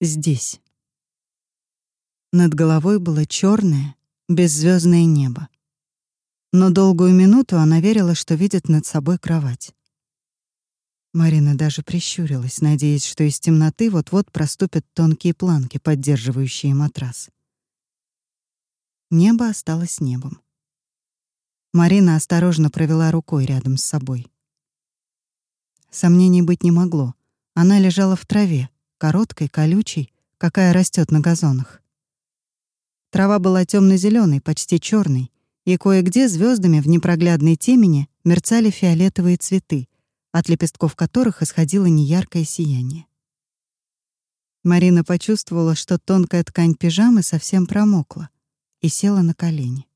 здесь. Над головой было черное, беззвездное небо. Но долгую минуту она верила, что видит над собой кровать. Марина даже прищурилась, надеясь, что из темноты вот-вот проступят тонкие планки, поддерживающие матрас. Небо осталось небом. Марина осторожно провела рукой рядом с собой. Сомнений быть не могло. Она лежала в траве, короткой, колючей, какая растет на газонах. Трава была темно зеленой почти черной, и кое-где звездами в непроглядной темени мерцали фиолетовые цветы, от лепестков которых исходило неяркое сияние. Марина почувствовала, что тонкая ткань пижамы совсем промокла, и села на колени.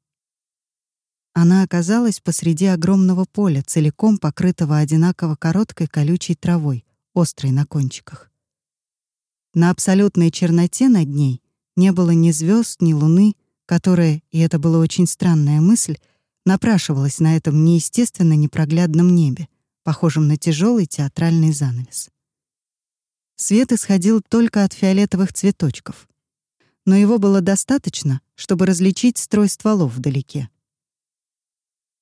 Она оказалась посреди огромного поля, целиком покрытого одинаково короткой колючей травой, острой на кончиках. На абсолютной черноте над ней не было ни звезд, ни луны, которая, и это была очень странная мысль, напрашивалась на этом неестественно непроглядном небе, похожем на тяжелый театральный занавес. Свет исходил только от фиолетовых цветочков, но его было достаточно, чтобы различить строй стволов вдалеке.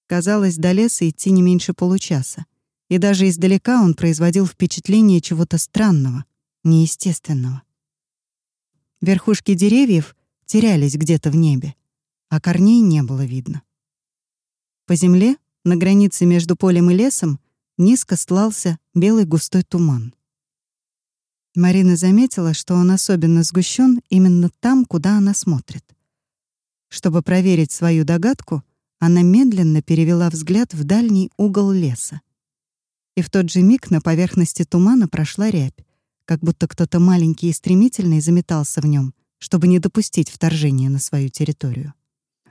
Казалось, до леса идти не меньше получаса, и даже издалека он производил впечатление чего-то странного, неестественного. Верхушки деревьев терялись где-то в небе, а корней не было видно. По земле, на границе между полем и лесом, низко стлался белый густой туман. Марина заметила, что он особенно сгущен именно там, куда она смотрит. Чтобы проверить свою догадку, она медленно перевела взгляд в дальний угол леса. И в тот же миг на поверхности тумана прошла рябь, как будто кто-то маленький и стремительный заметался в нем, чтобы не допустить вторжения на свою территорию.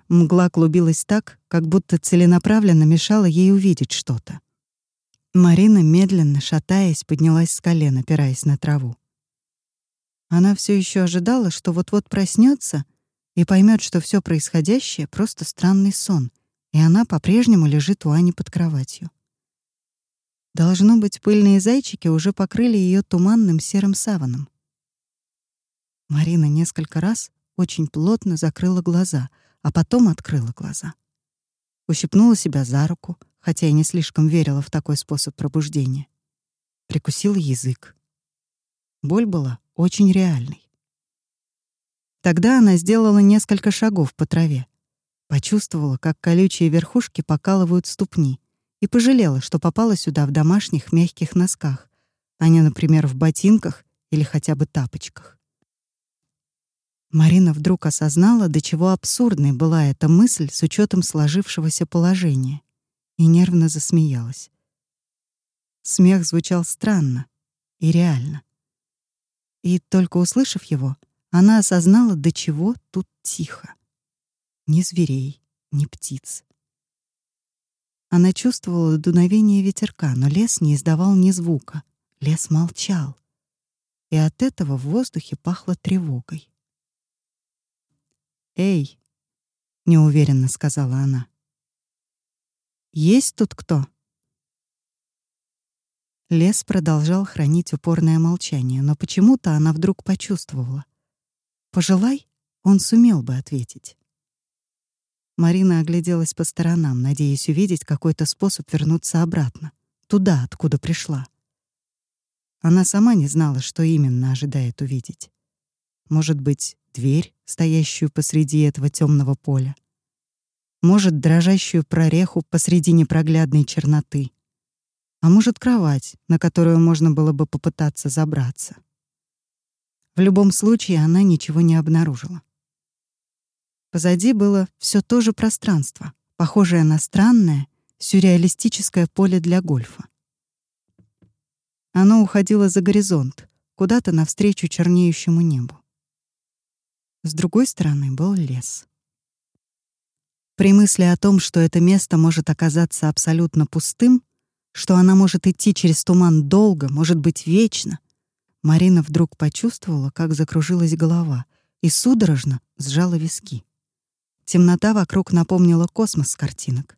Мгла клубилась так, как будто целенаправленно мешала ей увидеть что-то. Марина, медленно шатаясь, поднялась с колен, опираясь на траву. Она все еще ожидала, что вот-вот проснется и поймет, что все происходящее — просто странный сон, и она по-прежнему лежит у Ани под кроватью. Должно быть, пыльные зайчики уже покрыли ее туманным серым саваном. Марина несколько раз очень плотно закрыла глаза, а потом открыла глаза. Ущипнула себя за руку — хотя и не слишком верила в такой способ пробуждения. Прикусила язык. Боль была очень реальной. Тогда она сделала несколько шагов по траве, почувствовала, как колючие верхушки покалывают ступни, и пожалела, что попала сюда в домашних мягких носках, а не, например, в ботинках или хотя бы тапочках. Марина вдруг осознала, до чего абсурдной была эта мысль с учетом сложившегося положения и нервно засмеялась. Смех звучал странно и реально. И только услышав его, она осознала, до чего тут тихо. Ни зверей, ни птиц. Она чувствовала дуновение ветерка, но лес не издавал ни звука. Лес молчал. И от этого в воздухе пахло тревогой. «Эй!» — неуверенно сказала она. Есть тут кто?» Лес продолжал хранить упорное молчание, но почему-то она вдруг почувствовала. «Пожелай», он сумел бы ответить. Марина огляделась по сторонам, надеясь увидеть какой-то способ вернуться обратно, туда, откуда пришла. Она сама не знала, что именно ожидает увидеть. Может быть, дверь, стоящую посреди этого темного поля, может, дрожащую прореху посреди непроглядной черноты, а может, кровать, на которую можно было бы попытаться забраться. В любом случае она ничего не обнаружила. Позади было все то же пространство, похожее на странное, сюрреалистическое поле для гольфа. Оно уходило за горизонт, куда-то навстречу чернеющему небу. С другой стороны был лес. При мысли о том, что это место может оказаться абсолютно пустым, что она может идти через туман долго, может быть, вечно, Марина вдруг почувствовала, как закружилась голова, и судорожно сжала виски. Темнота вокруг напомнила космос картинок.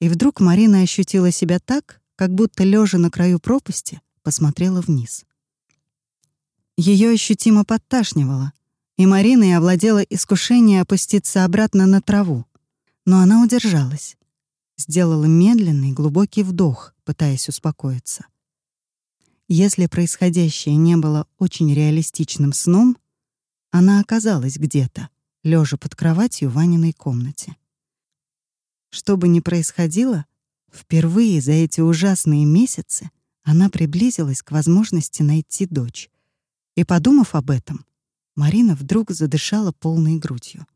И вдруг Марина ощутила себя так, как будто лежа на краю пропасти, посмотрела вниз. Ее ощутимо подташнивало, и Мариной овладело искушение опуститься обратно на траву. Но она удержалась. Сделала медленный, глубокий вдох, пытаясь успокоиться. Если происходящее не было очень реалистичным сном, она оказалась где-то, лежа под кроватью в Ваниной комнате. Что бы ни происходило, впервые за эти ужасные месяцы она приблизилась к возможности найти дочь. И, подумав об этом, Марина вдруг задышала полной грудью.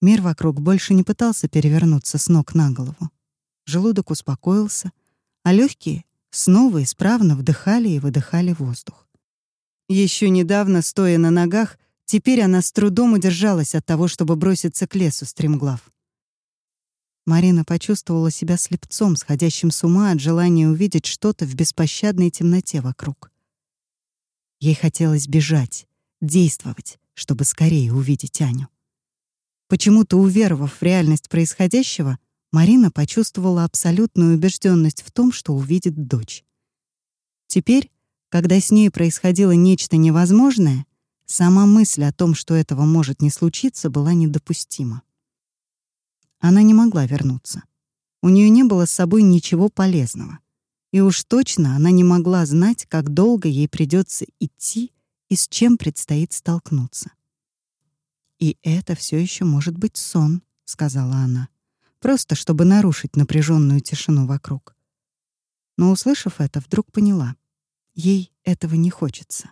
Мир вокруг больше не пытался перевернуться с ног на голову. Желудок успокоился, а легкие снова исправно вдыхали и выдыхали воздух. Еще недавно, стоя на ногах, теперь она с трудом удержалась от того, чтобы броситься к лесу стремглав. Марина почувствовала себя слепцом, сходящим с ума от желания увидеть что-то в беспощадной темноте вокруг. Ей хотелось бежать, действовать, чтобы скорее увидеть Аню. Почему-то уверовав в реальность происходящего, Марина почувствовала абсолютную убежденность в том, что увидит дочь. Теперь, когда с ней происходило нечто невозможное, сама мысль о том, что этого может не случиться, была недопустима. Она не могла вернуться. У нее не было с собой ничего полезного. И уж точно она не могла знать, как долго ей придется идти и с чем предстоит столкнуться. «И это все еще может быть сон», — сказала она, просто чтобы нарушить напряженную тишину вокруг. Но, услышав это, вдруг поняла — ей этого не хочется.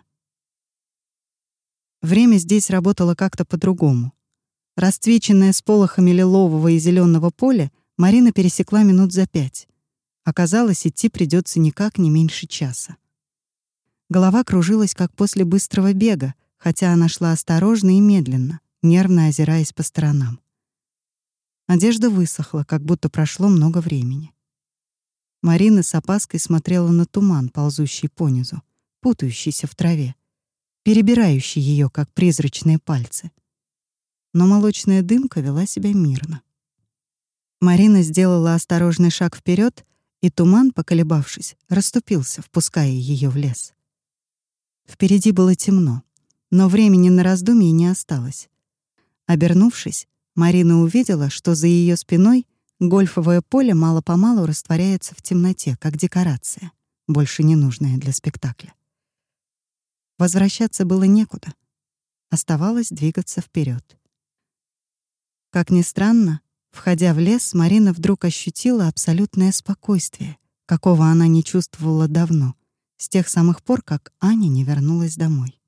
Время здесь работало как-то по-другому. Расцвеченное сполохами лилового и зеленого поля, Марина пересекла минут за пять. Оказалось, идти придется никак не меньше часа. Голова кружилась, как после быстрого бега, хотя она шла осторожно и медленно, нервно озираясь по сторонам. Одежда высохла, как будто прошло много времени. Марина с опаской смотрела на туман, ползущий понизу, путающийся в траве, перебирающий ее, как призрачные пальцы. Но молочная дымка вела себя мирно. Марина сделала осторожный шаг вперед, и туман, поколебавшись, расступился, впуская ее в лес. Впереди было темно, но времени на раздумье не осталось. Обернувшись, Марина увидела, что за ее спиной гольфовое поле мало-помалу растворяется в темноте, как декорация, больше не нужная для спектакля. Возвращаться было некуда. Оставалось двигаться вперед. Как ни странно, входя в лес, Марина вдруг ощутила абсолютное спокойствие, какого она не чувствовала давно — с тех самых пор, как Аня не вернулась домой.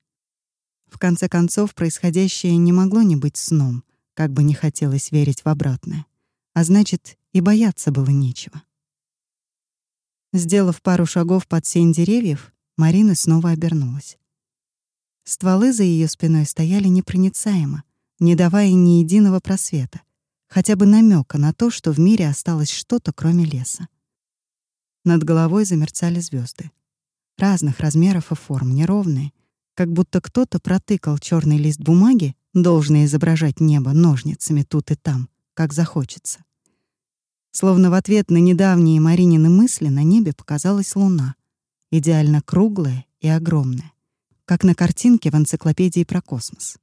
В конце концов, происходящее не могло не быть сном, как бы не хотелось верить в обратное. А значит, и бояться было нечего. Сделав пару шагов под сень деревьев, Марина снова обернулась. Стволы за ее спиной стояли непроницаемо, не давая ни единого просвета, хотя бы намека на то, что в мире осталось что-то, кроме леса. Над головой замерцали звезды разных размеров и форм, неровные, как будто кто-то протыкал черный лист бумаги, должный изображать небо ножницами тут и там, как захочется. Словно в ответ на недавние Маринины мысли на небе показалась луна, идеально круглая и огромная, как на картинке в энциклопедии про космос.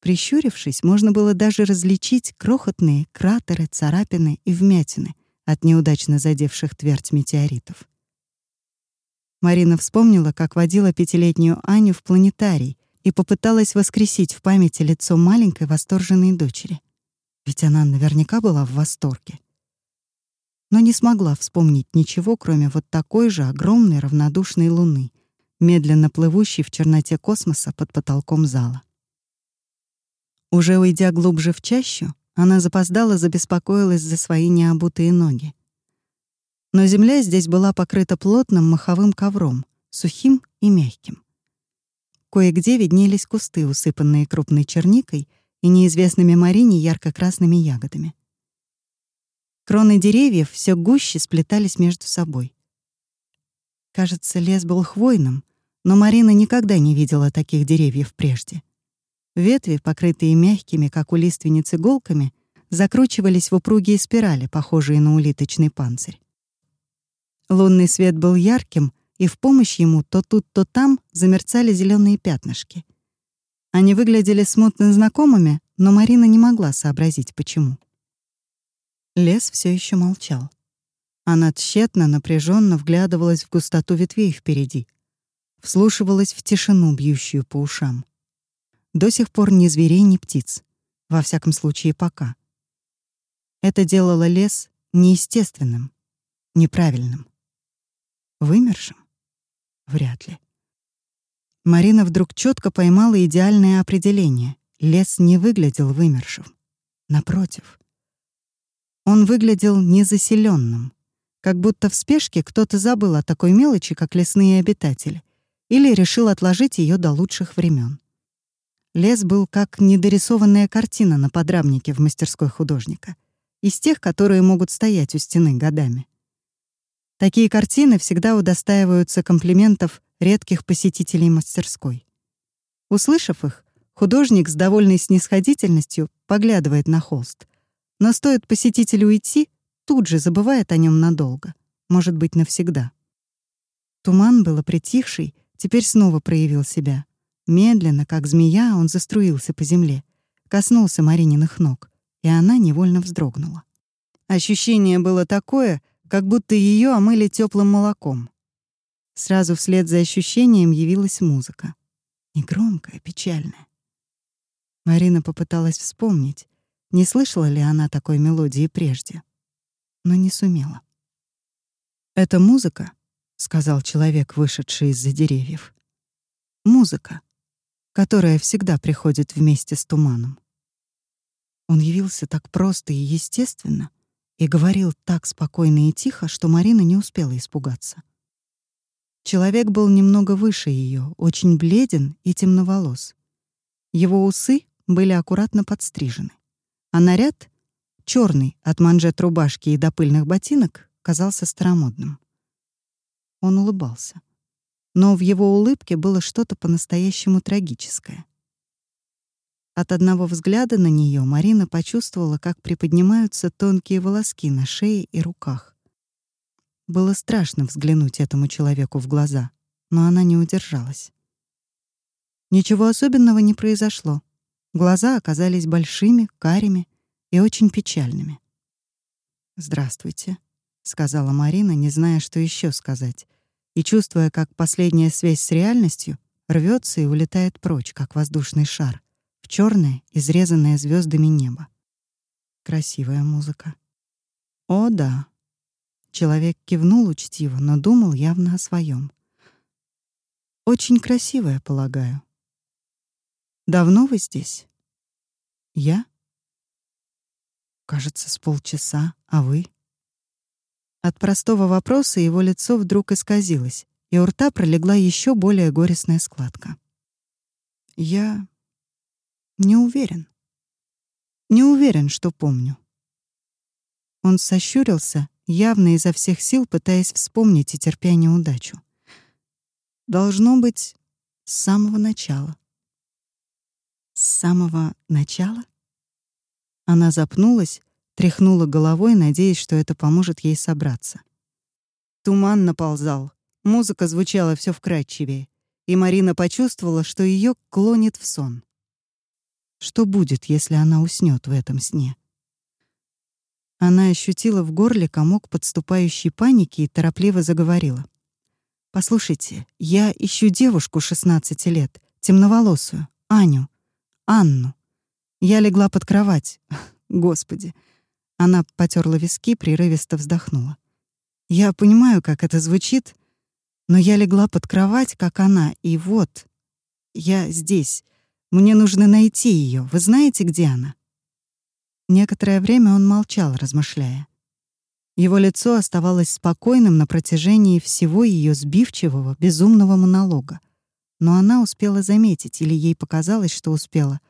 Прищурившись, можно было даже различить крохотные кратеры, царапины и вмятины от неудачно задевших твердь метеоритов. Марина вспомнила, как водила пятилетнюю Аню в планетарий и попыталась воскресить в памяти лицо маленькой восторженной дочери. Ведь она наверняка была в восторге. Но не смогла вспомнить ничего, кроме вот такой же огромной равнодушной луны, медленно плывущей в черноте космоса под потолком зала. Уже уйдя глубже в чащу, она запоздала забеспокоилась за свои необутые ноги. Но земля здесь была покрыта плотным маховым ковром, сухим и мягким. Кое-где виднелись кусты, усыпанные крупной черникой и неизвестными Марине ярко-красными ягодами. Кроны деревьев все гуще сплетались между собой. Кажется, лес был хвойным, но Марина никогда не видела таких деревьев прежде. Ветви, покрытые мягкими, как у лиственниц, иголками, закручивались в упругие спирали, похожие на улиточный панцирь. Лунный свет был ярким, и в помощь ему то тут, то там замерцали зеленые пятнышки. Они выглядели смутно знакомыми, но Марина не могла сообразить, почему. Лес все еще молчал. Она тщетно, напряженно вглядывалась в густоту ветвей впереди, вслушивалась в тишину, бьющую по ушам. До сих пор ни зверей, ни птиц. Во всяком случае, пока. Это делало лес неестественным, неправильным. Вымершим? Вряд ли. Марина вдруг четко поймала идеальное определение. Лес не выглядел вымершим. Напротив. Он выглядел незаселенным, как будто в спешке кто-то забыл о такой мелочи, как лесные обитатели, или решил отложить ее до лучших времен. Лес был как недорисованная картина на подрамнике в мастерской художника, из тех, которые могут стоять у стены годами. Такие картины всегда удостаиваются комплиментов редких посетителей мастерской. Услышав их, художник с довольной снисходительностью поглядывает на холст. Но стоит посетителю уйти, тут же забывает о нем надолго, может быть, навсегда. Туман было притихший, теперь снова проявил себя. Медленно, как змея, он заструился по земле, коснулся Марининых ног, и она невольно вздрогнула. Ощущение было такое, как будто ее омыли теплым молоком. Сразу вслед за ощущением явилась музыка. Негромкая, печальная. Марина попыталась вспомнить, не слышала ли она такой мелодии прежде, но не сумела. «Это музыка», — сказал человек, вышедший из-за деревьев. «Музыка, которая всегда приходит вместе с туманом». Он явился так просто и естественно — и говорил так спокойно и тихо, что Марина не успела испугаться. Человек был немного выше ее, очень бледен и темноволос. Его усы были аккуратно подстрижены, а наряд, черный от манжет рубашки и до пыльных ботинок, казался старомодным. Он улыбался. Но в его улыбке было что-то по-настоящему трагическое. От одного взгляда на нее Марина почувствовала, как приподнимаются тонкие волоски на шее и руках. Было страшно взглянуть этому человеку в глаза, но она не удержалась. Ничего особенного не произошло. Глаза оказались большими, карими и очень печальными. «Здравствуйте», — сказала Марина, не зная, что еще сказать, и чувствуя, как последняя связь с реальностью рвется и улетает прочь, как воздушный шар в черное, изрезанное звездами небо. Красивая музыка. О, да. Человек кивнул учтиво, но думал явно о своем. Очень красивая, полагаю. Давно вы здесь? Я? Кажется, с полчаса, а вы? От простого вопроса его лицо вдруг исказилось, и у рта пролегла еще более горестная складка. Я не уверен. Не уверен, что помню. Он сощурился, явно изо всех сил пытаясь вспомнить и терпя неудачу. Должно быть, с самого начала. С самого начала? Она запнулась, тряхнула головой, надеясь, что это поможет ей собраться. Туман наползал, музыка звучала все вкрадчивее, и Марина почувствовала, что ее клонит в сон. Что будет, если она уснет в этом сне? Она ощутила в горле комок подступающей паники и торопливо заговорила. «Послушайте, я ищу девушку 16 лет, темноволосую, Аню, Анну. Я легла под кровать. Господи!» Она потерла виски, прерывисто вздохнула. «Я понимаю, как это звучит, но я легла под кровать, как она, и вот, я здесь, мне нужно найти ее. Вы знаете, где она?» Некоторое время он молчал, размышляя. Его лицо оставалось спокойным на протяжении всего ее сбивчивого, безумного монолога. Но она успела заметить, или ей показалось, что успела,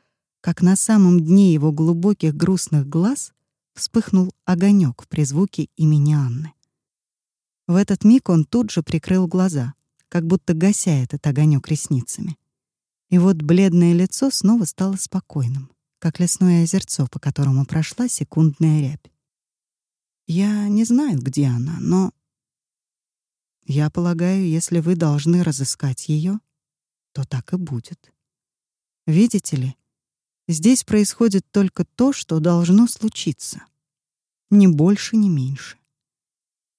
как на самом дне его глубоких грустных глаз вспыхнул огонек при звуке имени Анны. В этот миг он тут же прикрыл глаза, как будто гася этот огонек ресницами. И вот бледное лицо снова стало спокойным, как лесное озерцо, по которому прошла секундная рябь. Я не знаю, где она, но Я полагаю, если вы должны разыскать ее, то так и будет. Видите ли, здесь происходит только то, что должно случиться. Ни больше, ни меньше.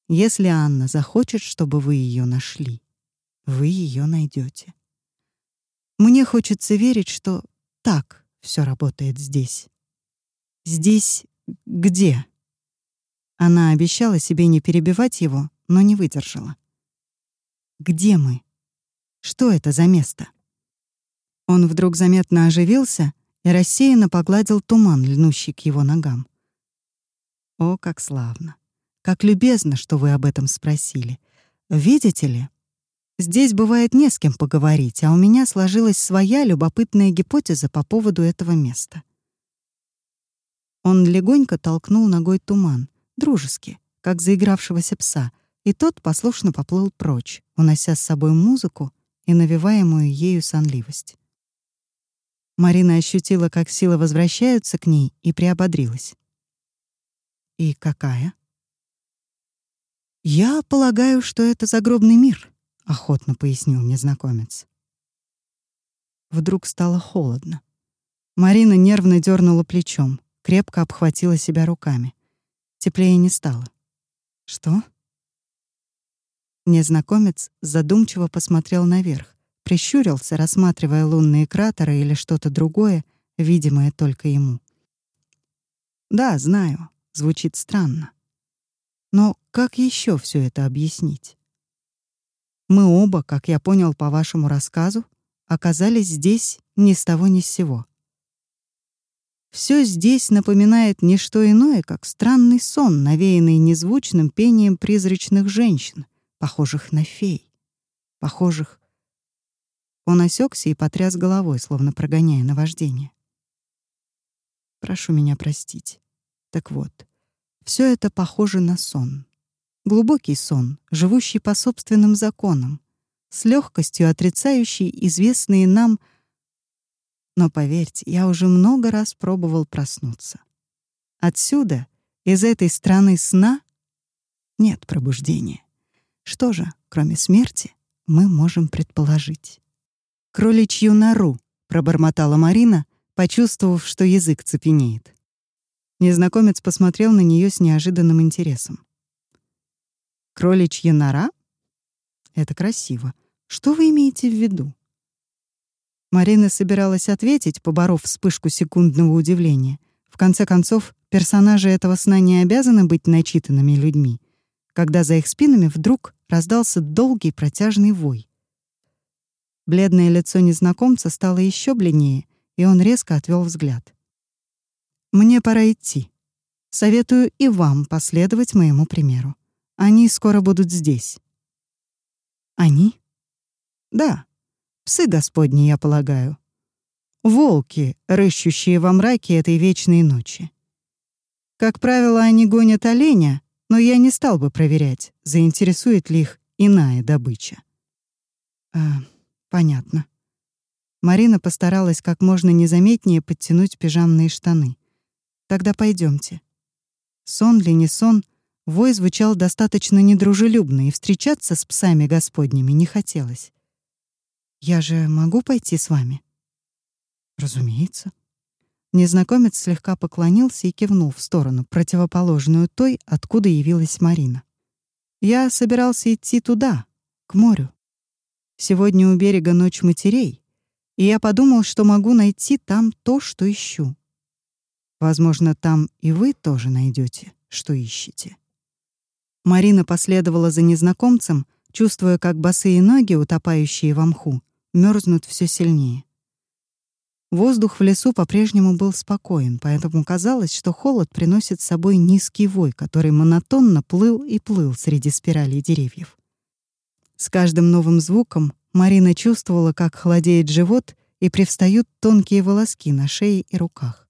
Если Анна захочет, чтобы вы ее нашли, вы ее найдете. Мне хочется верить, что так все работает здесь. Здесь где? Она обещала себе не перебивать его, но не выдержала. Где мы? Что это за место? Он вдруг заметно оживился и рассеянно погладил туман, льнущий к его ногам. О, как славно! Как любезно, что вы об этом спросили. Видите ли, здесь бывает не с кем поговорить, а у меня сложилась своя любопытная гипотеза по поводу этого места. Он легонько толкнул ногой туман, дружески, как заигравшегося пса, и тот послушно поплыл прочь, унося с собой музыку и навеваемую ею сонливость. Марина ощутила, как силы возвращаются к ней, и приободрилась. «И какая?» «Я полагаю, что это загробный мир», — охотно пояснил незнакомец. Вдруг стало холодно. Марина нервно дернула плечом, крепко обхватила себя руками. Теплее не стало. «Что?» Незнакомец задумчиво посмотрел наверх, прищурился, рассматривая лунные кратеры или что-то другое, видимое только ему. «Да, знаю, звучит странно. Но как еще все это объяснить? Мы оба, как я понял по вашему рассказу, оказались здесь ни с того ни с сего. Все здесь напоминает не что иное, как странный сон, навеянный незвучным пением призрачных женщин, похожих на фей, похожих... Он осекся и потряс головой, словно прогоняя наваждение. Прошу меня простить. Так вот, все это похоже на сон. Глубокий сон, живущий по собственным законам, с легкостью отрицающий известные нам... Но поверьте, я уже много раз пробовал проснуться. Отсюда, из этой страны сна, нет пробуждения. Что же, кроме смерти, мы можем предположить? «Кроличью нору», — пробормотала Марина, почувствовав, что язык цепенеет. Незнакомец посмотрел на нее с неожиданным интересом. «Кроличья нора? Это красиво. Что вы имеете в виду?» Марина собиралась ответить, поборов вспышку секундного удивления. В конце концов, персонажи этого сна не обязаны быть начитанными людьми когда за их спинами вдруг раздался долгий протяжный вой. Бледное лицо незнакомца стало еще бледнее, и он резко отвел взгляд. «Мне пора идти. Советую и вам последовать моему примеру. Они скоро будут здесь». «Они?» «Да, псы господни, я полагаю. Волки, рыщущие во мраке этой вечной ночи. Как правило, они гонят оленя, но я не стал бы проверять, заинтересует ли их иная добыча. А, понятно. Марина постаралась как можно незаметнее подтянуть пижамные штаны. Тогда пойдемте. Сон ли не сон, вой звучал достаточно недружелюбно, и встречаться с псами господними не хотелось. Я же могу пойти с вами? Разумеется. Незнакомец слегка поклонился и кивнул в сторону, противоположную той, откуда явилась Марина. «Я собирался идти туда, к морю. Сегодня у берега ночь матерей, и я подумал, что могу найти там то, что ищу. Возможно, там и вы тоже найдете, что ищете». Марина последовала за незнакомцем, чувствуя, как босые ноги, утопающие в мху, мерзнут все сильнее. Воздух в лесу по-прежнему был спокоен, поэтому казалось, что холод приносит с собой низкий вой, который монотонно плыл и плыл среди спиралей деревьев. С каждым новым звуком Марина чувствовала, как холодеет живот и привстают тонкие волоски на шее и руках.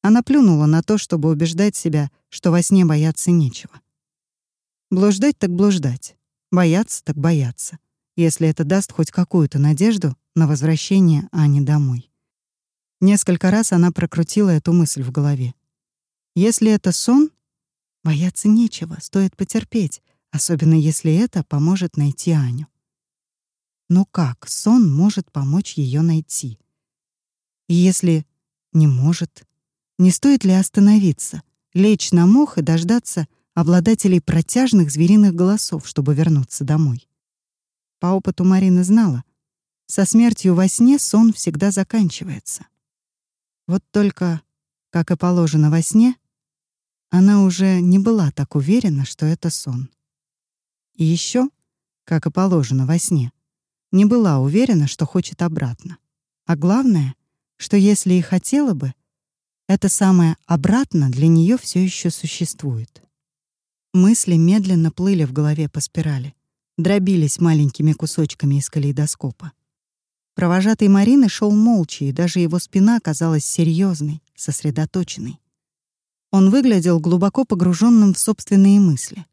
Она плюнула на то, чтобы убеждать себя, что во сне бояться нечего. Блуждать так блуждать, бояться так бояться, если это даст хоть какую-то надежду на возвращение Ани домой. Несколько раз она прокрутила эту мысль в голове. Если это сон, бояться нечего, стоит потерпеть, особенно если это поможет найти Аню. Но как сон может помочь ее найти? И если не может, не стоит ли остановиться, лечь на мох и дождаться обладателей протяжных звериных голосов, чтобы вернуться домой? По опыту Марина знала, со смертью во сне сон всегда заканчивается. Вот только, как и положено во сне, она уже не была так уверена, что это сон. И еще, как и положено во сне, не была уверена, что хочет обратно. А главное, что если и хотела бы, это самое «обратно» для нее все еще существует. Мысли медленно плыли в голове по спирали, дробились маленькими кусочками из калейдоскопа. Провожатый Марины шел молча, и даже его спина казалась серьезной, сосредоточенной. Он выглядел глубоко погруженным в собственные мысли.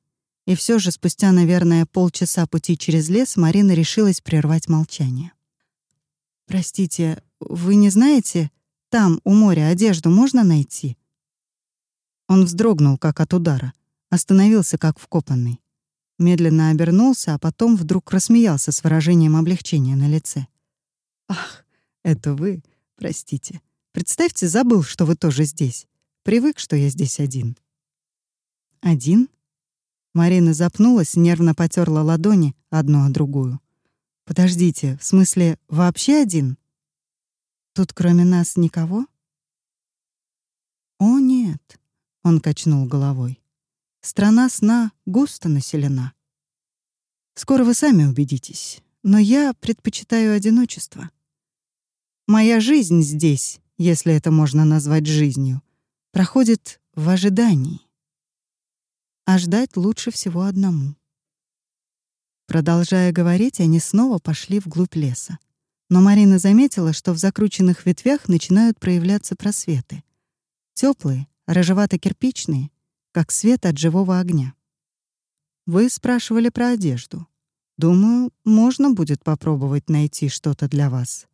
И все же спустя, наверное, полчаса пути через лес Марина решилась прервать молчание. «Простите, вы не знаете, там, у моря, одежду можно найти?» Он вздрогнул, как от удара, остановился, как вкопанный. Медленно обернулся, а потом вдруг рассмеялся с выражением облегчения на лице. «Ах, это вы? Простите. Представьте, забыл, что вы тоже здесь. Привык, что я здесь один». «Один?» Марина запнулась, нервно потерла ладони одну о другую. «Подождите, в смысле, вообще один? Тут кроме нас никого?» «О, нет», — он качнул головой. «Страна сна густо населена. Скоро вы сами убедитесь, но я предпочитаю одиночество. Моя жизнь здесь, если это можно назвать жизнью, проходит в ожидании. А ждать лучше всего одному. Продолжая говорить, они снова пошли вглубь леса. Но Марина заметила, что в закрученных ветвях начинают проявляться просветы. Теплые, рыжевато-кирпичные, как свет от живого огня. Вы спрашивали про одежду. Думаю, можно будет попробовать найти что-то для вас.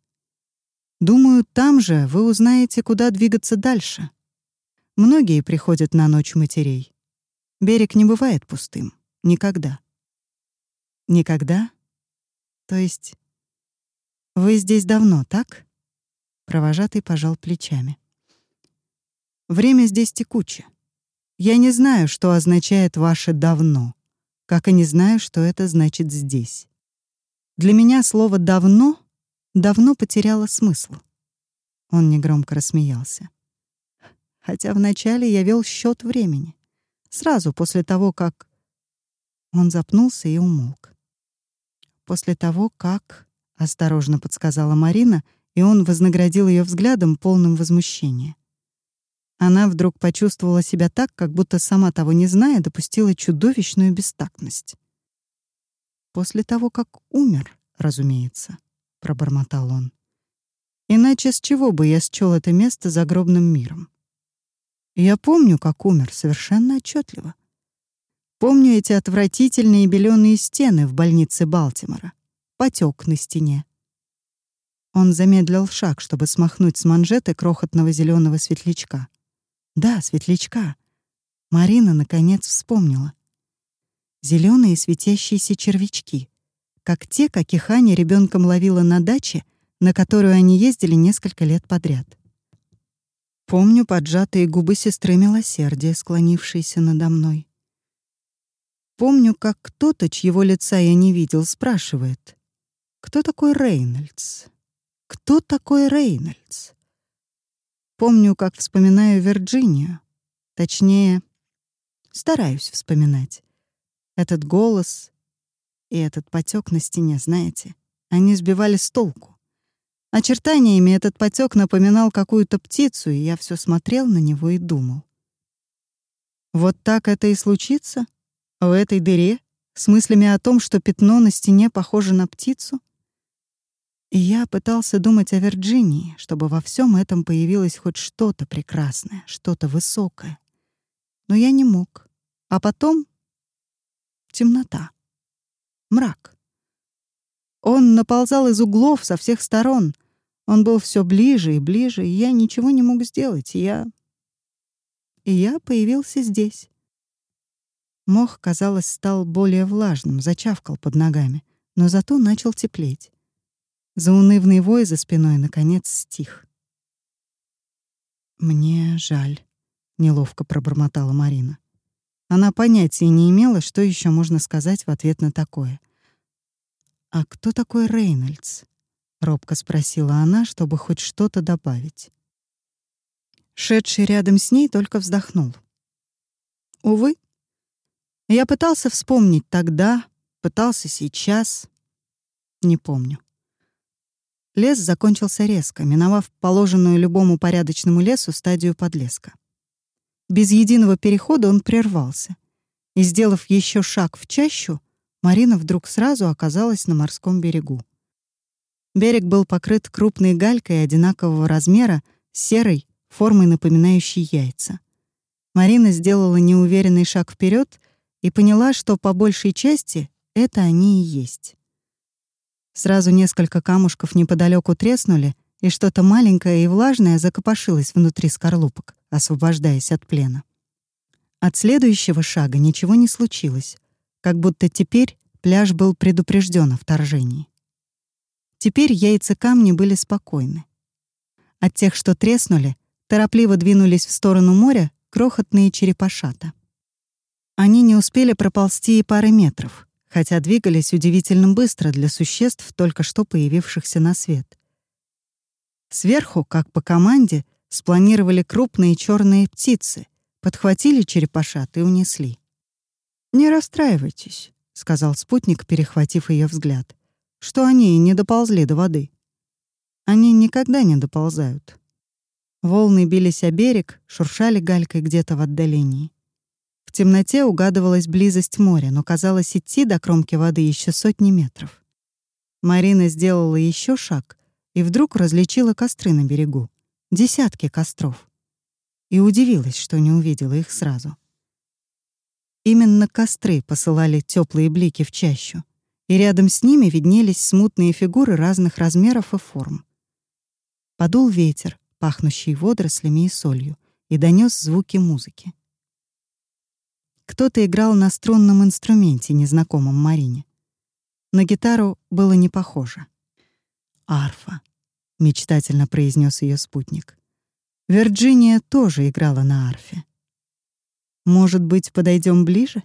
Думаю, там же вы узнаете, куда двигаться дальше. Многие приходят на ночь матерей. Берег не бывает пустым. Никогда. Никогда? То есть... Вы здесь давно, так? Провожатый пожал плечами. Время здесь текуче. Я не знаю, что означает ваше «давно», как и не знаю, что это значит здесь. Для меня слово «давно» давно потеряла смысл. Он негромко рассмеялся. Хотя вначале я вел счет времени. Сразу после того, как... Он запнулся и умолк. После того, как... Осторожно подсказала Марина, и он вознаградил ее взглядом, полным возмущения. Она вдруг почувствовала себя так, как будто сама того не зная, допустила чудовищную бестактность. После того, как умер, разумеется пробормотал он. Иначе с чего бы я счёл это место загробным миром? Я помню, как умер, совершенно отчетливо. Помню эти отвратительные беленые стены в больнице Балтимора, потек на стене. Он замедлил шаг, чтобы смахнуть с манжеты крохотного зеленого светлячка. Да, светлячка. Марина наконец вспомнила. Зеленые светящиеся червячки как те, каких Аня ребенком ловила на даче, на которую они ездили несколько лет подряд. Помню поджатые губы сестры милосердия, склонившиеся надо мной. Помню, как кто-то, чьего лица я не видел, спрашивает, «Кто такой Рейнольдс? Кто такой Рейнольдс?» Помню, как вспоминаю Вирджинию. Точнее, стараюсь вспоминать. Этот голос, и этот потек на стене, знаете, они сбивали с толку. Очертаниями этот потек напоминал какую-то птицу, и я все смотрел на него и думал. Вот так это и случится? В этой дыре? С мыслями о том, что пятно на стене похоже на птицу? И я пытался думать о Вирджинии, чтобы во всем этом появилось хоть что-то прекрасное, что-то высокое. Но я не мог. А потом — темнота мрак. Он наползал из углов со всех сторон. Он был все ближе и ближе, и я ничего не мог сделать. Я... И я появился здесь. Мох, казалось, стал более влажным, зачавкал под ногами, но зато начал теплеть. Заунывный вой за спиной, наконец, стих. «Мне жаль», — неловко пробормотала Марина. Она понятия не имела, что еще можно сказать в ответ на такое. «А кто такой Рейнольдс?» — робко спросила она, чтобы хоть что-то добавить. Шедший рядом с ней только вздохнул. «Увы, я пытался вспомнить тогда, пытался сейчас. Не помню. Лес закончился резко, миновав положенную любому порядочному лесу стадию подлеска. Без единого перехода он прервался. И, сделав еще шаг в чащу, Марина вдруг сразу оказалась на морском берегу. Берег был покрыт крупной галькой одинакового размера, серой, формой напоминающей яйца. Марина сделала неуверенный шаг вперед и поняла, что по большей части это они и есть. Сразу несколько камушков неподалеку треснули, и что-то маленькое и влажное закопошилось внутри скорлупок, освобождаясь от плена. От следующего шага ничего не случилось, как будто теперь пляж был предупрежден о вторжении. Теперь яйца камни были спокойны. От тех, что треснули, торопливо двинулись в сторону моря крохотные черепашата. Они не успели проползти и пары метров, хотя двигались удивительно быстро для существ, только что появившихся на свет. Сверху, как по команде, спланировали крупные черные птицы, подхватили черепашат и унесли. «Не расстраивайтесь», — сказал спутник, перехватив ее взгляд, «что они не доползли до воды. Они никогда не доползают». Волны бились о берег, шуршали галькой где-то в отдалении. В темноте угадывалась близость моря, но казалось идти до кромки воды еще сотни метров. Марина сделала еще шаг и вдруг различила костры на берегу. Десятки костров. И удивилась, что не увидела их сразу. Именно костры посылали теплые блики в чащу, и рядом с ними виднелись смутные фигуры разных размеров и форм. Подул ветер, пахнущий водорослями и солью, и донес звуки музыки. Кто-то играл на струнном инструменте, незнакомом Марине. На гитару было не похоже. «Арфа», — мечтательно произнес ее спутник. Вирджиния тоже играла на арфе. «Может быть, подойдем ближе?»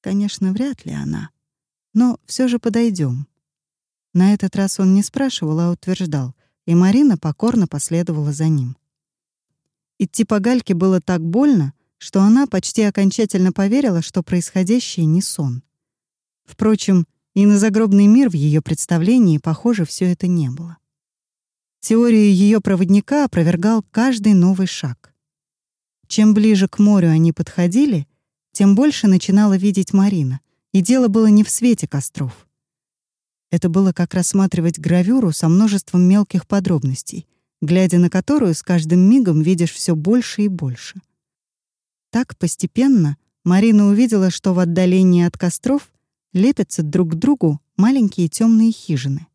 Конечно, вряд ли она. Но все же подойдем. На этот раз он не спрашивал, а утверждал, и Марина покорно последовала за ним. Идти по гальке было так больно, что она почти окончательно поверила, что происходящее не сон. Впрочем, и на загробный мир в ее представлении, похоже, все это не было. Теорию ее проводника опровергал каждый новый шаг. Чем ближе к морю они подходили, тем больше начинала видеть Марина, и дело было не в свете костров. Это было как рассматривать гравюру со множеством мелких подробностей, глядя на которую с каждым мигом видишь все больше и больше. Так постепенно Марина увидела, что в отдалении от костров лепятся друг к другу маленькие темные хижины.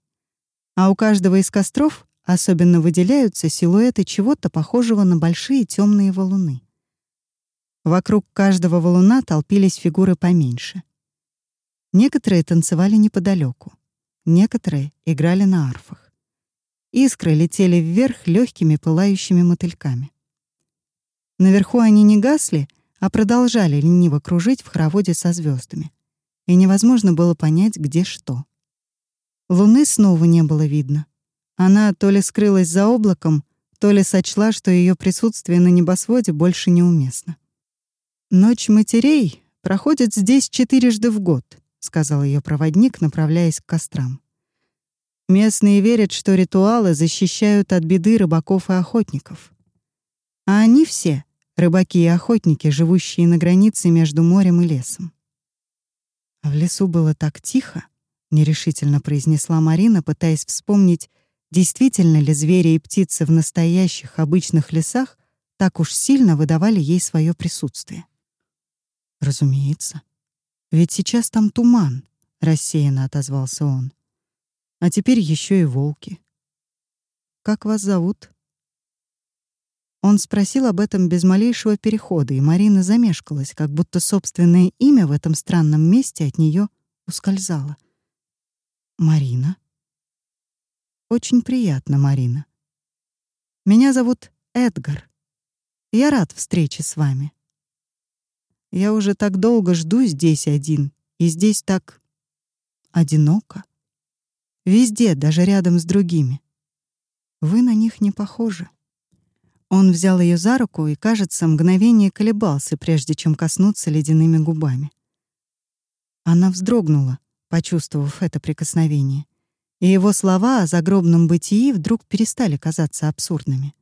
А у каждого из костров особенно выделяются силуэты чего-то похожего на большие темные валуны. Вокруг каждого валуна толпились фигуры поменьше. Некоторые танцевали неподалеку, некоторые играли на арфах. Искры летели вверх легкими пылающими мотыльками. Наверху они не гасли, а продолжали лениво кружить в хороводе со звездами, и невозможно было понять, где что. Луны снова не было видно. Она то ли скрылась за облаком, то ли сочла, что ее присутствие на небосводе больше неуместно. «Ночь матерей проходит здесь четырежды в год», — сказал ее проводник, направляясь к кострам. Местные верят, что ритуалы защищают от беды рыбаков и охотников. А они все — рыбаки и охотники, живущие на границе между морем и лесом. А в лесу было так тихо, нерешительно произнесла Марина, пытаясь вспомнить, действительно ли звери и птицы в настоящих обычных лесах так уж сильно выдавали ей свое присутствие. Разумеется. Ведь сейчас там туман, рассеянно отозвался он. А теперь еще и волки. Как вас зовут? Он спросил об этом без малейшего перехода, и Марина замешкалась, как будто собственное имя в этом странном месте от нее ускользало. «Марина?» «Очень приятно, Марина. Меня зовут Эдгар. Я рад встрече с вами. Я уже так долго жду здесь один, и здесь так одиноко. Везде, даже рядом с другими. Вы на них не похожи. Он взял ее за руку и, кажется, мгновение колебался, прежде чем коснуться ледяными губами. Она вздрогнула, почувствовав это прикосновение, и его слова о загробном бытии вдруг перестали казаться абсурдными.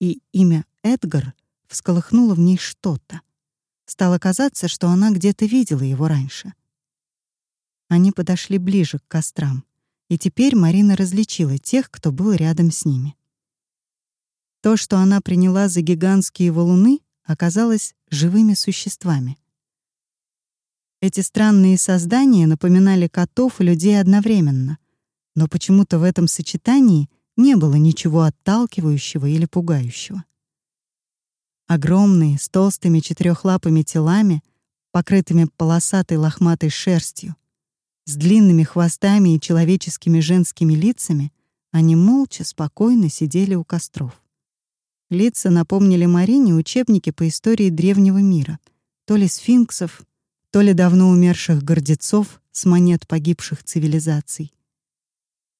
И имя Эдгар всколыхнуло в ней что-то. Стало казаться, что она где-то видела его раньше. Они подошли ближе к кострам, и теперь Марина различила тех, кто был рядом с ними. То, что она приняла за гигантские валуны, оказалось живыми существами. Эти странные создания напоминали котов и людей одновременно, но почему-то в этом сочетании не было ничего отталкивающего или пугающего. Огромные, с толстыми четырехлапыми телами, покрытыми полосатой лохматой шерстью, с длинными хвостами и человеческими женскими лицами, они молча, спокойно сидели у костров. Лица напомнили Марине учебники по истории древнего мира, то ли сфинксов, то ли давно умерших гордецов с монет погибших цивилизаций.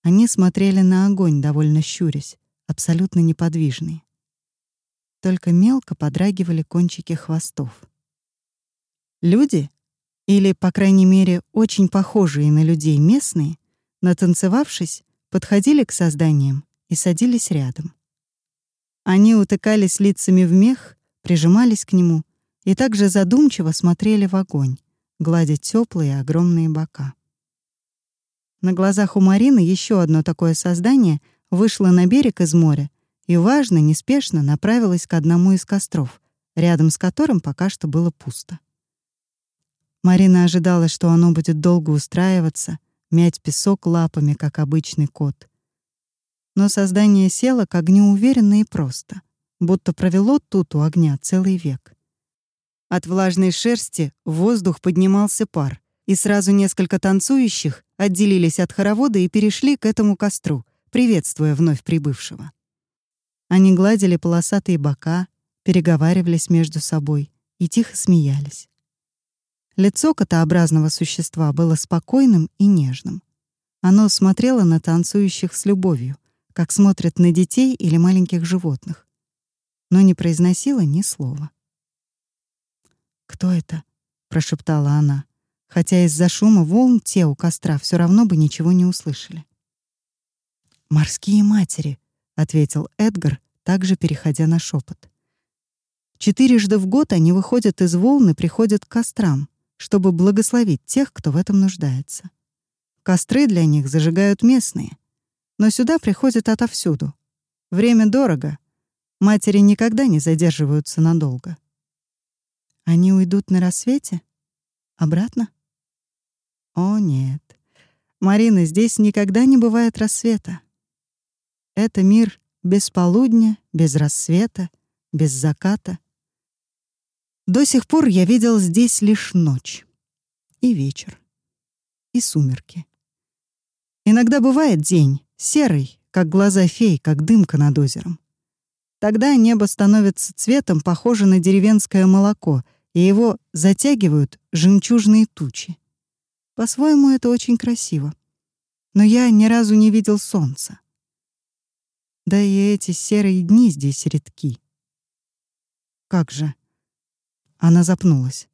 Они смотрели на огонь, довольно щурясь, абсолютно неподвижные. Только мелко подрагивали кончики хвостов. Люди, или, по крайней мере, очень похожие на людей местные, натанцевавшись, подходили к созданиям и садились рядом. Они утыкались лицами в мех, прижимались к нему и также задумчиво смотрели в огонь, гладя теплые огромные бока. На глазах у Марины еще одно такое создание вышло на берег из моря и важно, неспешно направилось к одному из костров, рядом с которым пока что было пусто. Марина ожидала, что оно будет долго устраиваться, мять песок лапами, как обычный кот но создание село к огню уверенно и просто, будто провело тут у огня целый век. От влажной шерсти в воздух поднимался пар, и сразу несколько танцующих отделились от хоровода и перешли к этому костру, приветствуя вновь прибывшего. Они гладили полосатые бока, переговаривались между собой и тихо смеялись. Лицо котообразного существа было спокойным и нежным. Оно смотрело на танцующих с любовью, как смотрят на детей или маленьких животных, но не произносила ни слова. «Кто это?» — прошептала она, хотя из-за шума волн те у костра все равно бы ничего не услышали. «Морские матери», — ответил Эдгар, также переходя на шепот. Четырежды в год они выходят из волн и приходят к кострам, чтобы благословить тех, кто в этом нуждается. Костры для них зажигают местные, но сюда приходят отовсюду. Время дорого. Матери никогда не задерживаются надолго. Они уйдут на рассвете? Обратно? О, нет. Марина, здесь никогда не бывает рассвета. Это мир без полудня, без рассвета, без заката. До сих пор я видел здесь лишь ночь и вечер, и сумерки. Иногда бывает день, серый, как глаза фей, как дымка над озером. Тогда небо становится цветом, похоже на деревенское молоко, и его затягивают жемчужные тучи. По-своему, это очень красиво. Но я ни разу не видел солнца. Да и эти серые дни здесь редки. Как же? Она запнулась.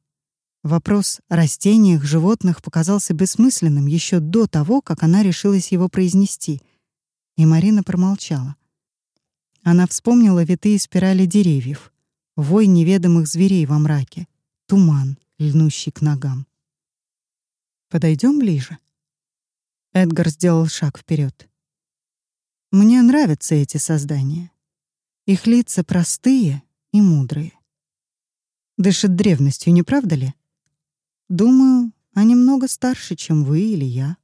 Вопрос о растениях, животных показался бессмысленным еще до того, как она решилась его произнести, и Марина промолчала. Она вспомнила витые спирали деревьев, вой неведомых зверей во мраке, туман, льнущий к ногам. Подойдем ближе. Эдгар сделал шаг вперед. Мне нравятся эти создания. Их лица простые и мудрые. Дышат древностью, не правда ли? Думаю, они много старше, чем вы или я,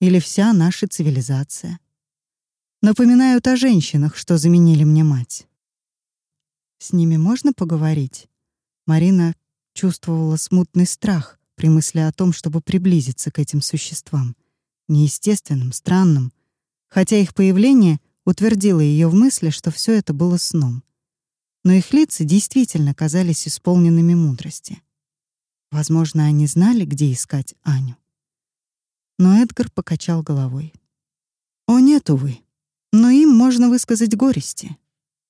или вся наша цивилизация напоминают о женщинах, что заменили мне мать. С ними можно поговорить? Марина чувствовала смутный страх при мысли о том, чтобы приблизиться к этим существам. Неестественным, странным. Хотя их появление утвердило ее в мысли, что все это было сном. Но их лица действительно казались исполненными мудрости. Возможно, они знали, где искать Аню. Но Эдгар покачал головой. «О, нет, увы. Но им можно высказать горести.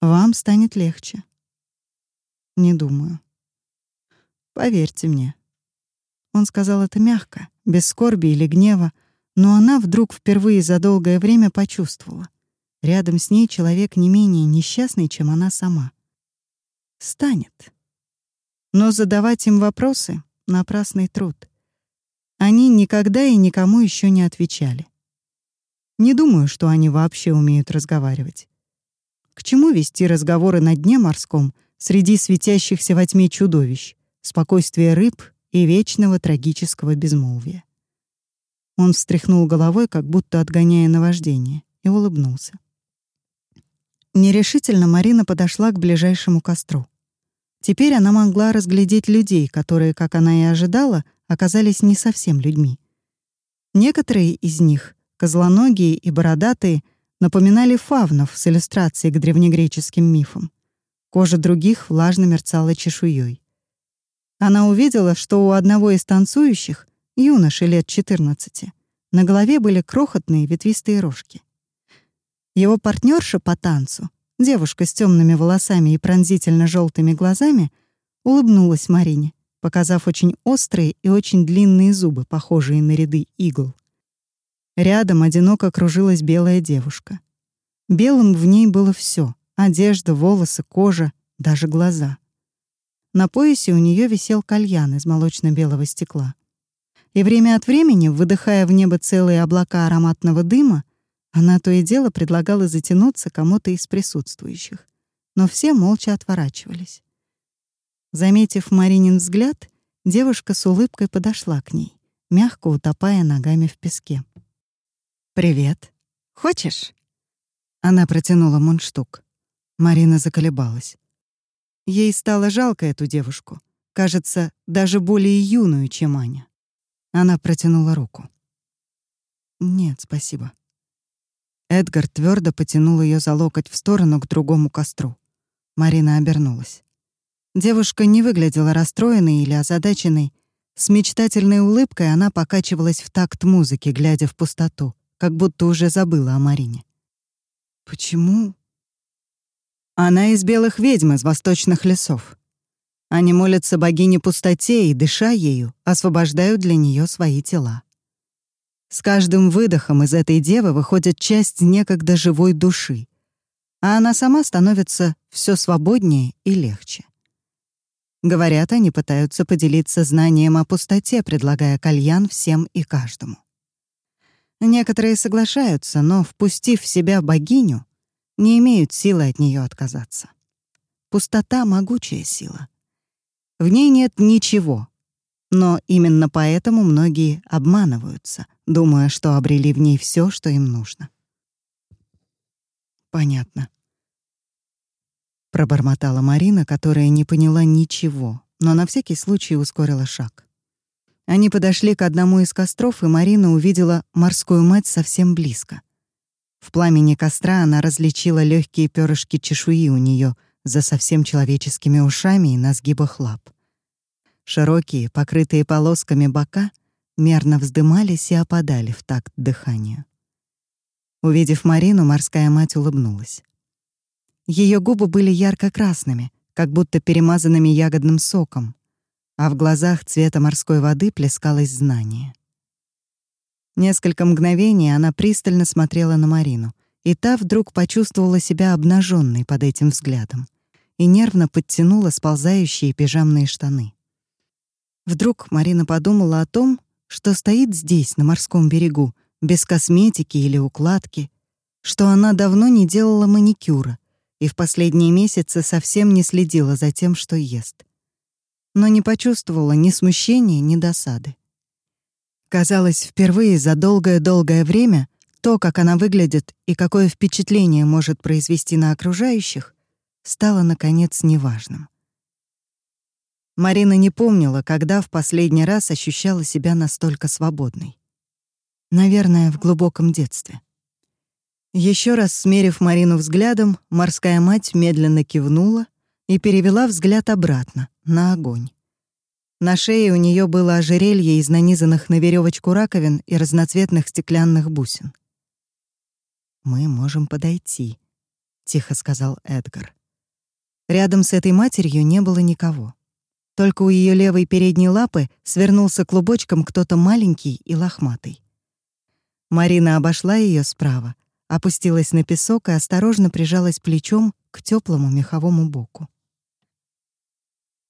Вам станет легче». «Не думаю». «Поверьте мне». Он сказал это мягко, без скорби или гнева, но она вдруг впервые за долгое время почувствовала. Рядом с ней человек не менее несчастный, чем она сама. Станет. Но задавать им вопросы — напрасный труд. Они никогда и никому еще не отвечали. Не думаю, что они вообще умеют разговаривать. К чему вести разговоры на дне морском среди светящихся во тьме чудовищ, спокойствия рыб и вечного трагического безмолвия? Он встряхнул головой, как будто отгоняя наваждение, и улыбнулся. Нерешительно Марина подошла к ближайшему костру. Теперь она могла разглядеть людей, которые, как она и ожидала, оказались не совсем людьми. Некоторые из них, козлоногие и бородатые, напоминали фавнов с иллюстрацией к древнегреческим мифам. Кожа других влажно мерцала чешуей. Она увидела, что у одного из танцующих, юноши лет 14, на голове были крохотные ветвистые рожки. Его партнерша по танцу, девушка с темными волосами и пронзительно желтыми глазами, улыбнулась Марине показав очень острые и очень длинные зубы, похожие на ряды игл. Рядом одиноко кружилась белая девушка. Белым в ней было все: одежда, волосы, кожа, даже глаза. На поясе у нее висел кальян из молочно-белого стекла. И время от времени, выдыхая в небо целые облака ароматного дыма, она то и дело предлагала затянуться кому-то из присутствующих. Но все молча отворачивались. Заметив Маринин взгляд, девушка с улыбкой подошла к ней, мягко утопая ногами в песке. «Привет. Хочешь?» Она протянула мундштук. Марина заколебалась. Ей стало жалко эту девушку. Кажется, даже более юную, чем Аня. Она протянула руку. «Нет, спасибо». Эдгар твердо потянул ее за локоть в сторону к другому костру. Марина обернулась. Девушка не выглядела расстроенной или озадаченной. С мечтательной улыбкой она покачивалась в такт музыки, глядя в пустоту, как будто уже забыла о Марине. «Почему?» «Она из белых ведьм из восточных лесов. Они молятся богине пустоте и, дыша ею, освобождают для нее свои тела. С каждым выдохом из этой девы выходит часть некогда живой души, а она сама становится все свободнее и легче. Говорят, они пытаются поделиться знанием о пустоте, предлагая кальян всем и каждому. Некоторые соглашаются, но, впустив в себя богиню, не имеют силы от нее отказаться. Пустота — могучая сила. В ней нет ничего, но именно поэтому многие обманываются, думая, что обрели в ней все, что им нужно. Понятно пробормотала Марина, которая не поняла ничего, но на всякий случай ускорила шаг. Они подошли к одному из костров, и Марина увидела морскую мать совсем близко. В пламени костра она различила легкие перышки чешуи у нее за совсем человеческими ушами и на сгибах лап. Широкие, покрытые полосками бока мерно вздымались и опадали в такт дыханию. Увидев Марину, морская мать улыбнулась. Ее губы были ярко-красными, как будто перемазанными ягодным соком, а в глазах цвета морской воды плескалось знание. Несколько мгновений она пристально смотрела на Марину, и та вдруг почувствовала себя обнаженной под этим взглядом и нервно подтянула сползающие пижамные штаны. Вдруг Марина подумала о том, что стоит здесь, на морском берегу, без косметики или укладки, что она давно не делала маникюра, и в последние месяцы совсем не следила за тем, что ест. Но не почувствовала ни смущения, ни досады. Казалось, впервые за долгое-долгое время то, как она выглядит и какое впечатление может произвести на окружающих, стало, наконец, неважным. Марина не помнила, когда в последний раз ощущала себя настолько свободной. Наверное, в глубоком детстве. Еще раз смерив Марину взглядом, морская мать медленно кивнула и перевела взгляд обратно, на огонь. На шее у нее было ожерелье из нанизанных на веревочку раковин и разноцветных стеклянных бусин. «Мы можем подойти», — тихо сказал Эдгар. Рядом с этой матерью не было никого. Только у ее левой передней лапы свернулся клубочком кто-то маленький и лохматый. Марина обошла ее справа, опустилась на песок и осторожно прижалась плечом к теплому меховому боку.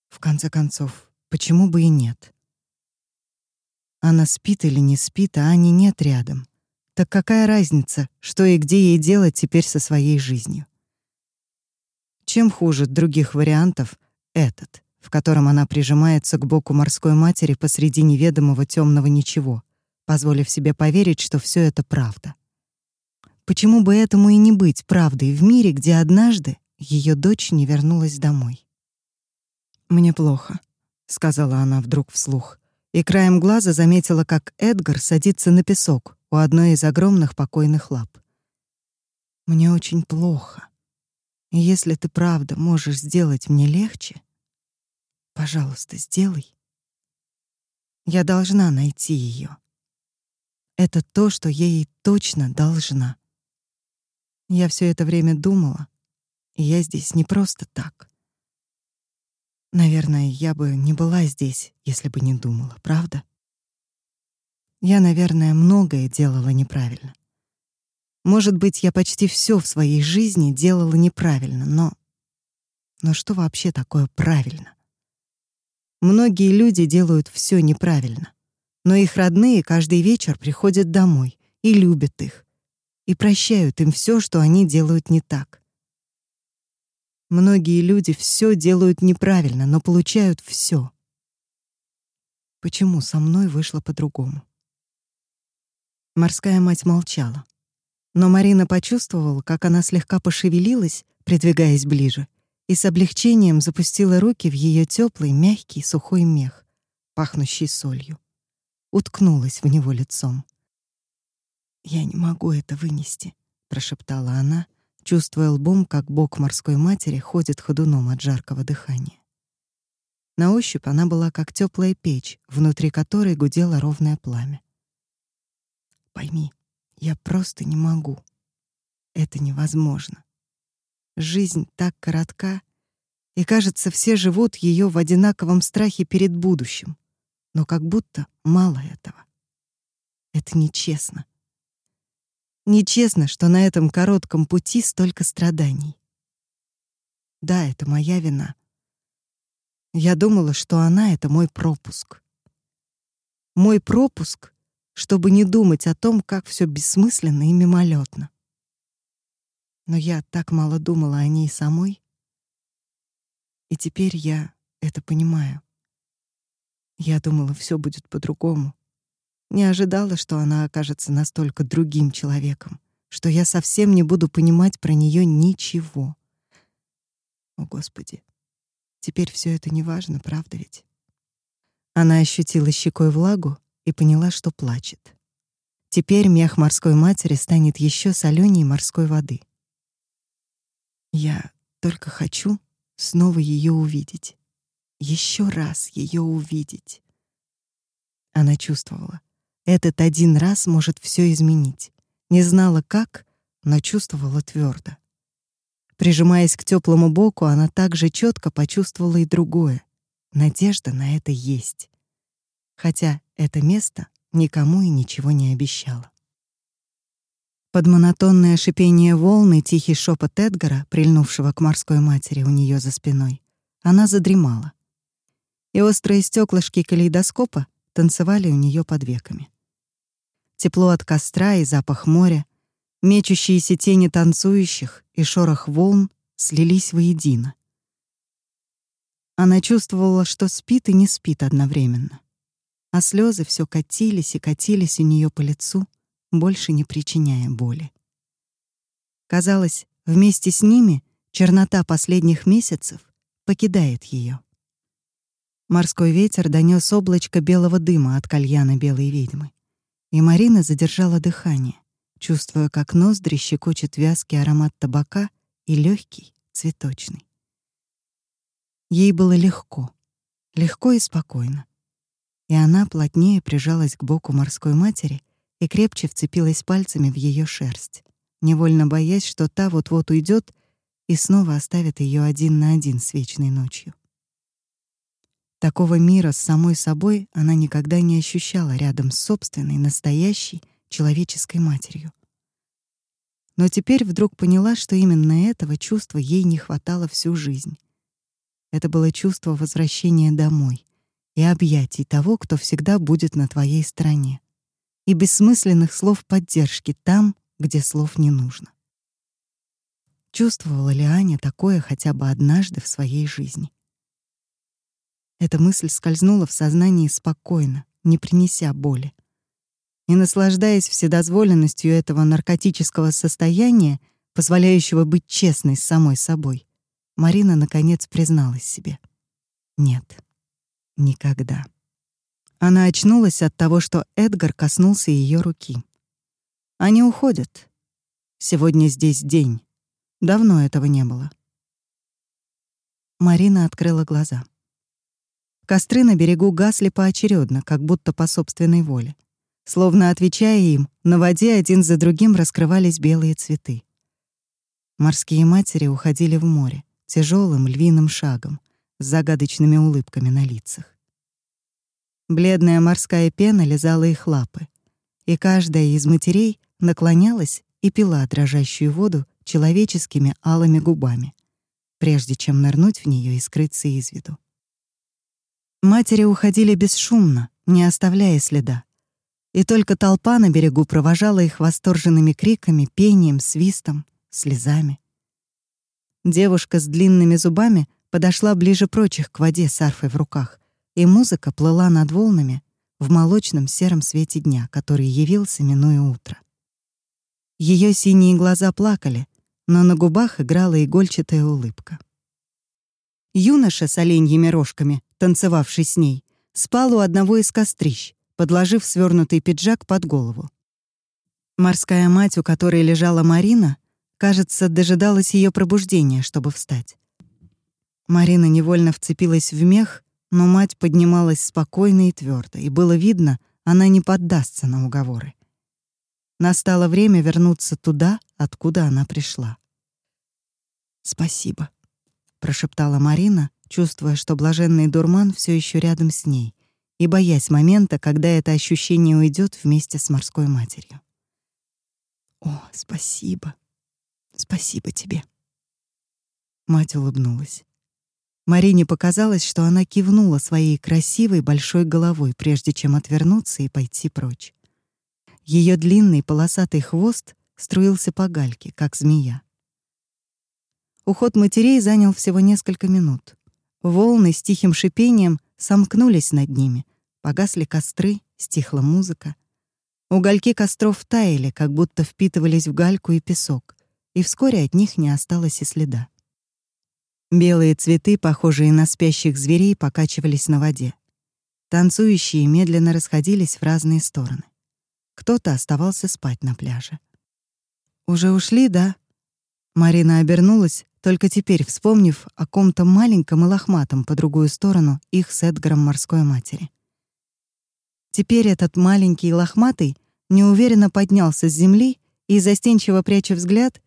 В конце концов, Почему бы и нет? Она спит или не спит, а Ани нет рядом. Так какая разница, что и где ей делать теперь со своей жизнью? Чем хуже других вариантов этот, в котором она прижимается к боку морской матери посреди неведомого темного ничего, позволив себе поверить, что все это правда. Почему бы этому и не быть правдой в мире, где однажды ее дочь не вернулась домой? Мне плохо, сказала она вдруг вслух, и краем глаза заметила, как Эдгар садится на песок у одной из огромных покойных лап. Мне очень плохо. Если ты правда можешь сделать мне легче, пожалуйста, сделай. Я должна найти ее. Это то, что я ей точно должна. Я все это время думала, и я здесь не просто так. Наверное, я бы не была здесь, если бы не думала, правда? Я, наверное, многое делала неправильно. Может быть, я почти все в своей жизни делала неправильно, но... Но что вообще такое правильно? Многие люди делают все неправильно, но их родные каждый вечер приходят домой и любят их, и прощают им все, что они делают не так. Многие люди все делают неправильно, но получают все. Почему со мной вышло по-другому? Морская мать молчала. Но Марина почувствовала, как она слегка пошевелилась, придвигаясь ближе, и с облегчением запустила руки в ее теплый, мягкий, сухой мех, пахнущий солью. Уткнулась в него лицом. «Я не могу это вынести», — прошептала она, чувствуя лбом, как бок морской матери ходит ходуном от жаркого дыхания. На ощупь она была как теплая печь, внутри которой гудело ровное пламя. Пойми, я просто не могу. Это невозможно. Жизнь так коротка, и, кажется, все живут ее в одинаковом страхе перед будущим. Но как будто мало этого. Это нечестно. Нечестно, что на этом коротком пути столько страданий. Да, это моя вина. Я думала, что она — это мой пропуск. Мой пропуск, чтобы не думать о том, как все бессмысленно и мимолетно. Но я так мало думала о ней самой. И теперь я это понимаю. Я думала, все будет по-другому. Не ожидала, что она окажется настолько другим человеком, что я совсем не буду понимать про нее ничего. О, Господи, теперь все это не важно, правда ведь? Она ощутила щекой влагу и поняла, что плачет. Теперь мех морской матери станет еще соленей морской воды. Я только хочу снова ее увидеть. Еще раз ее увидеть. Она чувствовала, этот один раз может все изменить. Не знала как, но чувствовала твердо. Прижимаясь к теплому боку, она также четко почувствовала и другое. Надежда на это есть. Хотя это место никому и ничего не обещало. Под монотонное шипение волны тихий шепот Эдгара, прильнувшего к морской матери у нее за спиной, она задремала. И острые стеклышки калейдоскопа танцевали у нее под веками тепло от костра и запах моря, мечущиеся тени танцующих и шорох волн слились воедино. Она чувствовала, что спит и не спит одновременно. А слезы все катились и катились у нее по лицу, больше не причиняя боли. Казалось, вместе с ними Чернота последних месяцев покидает ее. Морской ветер донес облачко белого дыма от кальяна белой ведьмы. И Марина задержала дыхание, чувствуя, как ноздри щекочет вязкий аромат табака и легкий, цветочный. Ей было легко, легко и спокойно. И она плотнее прижалась к боку морской матери и крепче вцепилась пальцами в ее шерсть, невольно боясь, что та вот-вот уйдет и снова оставит ее один на один с вечной ночью. Такого мира с самой собой она никогда не ощущала рядом с собственной, настоящей человеческой матерью. Но теперь вдруг поняла, что именно этого чувства ей не хватало всю жизнь. Это было чувство возвращения домой и объятий того, кто всегда будет на твоей стороне, и бессмысленных слов поддержки там, где слов не нужно. Чувствовала ли Аня такое хотя бы однажды в своей жизни? Эта мысль скользнула в сознании спокойно, не принеся боли. И наслаждаясь вседозволенностью этого наркотического состояния, позволяющего быть честной с самой собой, Марина наконец призналась себе: нет. Никогда. Она очнулась от того, что Эдгар коснулся ее руки. Они уходят. Сегодня здесь день. Давно этого не было. Марина открыла глаза. Костры на берегу гасли поочередно, как будто по собственной воле. Словно отвечая им, на воде один за другим раскрывались белые цветы. Морские матери уходили в море тяжелым львиным шагом, с загадочными улыбками на лицах. Бледная морская пена лизала их лапы, и каждая из матерей наклонялась и пила дрожащую воду человеческими алыми губами, прежде чем нырнуть в нее и скрыться из виду. Матери уходили бесшумно, не оставляя следа. И только толпа на берегу провожала их восторженными криками, пением, свистом, слезами. Девушка с длинными зубами подошла ближе прочих к воде с арфой в руках, и музыка плыла над волнами в молочном сером свете дня, который явился, минуя утро. Ее синие глаза плакали, но на губах играла игольчатая улыбка. Юноша с оленьими рожками, танцевавший с ней, спал у одного из кострищ, подложив свернутый пиджак под голову. Морская мать, у которой лежала Марина, кажется, дожидалась ее пробуждения, чтобы встать. Марина невольно вцепилась в мех, но мать поднималась спокойно и твердо, и было видно, она не поддастся на уговоры. Настало время вернуться туда, откуда она пришла. «Спасибо», прошептала Марина, чувствуя, что блаженный дурман все еще рядом с ней, и боясь момента, когда это ощущение уйдет вместе с морской матерью. О, спасибо. Спасибо тебе. Мать улыбнулась. Марине показалось, что она кивнула своей красивой большой головой, прежде чем отвернуться и пойти прочь. Ее длинный полосатый хвост струился по гальке, как змея. Уход матерей занял всего несколько минут. Волны с тихим шипением сомкнулись над ними, погасли костры, стихла музыка. Угольки костров таяли, как будто впитывались в гальку и песок, и вскоре от них не осталось и следа. Белые цветы, похожие на спящих зверей, покачивались на воде. Танцующие медленно расходились в разные стороны. Кто-то оставался спать на пляже. «Уже ушли, да?» Марина обернулась, только теперь вспомнив о ком-то маленьком и лохматом по другую сторону их с Эдгаром морской матери. Теперь этот маленький и лохматый неуверенно поднялся с земли и, застенчиво пряча взгляд,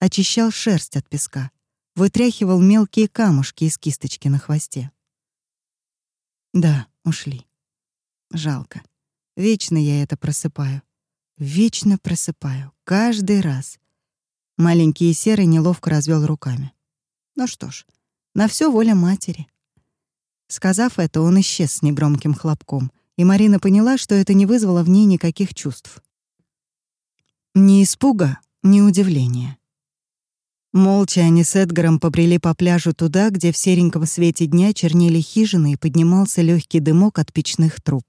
очищал шерсть от песка, вытряхивал мелкие камушки из кисточки на хвосте. Да, ушли. Жалко. Вечно я это просыпаю. Вечно просыпаю. Каждый раз. Маленький и серый неловко развел руками. Ну что ж, на все воля матери. Сказав это, он исчез с негромким хлопком, и Марина поняла, что это не вызвало в ней никаких чувств. Ни испуга, ни удивления. Молча они с Эдгаром побрели по пляжу туда, где в сереньком свете дня чернели хижины и поднимался легкий дымок от печных труб.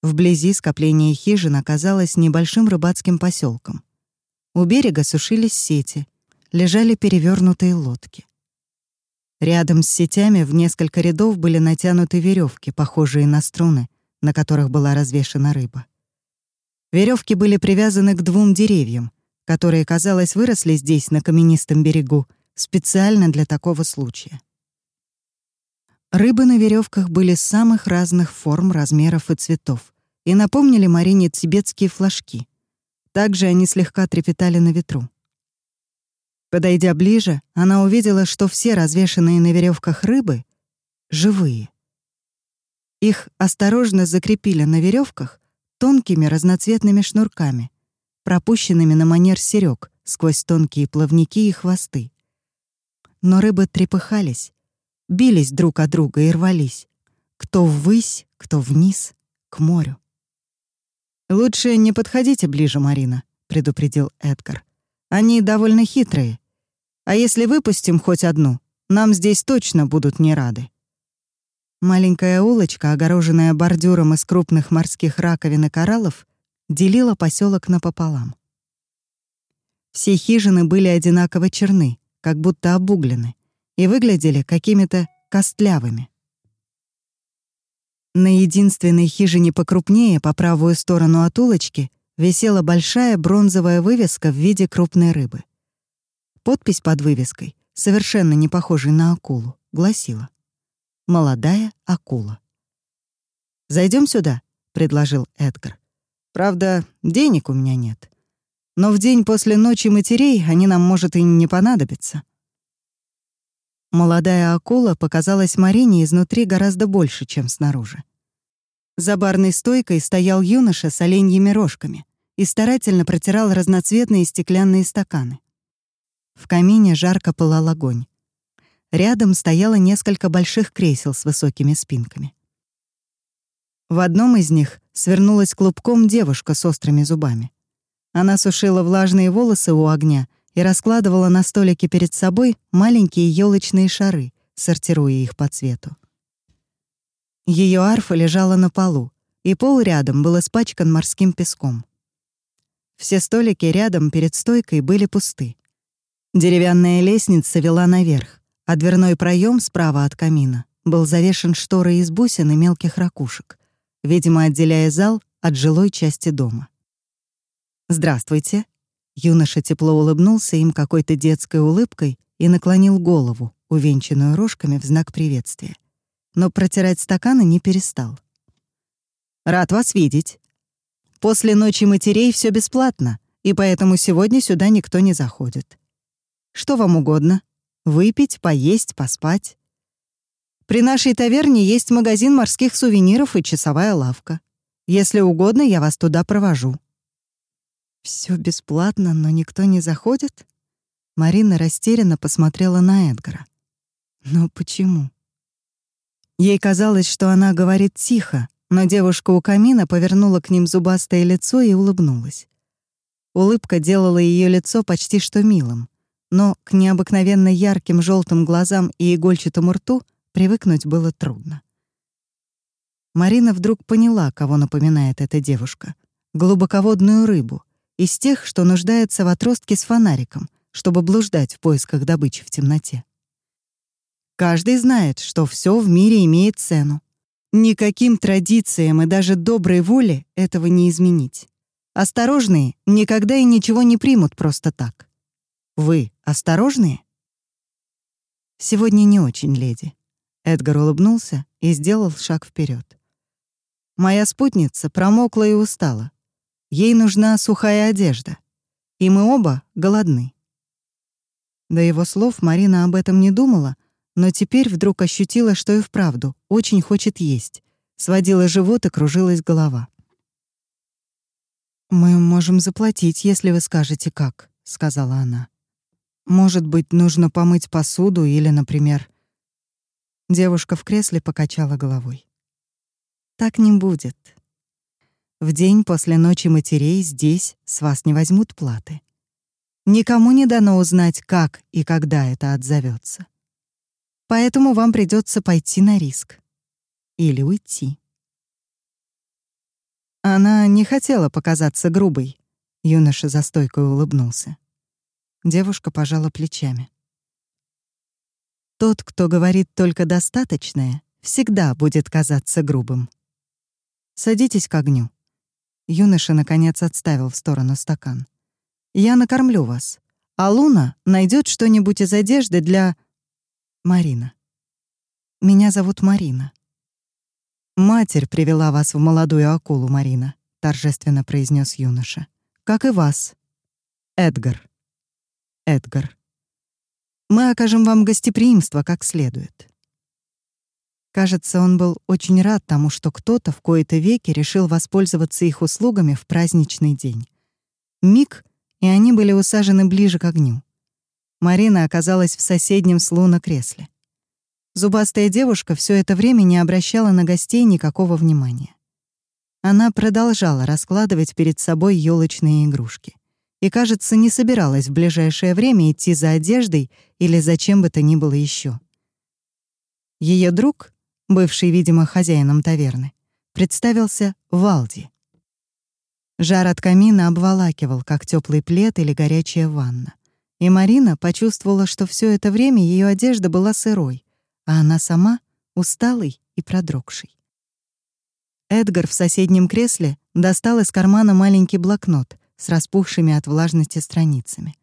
Вблизи скопление хижин оказалось небольшим рыбацким поселком. У берега сушились сети. лежали перевернутые лодки. Рядом с сетями в несколько рядов были натянуты веревки, похожие на струны, на которых была развешена рыба. Веревки были привязаны к двум деревьям, которые, казалось, выросли здесь, на каменистом берегу, специально для такого случая. Рыбы на веревках были самых разных форм, размеров и цветов и напомнили Марине тибетские флажки. Также они слегка трепетали на ветру. Подойдя ближе, она увидела, что все развешанные на веревках рыбы — живые. Их осторожно закрепили на веревках тонкими разноцветными шнурками, пропущенными на манер серёг сквозь тонкие плавники и хвосты. Но рыбы трепыхались, бились друг от друга и рвались, кто ввысь, кто вниз, к морю. «Лучше не подходите ближе, Марина», — предупредил Эдгар. «Они довольно хитрые а если выпустим хоть одну, нам здесь точно будут не рады. Маленькая улочка, огороженная бордюром из крупных морских раковин и кораллов, делила поселок напополам. Все хижины были одинаково черны, как будто обуглены, и выглядели какими-то костлявыми. На единственной хижине покрупнее, по правую сторону от улочки, висела большая бронзовая вывеска в виде крупной рыбы. Подпись под вывеской, совершенно не похожей на акулу, гласила «Молодая акула». Зайдем сюда», — предложил Эдгар. «Правда, денег у меня нет. Но в день после ночи матерей они нам, может, и не понадобятся». Молодая акула показалась Марине изнутри гораздо больше, чем снаружи. За барной стойкой стоял юноша с оленьими рожками и старательно протирал разноцветные стеклянные стаканы. В камине жарко пылал огонь. Рядом стояло несколько больших кресел с высокими спинками. В одном из них свернулась клубком девушка с острыми зубами. Она сушила влажные волосы у огня и раскладывала на столике перед собой маленькие елочные шары, сортируя их по цвету. Ее арфа лежала на полу, и пол рядом был испачкан морским песком. Все столики рядом перед стойкой были пусты. Деревянная лестница вела наверх, а дверной проем справа от камина был завешен шторой из бусин и мелких ракушек, видимо, отделяя зал от жилой части дома. «Здравствуйте!» Юноша тепло улыбнулся им какой-то детской улыбкой и наклонил голову, увенчанную рожками в знак приветствия. Но протирать стаканы не перестал. «Рад вас видеть. После ночи матерей все бесплатно, и поэтому сегодня сюда никто не заходит. Что вам угодно? Выпить, поесть, поспать. При нашей таверне есть магазин морских сувениров и часовая лавка. Если угодно, я вас туда провожу. Все бесплатно, но никто не заходит? Марина растерянно посмотрела на Эдгара. Но почему? Ей казалось, что она говорит тихо, но девушка у камина повернула к ним зубастое лицо и улыбнулась. Улыбка делала ее лицо почти что милым но к необыкновенно ярким желтым глазам и игольчатому рту привыкнуть было трудно. Марина вдруг поняла, кого напоминает эта девушка. Глубоководную рыбу, из тех, что нуждается в отростке с фонариком, чтобы блуждать в поисках добычи в темноте. Каждый знает, что все в мире имеет цену. Никаким традициям и даже доброй воле этого не изменить. Осторожные никогда и ничего не примут просто так. Вы осторожные? Сегодня не очень, леди. Эдгар улыбнулся и сделал шаг вперед. Моя спутница промокла и устала. Ей нужна сухая одежда. И мы оба голодны. До его слов Марина об этом не думала, но теперь вдруг ощутила, что и вправду очень хочет есть. Сводила живот и кружилась голова. «Мы можем заплатить, если вы скажете, как», — сказала она. Может быть, нужно помыть посуду или, например... Девушка в кресле покачала головой. Так не будет. В день после ночи матерей здесь с вас не возьмут платы. Никому не дано узнать, как и когда это отзовется. Поэтому вам придется пойти на риск. Или уйти. Она не хотела показаться грубой. Юноша за стойкой улыбнулся. Девушка пожала плечами. Тот, кто говорит только достаточное, всегда будет казаться грубым. Садитесь к огню. Юноша, наконец, отставил в сторону стакан. «Я накормлю вас, а Луна найдет что-нибудь из одежды для...» «Марина. Меня зовут Марина». «Матерь привела вас в молодую акулу, Марина», — торжественно произнес юноша. «Как и вас. Эдгар». «Эдгар. Мы окажем вам гостеприимство как следует». Кажется, он был очень рад тому, что кто-то в кои-то веки решил воспользоваться их услугами в праздничный день. Миг, и они были усажены ближе к огню. Марина оказалась в соседнем с Луна кресле. Зубастая девушка все это время не обращала на гостей никакого внимания. Она продолжала раскладывать перед собой елочные игрушки и, кажется, не собиралась в ближайшее время идти за одеждой или за чем бы то ни было еще. Ее друг, бывший, видимо, хозяином таверны, представился Валди. Жар от камина обволакивал, как теплый плед или горячая ванна. И Марина почувствовала, что все это время ее одежда была сырой, а она сама — усталой и продрогшей. Эдгар в соседнем кресле достал из кармана маленький блокнот с распухшими от влажности страницами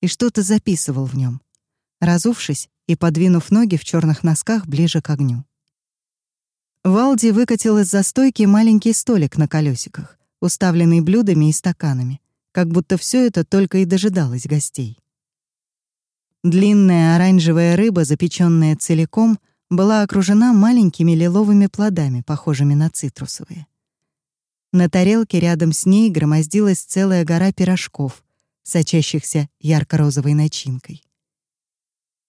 и что-то записывал в нем, разувшись и подвинув ноги в черных носках ближе к огню. Валди выкатил из застойки маленький столик на колесиках, уставленный блюдами и стаканами, как будто все это только и дожидалось гостей. Длинная оранжевая рыба, запеченная целиком, была окружена маленькими лиловыми плодами, похожими на цитрусовые. На тарелке рядом с ней громоздилась целая гора пирожков, сочащихся ярко-розовой начинкой.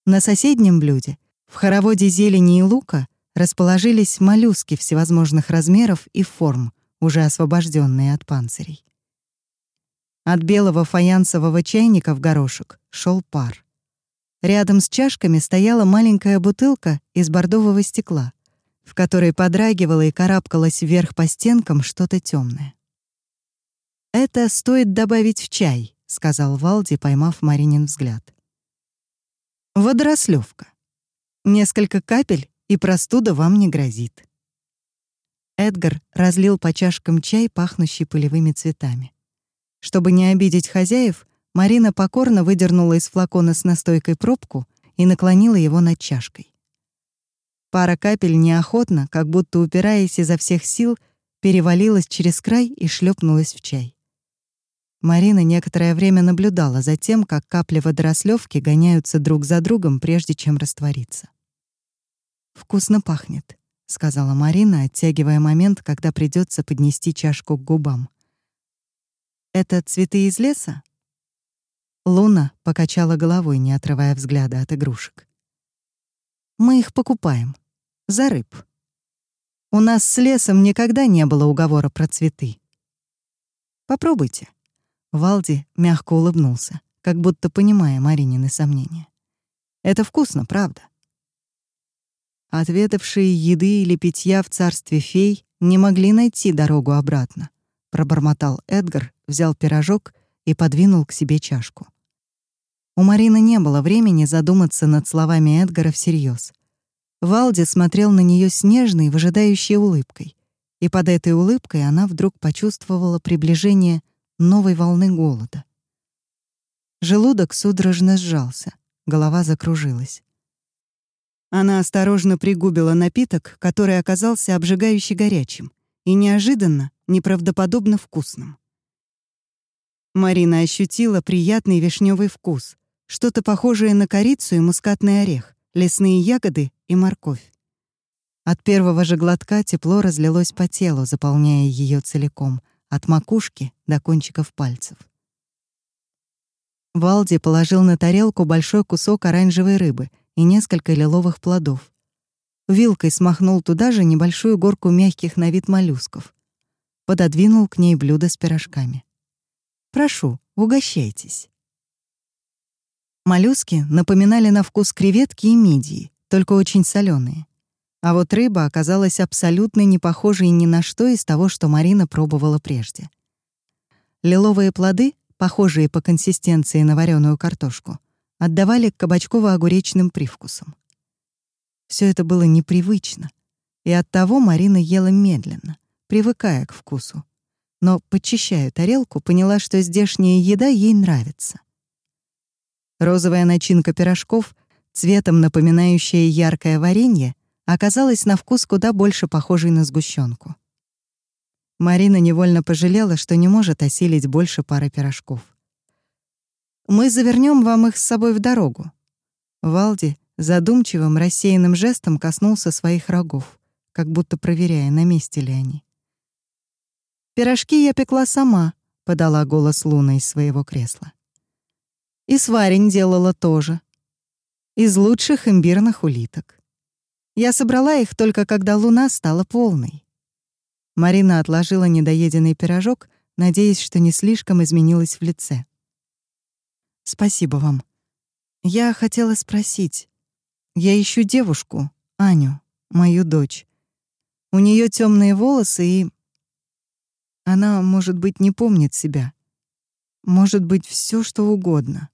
На соседнем блюде, в хороводе зелени и лука, расположились моллюски всевозможных размеров и форм, уже освобожденные от панцирей. От белого фаянсового чайника в горошек шел пар. Рядом с чашками стояла маленькая бутылка из бордового стекла, в которой подрагивало и карабкалось вверх по стенкам что-то темное. «Это стоит добавить в чай», — сказал Валди, поймав Маринин взгляд. «Водорослёвка. Несколько капель и простуда вам не грозит. Эдгар разлил по чашкам чай, пахнущий полевыми цветами. Чтобы не обидеть хозяев, Марина покорно выдернула из флакона с настойкой пробку и наклонила его над чашкой. Пара капель неохотно, как будто упираясь изо всех сил, перевалилась через край и шлепнулась в чай. Марина некоторое время наблюдала за тем, как капли водорослёвки гоняются друг за другом, прежде чем раствориться. «Вкусно пахнет», — сказала Марина, оттягивая момент, когда придется поднести чашку к губам. «Это цветы из леса?» Луна покачала головой, не отрывая взгляда от игрушек. «Мы их покупаем. За рыб. У нас с лесом никогда не было уговора про цветы. Попробуйте». Валди мягко улыбнулся, как будто понимая Маринины сомнения. «Это вкусно, правда?» Отведавшие еды или питья в царстве фей не могли найти дорогу обратно. Пробормотал Эдгар, взял пирожок и подвинул к себе чашку. У Марины не было времени задуматься над словами Эдгара всерьез. Валди смотрел на нее с нежной, выжидающей улыбкой. И под этой улыбкой она вдруг почувствовала приближение новой волны голода. Желудок судорожно сжался, голова закружилась. Она осторожно пригубила напиток, который оказался обжигающе горячим и неожиданно, неправдоподобно вкусным. Марина ощутила приятный вишневый вкус, что-то похожее на корицу и мускатный орех, лесные ягоды и морковь. От первого же глотка тепло разлилось по телу, заполняя ее целиком, от макушки до кончиков пальцев. Валди положил на тарелку большой кусок оранжевой рыбы — и несколько лиловых плодов. Вилкой смахнул туда же небольшую горку мягких на вид моллюсков. Пододвинул к ней блюдо с пирожками. «Прошу, угощайтесь». Моллюски напоминали на вкус креветки и мидии, только очень соленые. А вот рыба оказалась абсолютно не похожей ни на что из того, что Марина пробовала прежде. Лиловые плоды похожие по консистенции на вареную картошку, отдавали кабачково-огуречным привкусом. Все это было непривычно, и оттого Марина ела медленно, привыкая к вкусу. Но, подчищая тарелку, поняла, что здешняя еда ей нравится. Розовая начинка пирожков, цветом напоминающая яркое варенье, оказалась на вкус куда больше похожей на сгущенку. Марина невольно пожалела, что не может осилить больше пары пирожков. «Мы завернем вам их с собой в дорогу». Валди задумчивым, рассеянным жестом коснулся своих рогов, как будто проверяя, на месте ли они. «Пирожки я пекла сама», — подала голос Луна из своего кресла. «И сварень делала тоже. Из лучших имбирных улиток. Я собрала их только когда луна стала полной. Марина отложила недоеденный пирожок, надеясь, что не слишком изменилась в лице. «Спасибо вам. Я хотела спросить. Я ищу девушку, Аню, мою дочь. У нее темные волосы и... Она, может быть, не помнит себя. Может быть, все что угодно.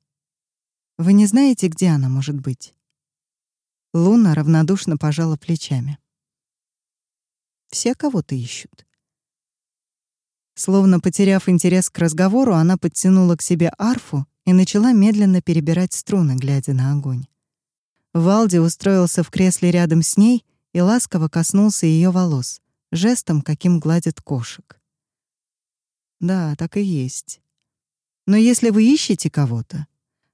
Вы не знаете, где она может быть?» Луна равнодушно пожала плечами. Все кого-то ищут. Словно потеряв интерес к разговору, она подтянула к себе арфу и начала медленно перебирать струны, глядя на огонь. Валди устроился в кресле рядом с ней и ласково коснулся ее волос, жестом, каким гладят кошек. Да, так и есть. Но если вы ищете кого-то,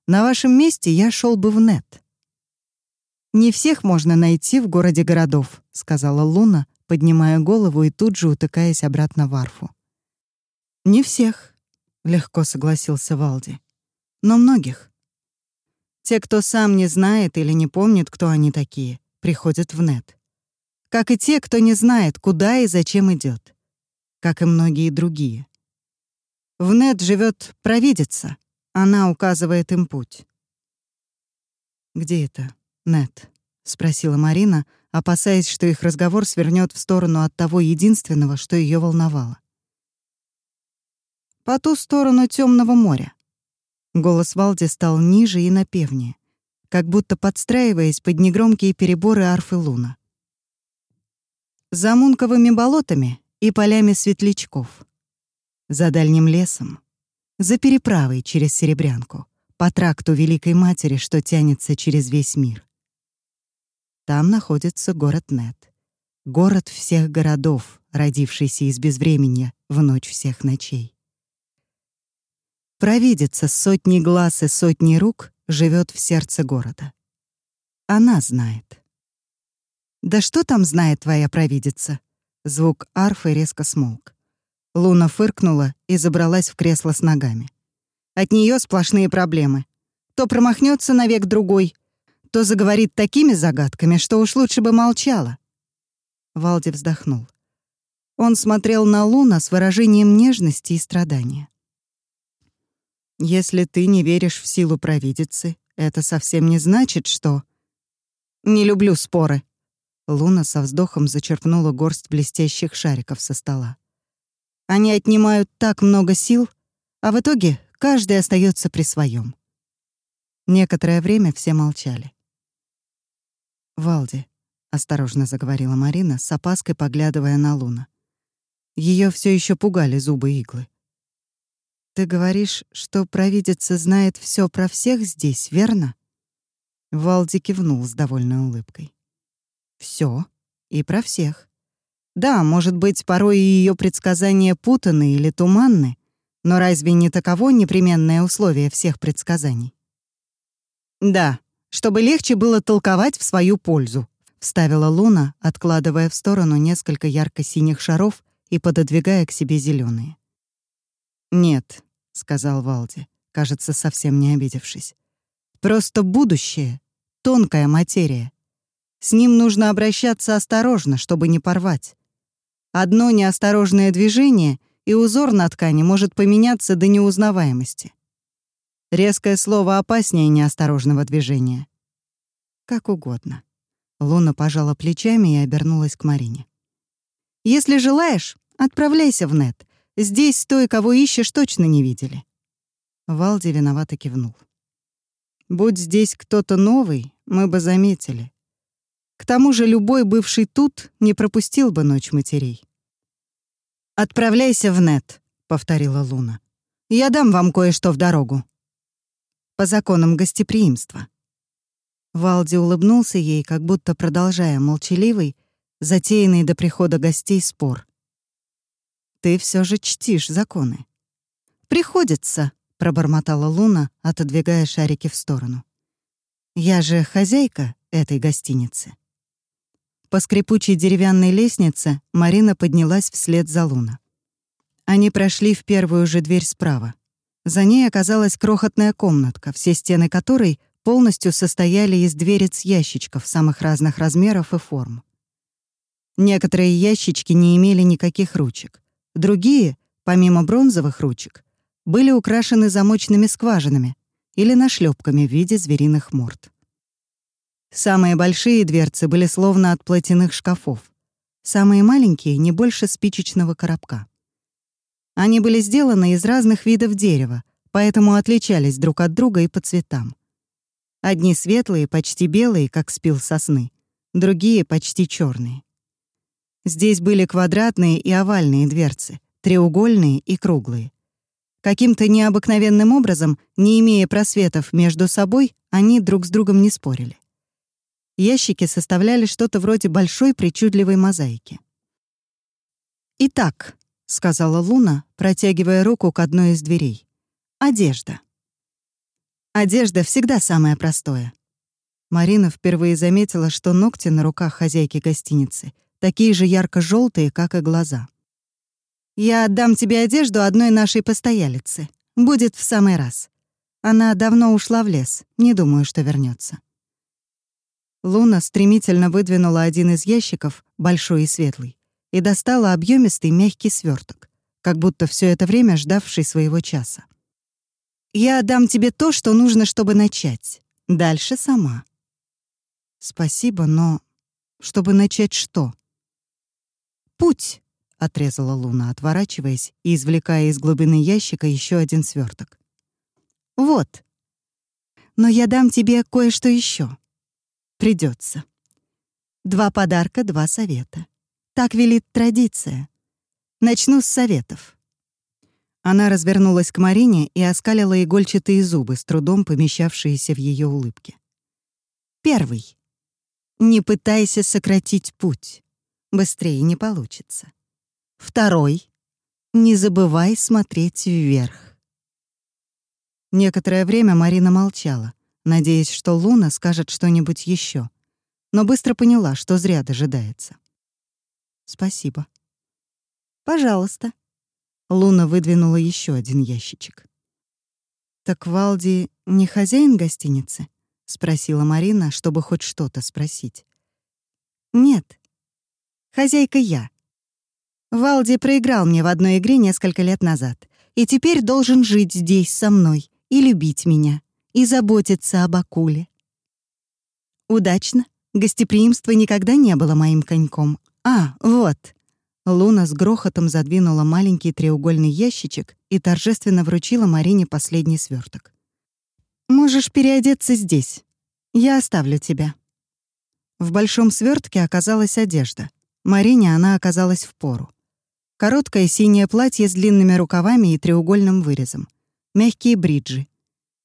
на вашем месте я шел бы в нет. Не всех можно найти в городе городов, сказала Луна, поднимая голову и тут же утыкаясь обратно в арфу. «Не всех», — легко согласился Валди. «Но многих. Те, кто сам не знает или не помнит, кто они такие, приходят в нет. Как и те, кто не знает, куда и зачем идет. Как и многие другие. В нет живет провидица. Она указывает им путь. «Где это, нет?» — спросила Марина, опасаясь, что их разговор свернет в сторону от того единственного, что ее волновало. По ту сторону темного моря. Голос Валди стал ниже и напевнее, как будто подстраиваясь под негромкие переборы арфы луна. За мунковыми болотами и полями светлячков. За дальним лесом. За переправой через Серебрянку. По тракту Великой Матери, что тянется через весь мир. Там находится город Нет. Город всех городов, родившийся из безвременья в ночь всех ночей. Провидица сотни глаз и сотни рук живет в сердце города. Она знает. «Да что там знает твоя провидица?» Звук арфы резко смолк. Луна фыркнула и забралась в кресло с ногами. От нее сплошные проблемы. То промахнется на век другой, то заговорит такими загадками, что уж лучше бы молчала. Валди вздохнул. Он смотрел на Луна с выражением нежности и страдания. «Если ты не веришь в силу провидицы, это совсем не значит, что...» «Не люблю споры». Луна со вздохом зачерпнула горсть блестящих шариков со стола. «Они отнимают так много сил, а в итоге каждый остается при своем. Некоторое время все молчали. «Валди», — осторожно заговорила Марина, с опаской поглядывая на Луна. Ее все еще пугали зубы иглы. «Ты говоришь, что провидица знает все про всех здесь, верно?» Валди кивнул с довольной улыбкой. Все и про всех. Да, может быть, порой ее предсказания путаны или туманны, но разве не таково непременное условие всех предсказаний? Да, чтобы легче было толковать в свою пользу», — вставила Луна, откладывая в сторону несколько ярко-синих шаров и пододвигая к себе зеленые. «Нет», — сказал Валди, кажется, совсем не обидевшись. «Просто будущее — тонкая материя. С ним нужно обращаться осторожно, чтобы не порвать. Одно неосторожное движение, и узор на ткани может поменяться до неузнаваемости. Резкое слово опаснее неосторожного движения. Как угодно. Луна пожала плечами и обернулась к Марине. «Если желаешь, отправляйся в нет. Здесь той, кого ищешь, точно не видели». Валди виновато кивнул. «Будь здесь кто-то новый, мы бы заметили. К тому же любой бывший тут не пропустил бы ночь матерей». «Отправляйся в нет», — повторила Луна. «Я дам вам кое-что в дорогу». «По законам гостеприимства». Валди улыбнулся ей, как будто продолжая молчаливый, затеянный до прихода гостей спор. «Ты все же чтишь законы». «Приходится», — пробормотала Луна, отодвигая шарики в сторону. «Я же хозяйка этой гостиницы». По скрипучей деревянной лестнице Марина поднялась вслед за Луна. Они прошли в первую же дверь справа. За ней оказалась крохотная комнатка, все стены которой полностью состояли из дверец ящичков самых разных размеров и форм. Некоторые ящички не имели никаких ручек. Другие, помимо бронзовых ручек, были украшены замочными скважинами или нашлепками в виде звериных морд. Самые большие дверцы были словно от платяных шкафов. Самые маленькие — не больше спичечного коробка. Они были сделаны из разных видов дерева, поэтому отличались друг от друга и по цветам. Одни светлые, почти белые, как спил сосны, другие почти черные. Здесь были квадратные и овальные дверцы, треугольные и круглые. Каким-то необыкновенным образом, не имея просветов между собой, они друг с другом не спорили. Ящики составляли что-то вроде большой причудливой мозаики. «Итак», — сказала Луна, протягивая руку к одной из дверей, — «одежда». Одежда всегда самое простое. Марина впервые заметила, что ногти на руках хозяйки гостиницы такие же ярко желтые как и глаза. «Я отдам тебе одежду одной нашей постоялицы. Будет в самый раз. Она давно ушла в лес, не думаю, что вернется. Луна стремительно выдвинула один из ящиков, большой и светлый, и достала объемистый мягкий сверток, как будто все это время ждавший своего часа. Я дам тебе то, что нужно, чтобы начать. Дальше сама. Спасибо, но чтобы начать что? Путь, отрезала Луна, отворачиваясь и извлекая из глубины ящика еще один сверток. Вот. Но я дам тебе кое-что еще. Придется. Два подарка, два совета. Так велит традиция. Начну с советов. Она развернулась к Марине и оскалила игольчатые зубы, с трудом помещавшиеся в ее улыбке. Первый. Не пытайся сократить путь. Быстрее не получится. Второй. Не забывай смотреть вверх. Некоторое время Марина молчала, надеясь, что Луна скажет что-нибудь еще, но быстро поняла, что зря дожидается. «Спасибо». «Пожалуйста», Луна выдвинула еще один ящичек. «Так Валди не хозяин гостиницы?» — спросила Марина, чтобы хоть что-то спросить. «Нет. Хозяйка я. Валди проиграл мне в одной игре несколько лет назад и теперь должен жить здесь со мной и любить меня, и заботиться об акуле. Удачно. Гостеприимство никогда не было моим коньком. А, вот. Луна с грохотом задвинула маленький треугольный ящичек и торжественно вручила Марине последний сверток. «Можешь переодеться здесь. Я оставлю тебя». В большом свертке оказалась одежда. Марине она оказалась в пору. Короткое синее платье с длинными рукавами и треугольным вырезом. Мягкие бриджи.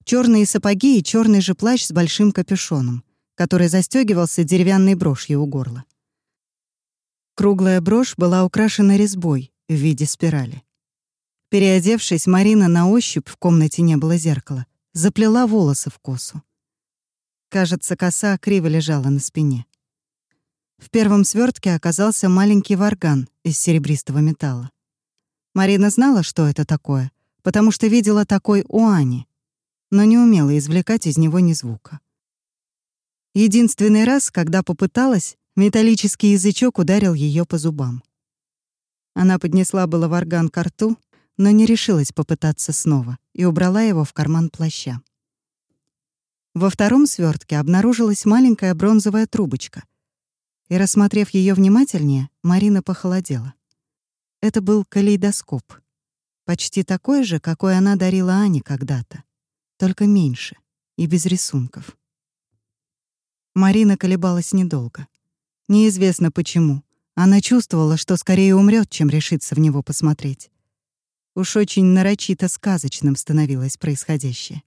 Черные сапоги и черный же плащ с большим капюшоном, который застегивался деревянной брошью у горла. Круглая брошь была украшена резьбой в виде спирали. Переодевшись, Марина на ощупь, в комнате не было зеркала, заплела волосы в косу. Кажется, коса криво лежала на спине. В первом свертке оказался маленький варган из серебристого металла. Марина знала, что это такое, потому что видела такой у Ани, но не умела извлекать из него ни звука. Единственный раз, когда попыталась, Металлический язычок ударил ее по зубам. Она поднесла было варган к рту, но не решилась попытаться снова и убрала его в карман плаща. Во втором свертке обнаружилась маленькая бронзовая трубочка. И, рассмотрев ее внимательнее, Марина похолодела. Это был калейдоскоп. Почти такой же, какой она дарила Ане когда-то, только меньше и без рисунков. Марина колебалась недолго. Неизвестно почему. Она чувствовала, что скорее умрет, чем решится в него посмотреть. Уж очень нарочито сказочным становилось происходящее.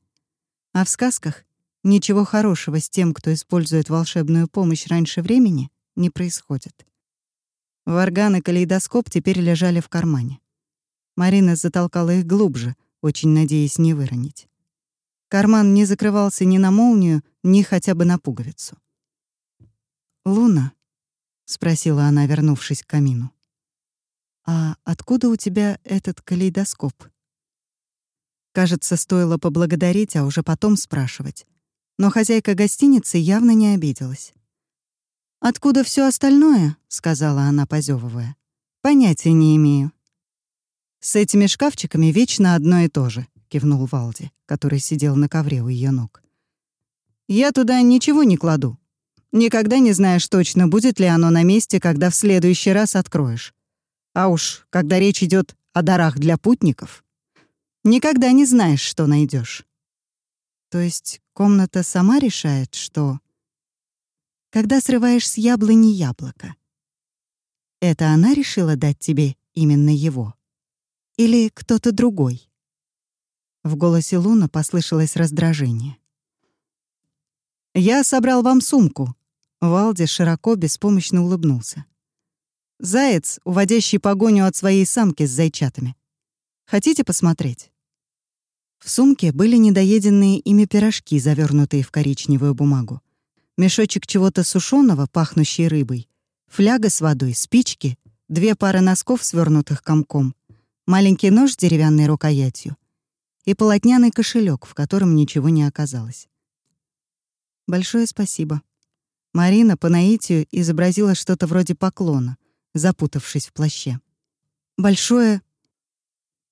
А в сказках ничего хорошего с тем, кто использует волшебную помощь раньше времени, не происходит. Варган и калейдоскоп теперь лежали в кармане. Марина затолкала их глубже, очень надеясь не выронить. Карман не закрывался ни на молнию, ни хотя бы на пуговицу. «Луна?» — спросила она, вернувшись к камину. «А откуда у тебя этот калейдоскоп?» Кажется, стоило поблагодарить, а уже потом спрашивать. Но хозяйка гостиницы явно не обиделась. «Откуда все остальное?» — сказала она, позевывая. «Понятия не имею». «С этими шкафчиками вечно одно и то же», — кивнул Валди, который сидел на ковре у ее ног. «Я туда ничего не кладу. Никогда не знаешь точно, будет ли оно на месте, когда в следующий раз откроешь. А уж, когда речь идет о дарах для путников, никогда не знаешь, что найдешь. То есть комната сама решает, что... Когда срываешь с яблони яблоко. Это она решила дать тебе именно его? Или кто-то другой? В голосе Луна послышалось раздражение. «Я собрал вам сумку», Валди широко, беспомощно улыбнулся. «Заяц, уводящий погоню от своей самки с зайчатами. Хотите посмотреть?» В сумке были недоеденные ими пирожки, завернутые в коричневую бумагу, мешочек чего-то сушеного, пахнущий рыбой, фляга с водой, спички, две пары носков, свернутых комком, маленький нож с деревянной рукоятью и полотняный кошелек, в котором ничего не оказалось. «Большое спасибо», Марина по наитию изобразила что-то вроде поклона, запутавшись в плаще. «Большое...»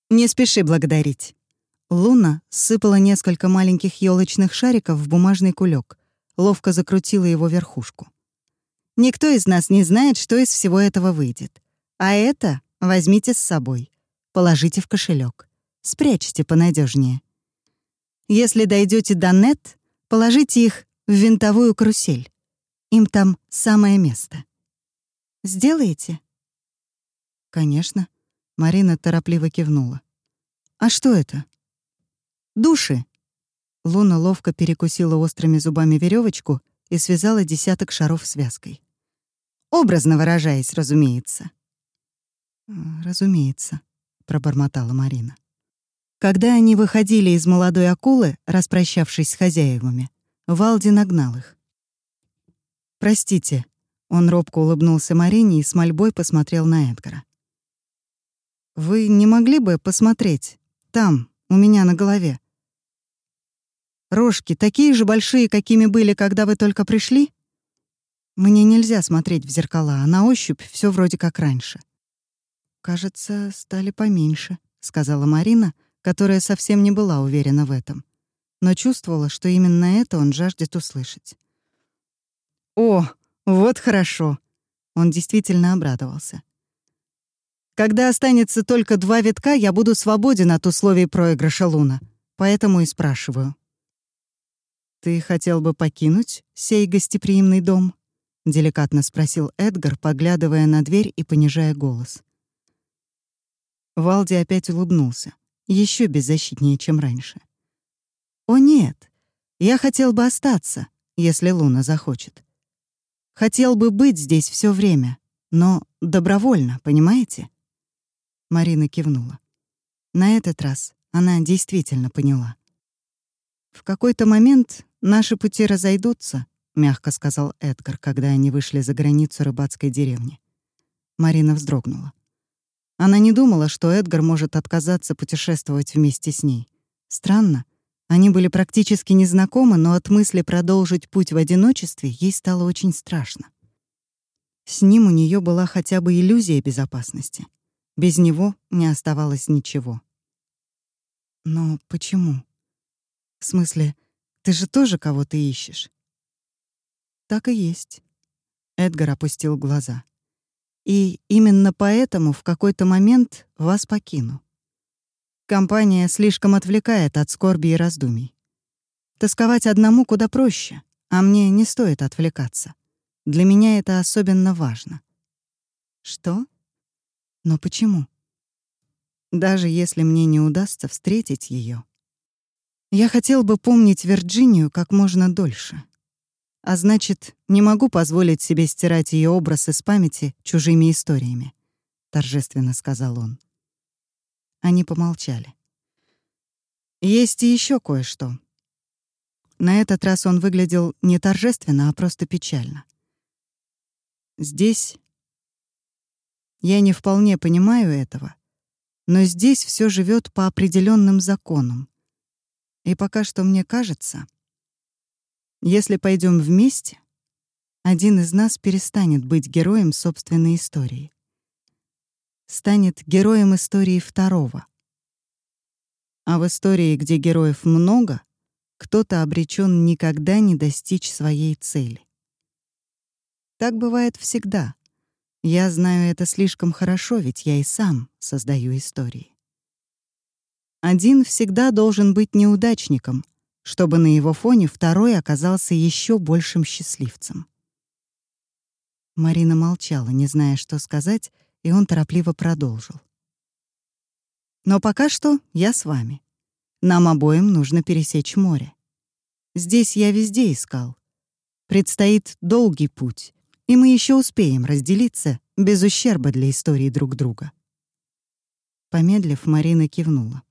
«Не спеши благодарить». Луна сыпала несколько маленьких елочных шариков в бумажный кулек, ловко закрутила его верхушку. «Никто из нас не знает, что из всего этого выйдет. А это возьмите с собой, положите в кошелек, спрячьте понадежнее. Если дойдете до нет, положите их в винтовую карусель. Им там самое место. Сделаете? Конечно. Марина торопливо кивнула. А что это? Души. Луна ловко перекусила острыми зубами веревочку и связала десяток шаров связкой. Образно выражаясь, разумеется. «Разумеется», — пробормотала Марина. Когда они выходили из молодой акулы, распрощавшись с хозяевами, Валди нагнал их. «Простите». Он робко улыбнулся Марине и с мольбой посмотрел на Эдгара. «Вы не могли бы посмотреть? Там, у меня на голове. Рожки такие же большие, какими были, когда вы только пришли? Мне нельзя смотреть в зеркала, а на ощупь все вроде как раньше». «Кажется, стали поменьше», — сказала Марина, которая совсем не была уверена в этом, но чувствовала, что именно это он жаждет услышать. «О, вот хорошо!» Он действительно обрадовался. «Когда останется только два витка, я буду свободен от условий проигрыша Луна, поэтому и спрашиваю». «Ты хотел бы покинуть сей гостеприимный дом?» — деликатно спросил Эдгар, поглядывая на дверь и понижая голос. Валди опять улыбнулся, еще беззащитнее, чем раньше. «О нет, я хотел бы остаться, если Луна захочет. Хотел бы быть здесь все время, но добровольно, понимаете?» Марина кивнула. На этот раз она действительно поняла. «В какой-то момент наши пути разойдутся», — мягко сказал Эдгар, когда они вышли за границу рыбацкой деревни. Марина вздрогнула. Она не думала, что Эдгар может отказаться путешествовать вместе с ней. Странно, они были практически незнакомы, но от мысли продолжить путь в одиночестве ей стало очень страшно. С ним у нее была хотя бы иллюзия безопасности. Без него не оставалось ничего. Но почему? В смысле, ты же тоже кого-то ищешь? Так и есть. Эдгар опустил глаза. И именно поэтому в какой-то момент вас покину. Компания слишком отвлекает от скорби и раздумий. Тосковать одному куда проще, а мне не стоит отвлекаться. Для меня это особенно важно. Что? Но почему? Даже если мне не удастся встретить ее, я хотел бы помнить Вирджинию как можно дольше. А значит, не могу позволить себе стирать ее образ из памяти чужими историями, торжественно сказал он. Они помолчали. Есть и еще кое-что. На этот раз он выглядел не торжественно, а просто печально. Здесь я не вполне понимаю этого, но здесь все живет по определенным законам. И пока что мне кажется, если пойдем вместе, один из нас перестанет быть героем собственной истории. Станет героем истории второго. А в истории, где героев много, кто-то обречен никогда не достичь своей цели. Так бывает всегда. Я знаю это слишком хорошо, ведь я и сам создаю истории. Один всегда должен быть неудачником, чтобы на его фоне второй оказался еще большим счастливцем. Марина молчала, не зная, что сказать, и он торопливо продолжил. «Но пока что я с вами. Нам обоим нужно пересечь море. Здесь я везде искал. Предстоит долгий путь, и мы еще успеем разделиться без ущерба для истории друг друга. Помедлив, Марина кивнула.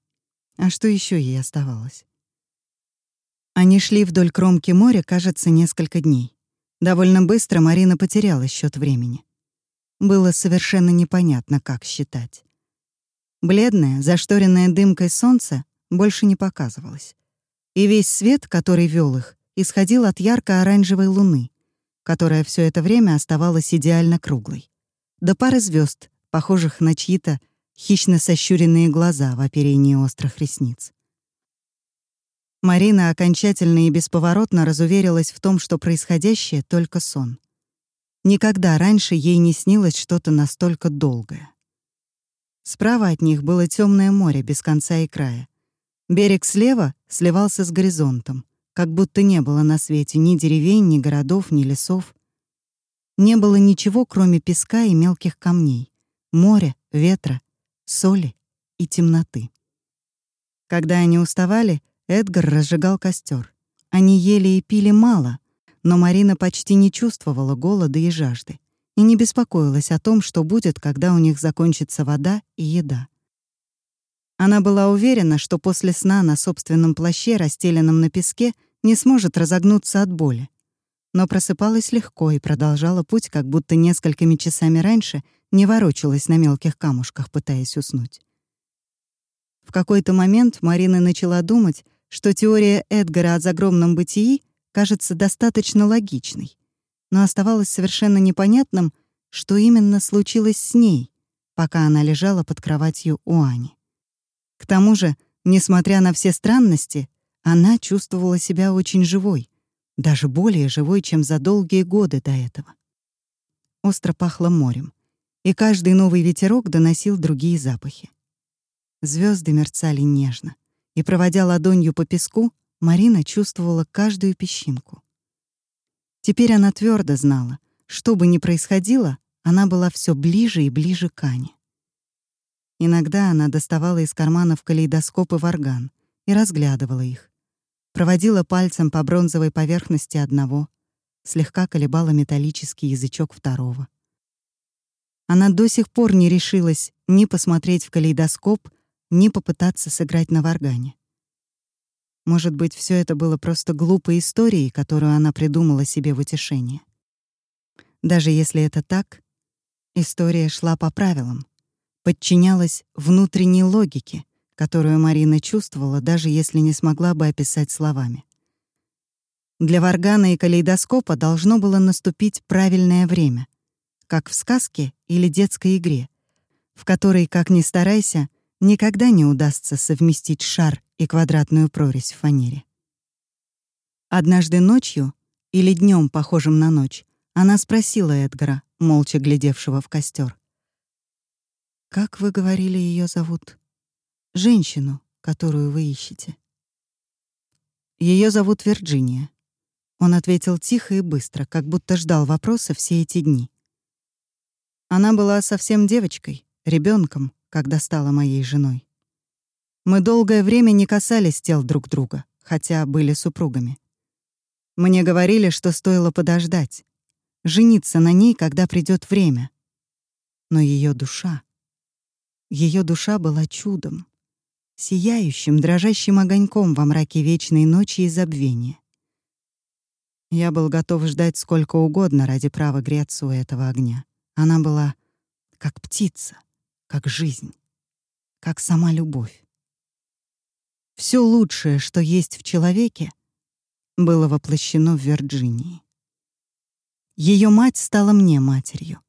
А что еще ей оставалось? Они шли вдоль кромки моря, кажется, несколько дней. Довольно быстро Марина потеряла счет времени. Было совершенно непонятно, как считать. Бледное, зашторенное дымкой солнце больше не показывалось. И весь свет, который вел их, исходил от ярко-оранжевой луны, которая все это время оставалась идеально круглой. До пары звезд, похожих на чьи-то хищно сощуренные глаза в оперении острых ресниц. Марина окончательно и бесповоротно разуверилась в том, что происходящее — только сон. Никогда раньше ей не снилось что-то настолько долгое. Справа от них было темное море без конца и края. Берег слева сливался с горизонтом, как будто не было на свете ни деревень, ни городов, ни лесов. Не было ничего, кроме песка и мелких камней, моря, ветра, соли и темноты. Когда они уставали, Эдгар разжигал костер. Они ели и пили мало, но Марина почти не чувствовала голода и жажды и не беспокоилась о том, что будет, когда у них закончится вода и еда. Она была уверена, что после сна на собственном плаще, расстеленном на песке, не сможет разогнуться от боли. Но просыпалась легко и продолжала путь, как будто несколькими часами раньше не ворочалась на мелких камушках, пытаясь уснуть. В какой-то момент Марина начала думать, что теория Эдгара о загромном бытии кажется достаточно логичной, но оставалось совершенно непонятным, что именно случилось с ней, пока она лежала под кроватью у Ани. К тому же, несмотря на все странности, она чувствовала себя очень живой, даже более живой, чем за долгие годы до этого. Остро пахло морем, и каждый новый ветерок доносил другие запахи. Звезды мерцали нежно, и, проводя ладонью по песку, Марина чувствовала каждую песчинку. Теперь она твердо знала, что бы ни происходило, она была все ближе и ближе к Ане. Иногда она доставала из карманов калейдоскоп и варган и разглядывала их. Проводила пальцем по бронзовой поверхности одного, слегка колебала металлический язычок второго. Она до сих пор не решилась ни посмотреть в калейдоскоп, ни попытаться сыграть на варгане. Может быть, все это было просто глупой историей, которую она придумала себе в утешение. Даже если это так, история шла по правилам подчинялась внутренней логике, которую Марина чувствовала, даже если не смогла бы описать словами. Для варгана и калейдоскопа должно было наступить правильное время, как в сказке или детской игре, в которой, как ни старайся, никогда не удастся совместить шар и квадратную прорезь в фанере. Однажды ночью или днем, похожим на ночь, она спросила Эдгара, молча глядевшего в костер: как вы говорили, ее зовут? женщину, которую вы ищете. Ее зовут Вирджиния. Он ответил тихо и быстро, как будто ждал вопроса все эти дни. Она была совсем девочкой, ребенком, когда стала моей женой. Мы долгое время не касались тел друг друга, хотя были супругами. Мне говорили, что стоило подождать, жениться на ней, когда придет время. Но ее душа, ее душа была чудом, сияющим, дрожащим огоньком во мраке вечной ночи и забвения. Я был готов ждать сколько угодно ради права греться у этого огня. Она была как птица, как жизнь, как сама любовь. Все лучшее, что есть в человеке, было воплощено в Вирджинии. Ее мать стала мне матерью.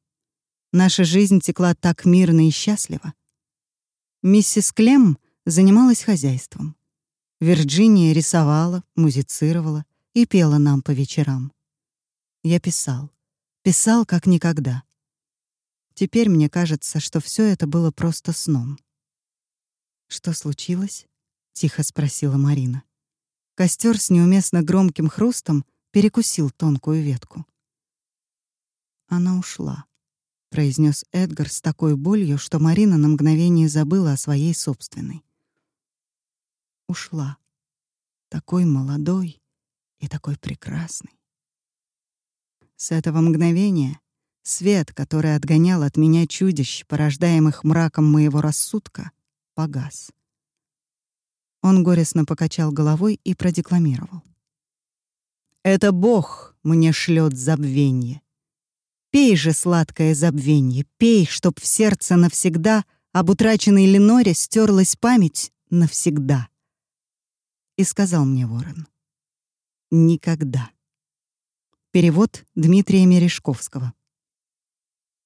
Наша жизнь текла так мирно и счастливо. Миссис Клем занималась хозяйством. Вирджиния рисовала, музицировала, и пела нам по вечерам. Я писал, писал как никогда. Теперь мне кажется, что все это было просто сном. «Что случилось?» — тихо спросила Марина. Костер с неуместно громким хрустом перекусил тонкую ветку. «Она ушла», — произнес Эдгар с такой болью, что Марина на мгновение забыла о своей собственной. «Ушла. Такой молодой, и такой прекрасный. С этого мгновения свет, который отгонял от меня чудищ, порождаемых мраком моего рассудка, погас. Он горестно покачал головой и продекламировал. «Это Бог мне шлет забвенье. Пей же сладкое забвенье, пей, чтоб в сердце навсегда об утраченной Леноре стерлась память навсегда». И сказал мне ворон никогда. Перевод Дмитрия Мережковского.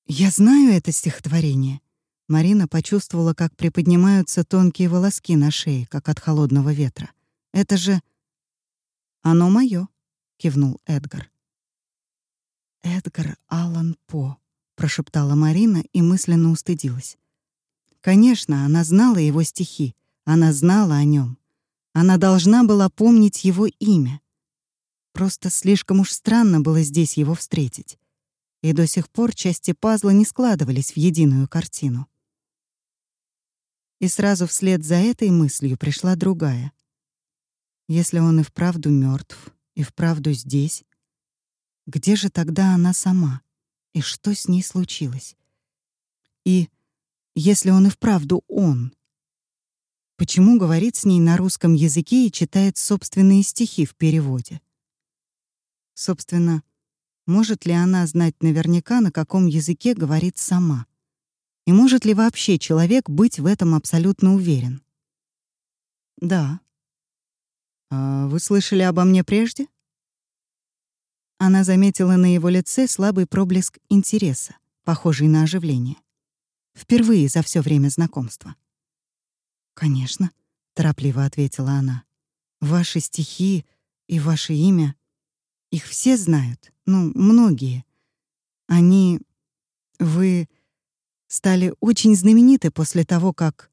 Я знаю это стихотворение. Марина почувствовала, как приподнимаются тонкие волоски на шее, как от холодного ветра. Это же оно моё, кивнул Эдгар. Эдгар Аллан По, прошептала Марина и мысленно устыдилась. Конечно, она знала его стихи, она знала о нем. Она должна была помнить его имя. Просто слишком уж странно было здесь его встретить. И до сих пор части пазла не складывались в единую картину. И сразу вслед за этой мыслью пришла другая. Если он и вправду мертв, и вправду здесь, где же тогда она сама? И что с ней случилось? И если он и вправду он, почему говорит с ней на русском языке и читает собственные стихи в переводе? Собственно, может ли она знать наверняка, на каком языке говорит сама? И может ли вообще человек быть в этом абсолютно уверен? Да. А вы слышали обо мне прежде? Она заметила на его лице слабый проблеск интереса, похожий на оживление. Впервые за все время знакомства. «Конечно», — торопливо ответила она. «Ваши стихи и ваше имя их все знают, ну, многие. Они... Вы стали очень знамениты после того, как...»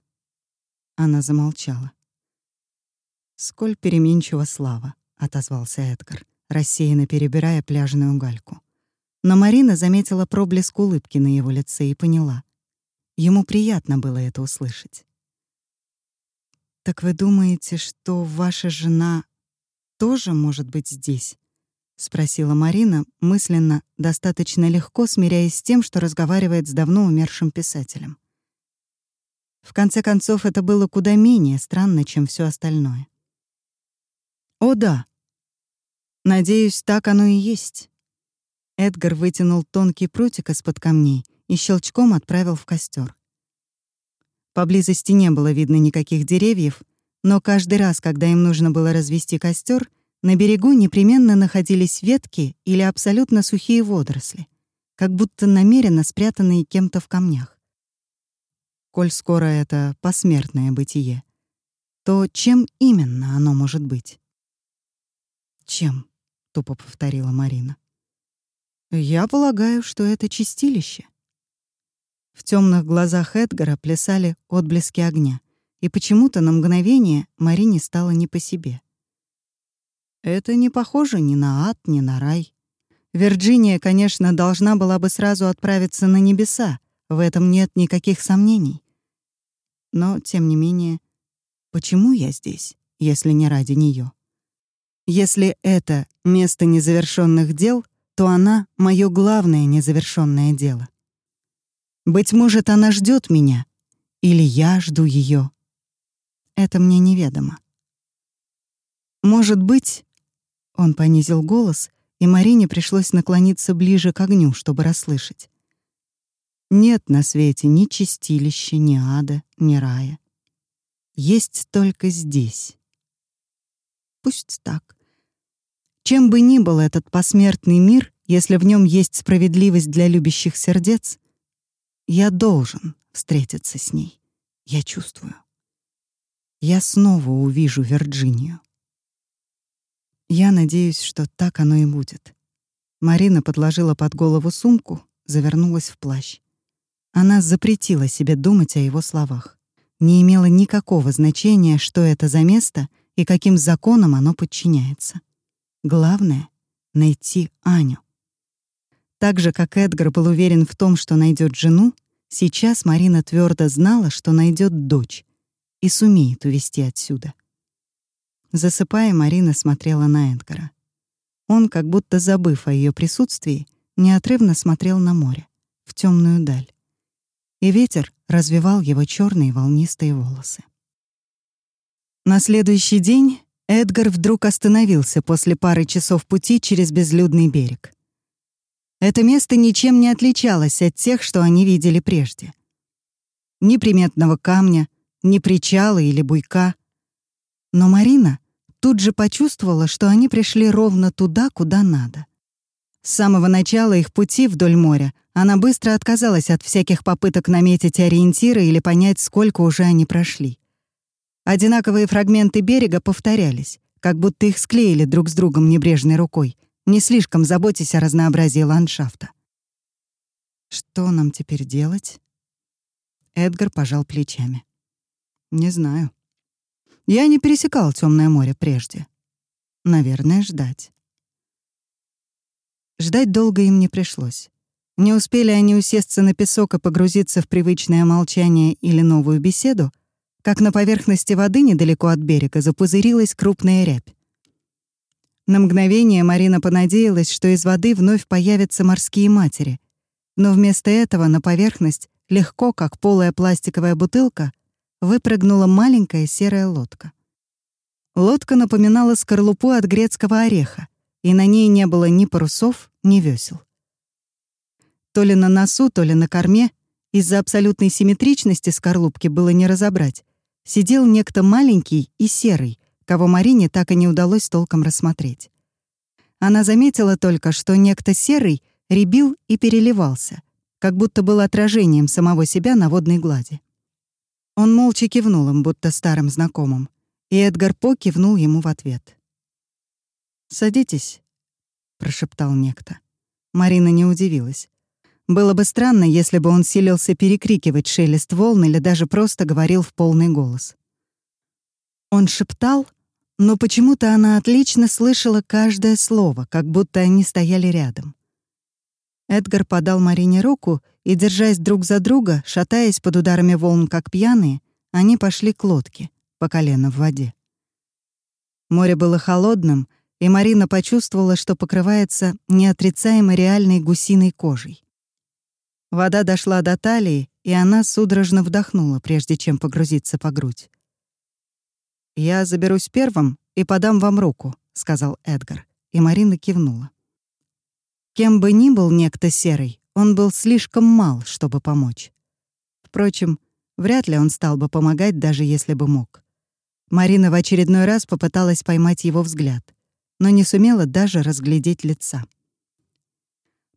Она замолчала. «Сколь переменчива слава», — отозвался Эдгар, рассеянно перебирая пляжную гальку. Но Марина заметила проблеск улыбки на его лице и поняла. Ему приятно было это услышать. «Так вы думаете, что ваша жена тоже может быть здесь?» — спросила Марина, мысленно, достаточно легко смиряясь с тем, что разговаривает с давно умершим писателем. В конце концов, это было куда менее странно, чем все остальное. «О, да. Надеюсь, так оно и есть». Эдгар вытянул тонкий прутик из-под камней и щелчком отправил в костер. Поблизости не было видно никаких деревьев, но каждый раз, когда им нужно было развести костер, на берегу непременно находились ветки или абсолютно сухие водоросли, как будто намеренно спрятанные кем-то в камнях. Коль скоро это посмертное бытие, то чем именно оно может быть? «Чем?» — тупо повторила Марина. «Я полагаю, что это чистилище». В темных глазах Эдгара плясали отблески огня, и почему-то на мгновение Марине стало не по себе. Это не похоже ни на ад, ни на рай. Вирджиния, конечно, должна была бы сразу отправиться на небеса, в этом нет никаких сомнений. Но, тем не менее, почему я здесь, если не ради нее? Если это место незавершенных дел, то она — мое главное незавершенное дело. Быть может, она ждет меня, или я жду ее. Это мне неведомо. Может быть, он понизил голос, и Марине пришлось наклониться ближе к огню, чтобы расслышать. Нет на свете ни чистилища, ни ада, ни рая. Есть только здесь. Пусть так. Чем бы ни был этот посмертный мир, если в нем есть справедливость для любящих сердец, я должен встретиться с ней. Я чувствую. Я снова увижу Вирджинию. Я надеюсь, что так оно и будет. Марина подложила под голову сумку, завернулась в плащ. Она запретила себе думать о его словах. Не имело никакого значения, что это за место и каким законам оно подчиняется. Главное — найти Аню. Так же, как Эдгар был уверен в том, что найдет жену, сейчас Марина твердо знала, что найдет дочь и сумеет увести отсюда. Засыпая, Марина смотрела на Эдгара. Он, как будто забыв о ее присутствии, неотрывно смотрел на море, в темную даль. И ветер развивал его черные волнистые волосы. На следующий день Эдгар вдруг остановился после пары часов пути через безлюдный берег. Это место ничем не отличалось от тех, что они видели прежде. Ни приметного камня, ни причала или буйка. Но Марина тут же почувствовала, что они пришли ровно туда, куда надо. С самого начала их пути вдоль моря она быстро отказалась от всяких попыток наметить ориентиры или понять, сколько уже они прошли. Одинаковые фрагменты берега повторялись, как будто их склеили друг с другом небрежной рукой, не слишком заботясь о разнообразии ландшафта. «Что нам теперь делать?» Эдгар пожал плечами. «Не знаю. Я не пересекал темное море прежде. Наверное, ждать. Ждать долго им не пришлось. Не успели они усесться на песок и погрузиться в привычное молчание или новую беседу, как на поверхности воды недалеко от берега запузырилась крупная рябь. На мгновение Марина понадеялась, что из воды вновь появятся морские матери, но вместо этого на поверхность, легко, как полая пластиковая бутылка, выпрыгнула маленькая серая лодка. Лодка напоминала скорлупу от грецкого ореха, и на ней не было ни парусов, ни весел. То ли на носу, то ли на корме, из-за абсолютной симметричности скорлупки было не разобрать, сидел некто маленький и серый, кого Марине так и не удалось толком рассмотреть. Она заметила только, что некто серый рябил и переливался, как будто был отражением самого себя на водной глади. Он молча кивнул им, будто старым знакомым, и Эдгар По кивнул ему в ответ. «Садитесь», — прошептал некто. Марина не удивилась. Было бы странно, если бы он силился перекрикивать шелест волн или даже просто говорил в полный голос. Он шептал, но почему-то она отлично слышала каждое слово, как будто они стояли рядом. Эдгар подал Марине руку, и, держась друг за друга, шатаясь под ударами волн, как пьяные, они пошли к лодке, по колено в воде. Море было холодным, и Марина почувствовала, что покрывается неотрицаемо реальной гусиной кожей. Вода дошла до талии, и она судорожно вдохнула, прежде чем погрузиться по грудь. «Я заберусь первым и подам вам руку», — сказал Эдгар, и Марина кивнула. Кем бы ни был некто серый, он был слишком мал, чтобы помочь. Впрочем, вряд ли он стал бы помогать, даже если бы мог. Марина в очередной раз попыталась поймать его взгляд, но не сумела даже разглядеть лица.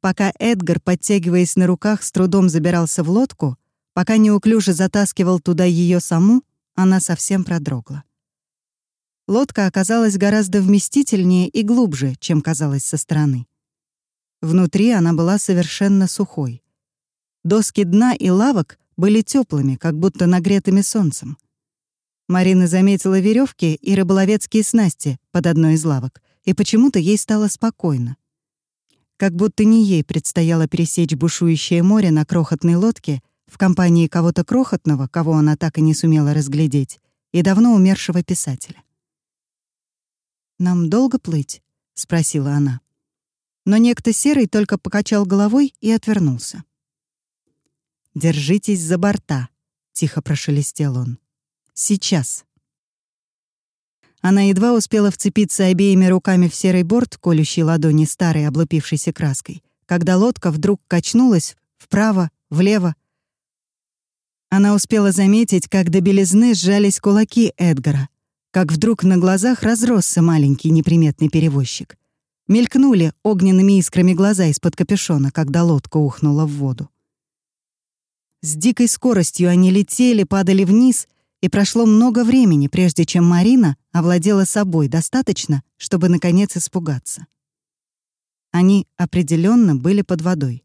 Пока Эдгар, подтягиваясь на руках, с трудом забирался в лодку, пока неуклюже затаскивал туда ее саму, она совсем продрогла. Лодка оказалась гораздо вместительнее и глубже, чем казалось со стороны. Внутри она была совершенно сухой. Доски дна и лавок были теплыми, как будто нагретыми солнцем. Марина заметила веревки и рыболовецкие снасти под одной из лавок, и почему-то ей стало спокойно. Как будто не ей предстояло пересечь бушующее море на крохотной лодке в компании кого-то крохотного, кого она так и не сумела разглядеть, и давно умершего писателя. «Нам долго плыть?» — спросила она. Но некто серый только покачал головой и отвернулся. «Держитесь за борта», — тихо прошелестел он. «Сейчас». Она едва успела вцепиться обеими руками в серый борт, колющий ладони старой облупившейся краской, когда лодка вдруг качнулась вправо, влево. Она успела заметить, как до белизны сжались кулаки Эдгара, как вдруг на глазах разросся маленький неприметный перевозчик. Мелькнули огненными искрами глаза из-под капюшона, когда лодка ухнула в воду. С дикой скоростью они летели, падали вниз, и прошло много времени, прежде чем Марина овладела собой достаточно, чтобы, наконец, испугаться. Они определенно были под водой.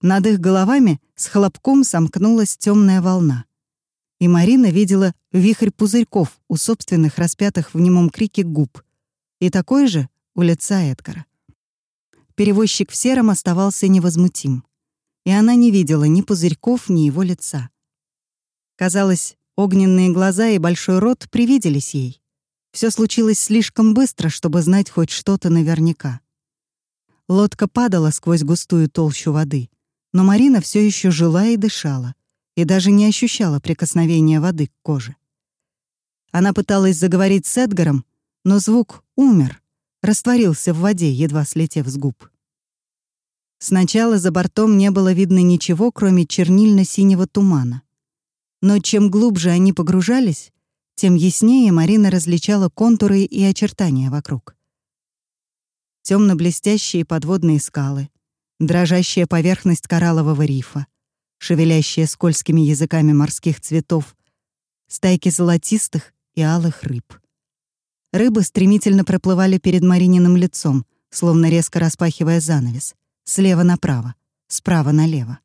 Над их головами с хлопком сомкнулась темная волна. И Марина видела вихрь пузырьков у собственных распятых в немом крике губ. И такой же у лица Эдгара. Перевозчик в сером оставался невозмутим, и она не видела ни пузырьков, ни его лица. Казалось, огненные глаза и большой рот привиделись ей. Все случилось слишком быстро, чтобы знать хоть что-то наверняка. Лодка падала сквозь густую толщу воды, но Марина все еще жила и дышала, и даже не ощущала прикосновения воды к коже. Она пыталась заговорить с Эдгаром, но звук умер, растворился в воде, едва слетев с губ. Сначала за бортом не было видно ничего, кроме чернильно-синего тумана. Но чем глубже они погружались, тем яснее Марина различала контуры и очертания вокруг. Темно-блестящие подводные скалы, дрожащая поверхность кораллового рифа, шевелящая скользкими языками морских цветов, стайки золотистых и алых рыб — Рыбы стремительно проплывали перед Марининым лицом, словно резко распахивая занавес. Слева направо, справа налево.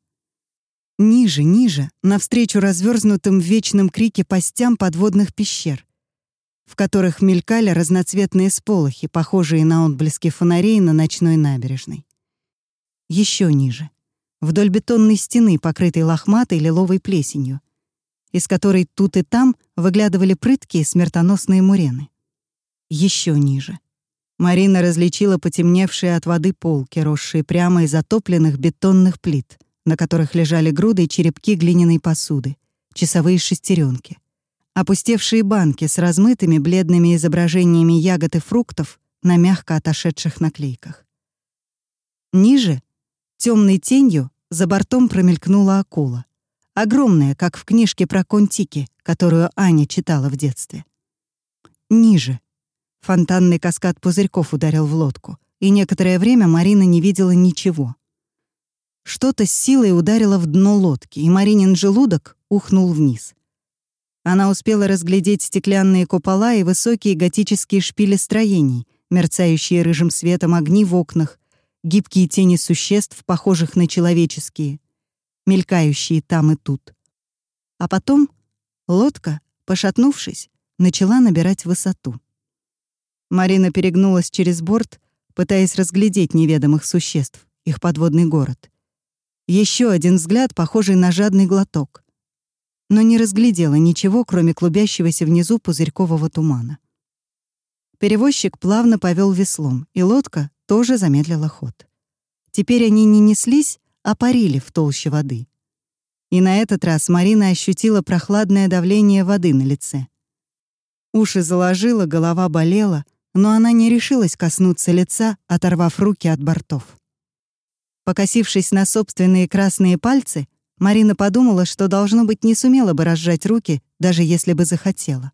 Ниже, ниже, навстречу разверзнутым в вечном крике постям подводных пещер, в которых мелькали разноцветные сполохи, похожие на отблески фонарей на ночной набережной. Еще ниже, вдоль бетонной стены, покрытой лохматой лиловой плесенью, из которой тут и там выглядывали прыткие смертоносные мурены еще ниже. Марина различила потемневшие от воды полки, росшие прямо из затопленных бетонных плит, на которых лежали груды и черепки глиняной посуды, часовые шестеренки, опустевшие банки с размытыми бледными изображениями ягод и фруктов на мягко отошедших наклейках. Ниже, темной тенью, за бортом промелькнула акула. Огромная, как в книжке про Контики, которую Аня читала в детстве. Ниже, Фонтанный каскад пузырьков ударил в лодку, и некоторое время Марина не видела ничего. Что-то с силой ударило в дно лодки, и Маринин желудок ухнул вниз. Она успела разглядеть стеклянные купола и высокие готические шпили строений, мерцающие рыжим светом огни в окнах, гибкие тени существ, похожих на человеческие, мелькающие там и тут. А потом лодка, пошатнувшись, начала набирать высоту. Марина перегнулась через борт, пытаясь разглядеть неведомых существ, их подводный город. Еще один взгляд, похожий на жадный глоток. Но не разглядела ничего, кроме клубящегося внизу пузырькового тумана. Перевозчик плавно повел веслом, и лодка тоже замедлила ход. Теперь они не неслись, а парили в толще воды. И на этот раз Марина ощутила прохладное давление воды на лице. Уши заложило, голова болела, но она не решилась коснуться лица, оторвав руки от бортов. Покосившись на собственные красные пальцы, Марина подумала, что, должно быть, не сумела бы разжать руки, даже если бы захотела.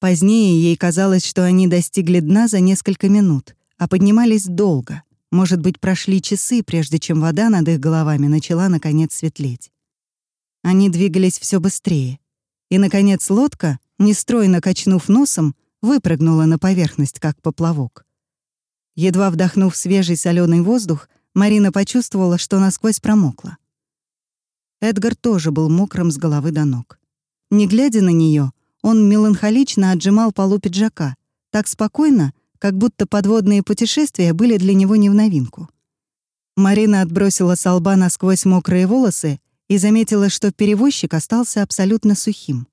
Позднее ей казалось, что они достигли дна за несколько минут, а поднимались долго. Может быть, прошли часы, прежде чем вода над их головами начала, наконец, светлеть. Они двигались все быстрее. И, наконец, лодка, нестройно качнув носом, выпрыгнула на поверхность, как поплавок. Едва вдохнув свежий соленый воздух, Марина почувствовала, что насквозь промокла. Эдгар тоже был мокрым с головы до ног. Не глядя на нее, он меланхолично отжимал полу пиджака, так спокойно, как будто подводные путешествия были для него не в новинку. Марина отбросила с лба насквозь мокрые волосы и заметила, что перевозчик остался абсолютно сухим.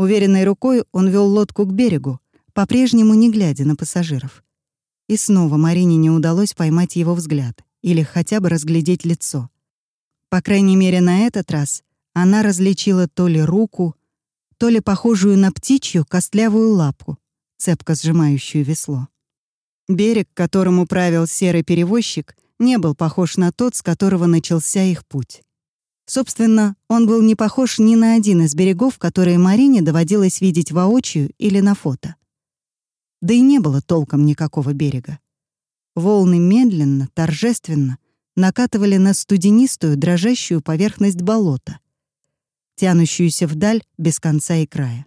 Уверенной рукой он вел лодку к берегу, по-прежнему не глядя на пассажиров. И снова Марине не удалось поймать его взгляд или хотя бы разглядеть лицо. По крайней мере, на этот раз она различила то ли руку, то ли похожую на птичью костлявую лапу, цепко сжимающую весло. Берег, к которому правил серый перевозчик, не был похож на тот, с которого начался их путь. Собственно, он был не похож ни на один из берегов, которые Марине доводилось видеть воочию или на фото. Да и не было толком никакого берега. Волны медленно, торжественно накатывали на студенистую, дрожащую поверхность болота, тянущуюся вдаль без конца и края.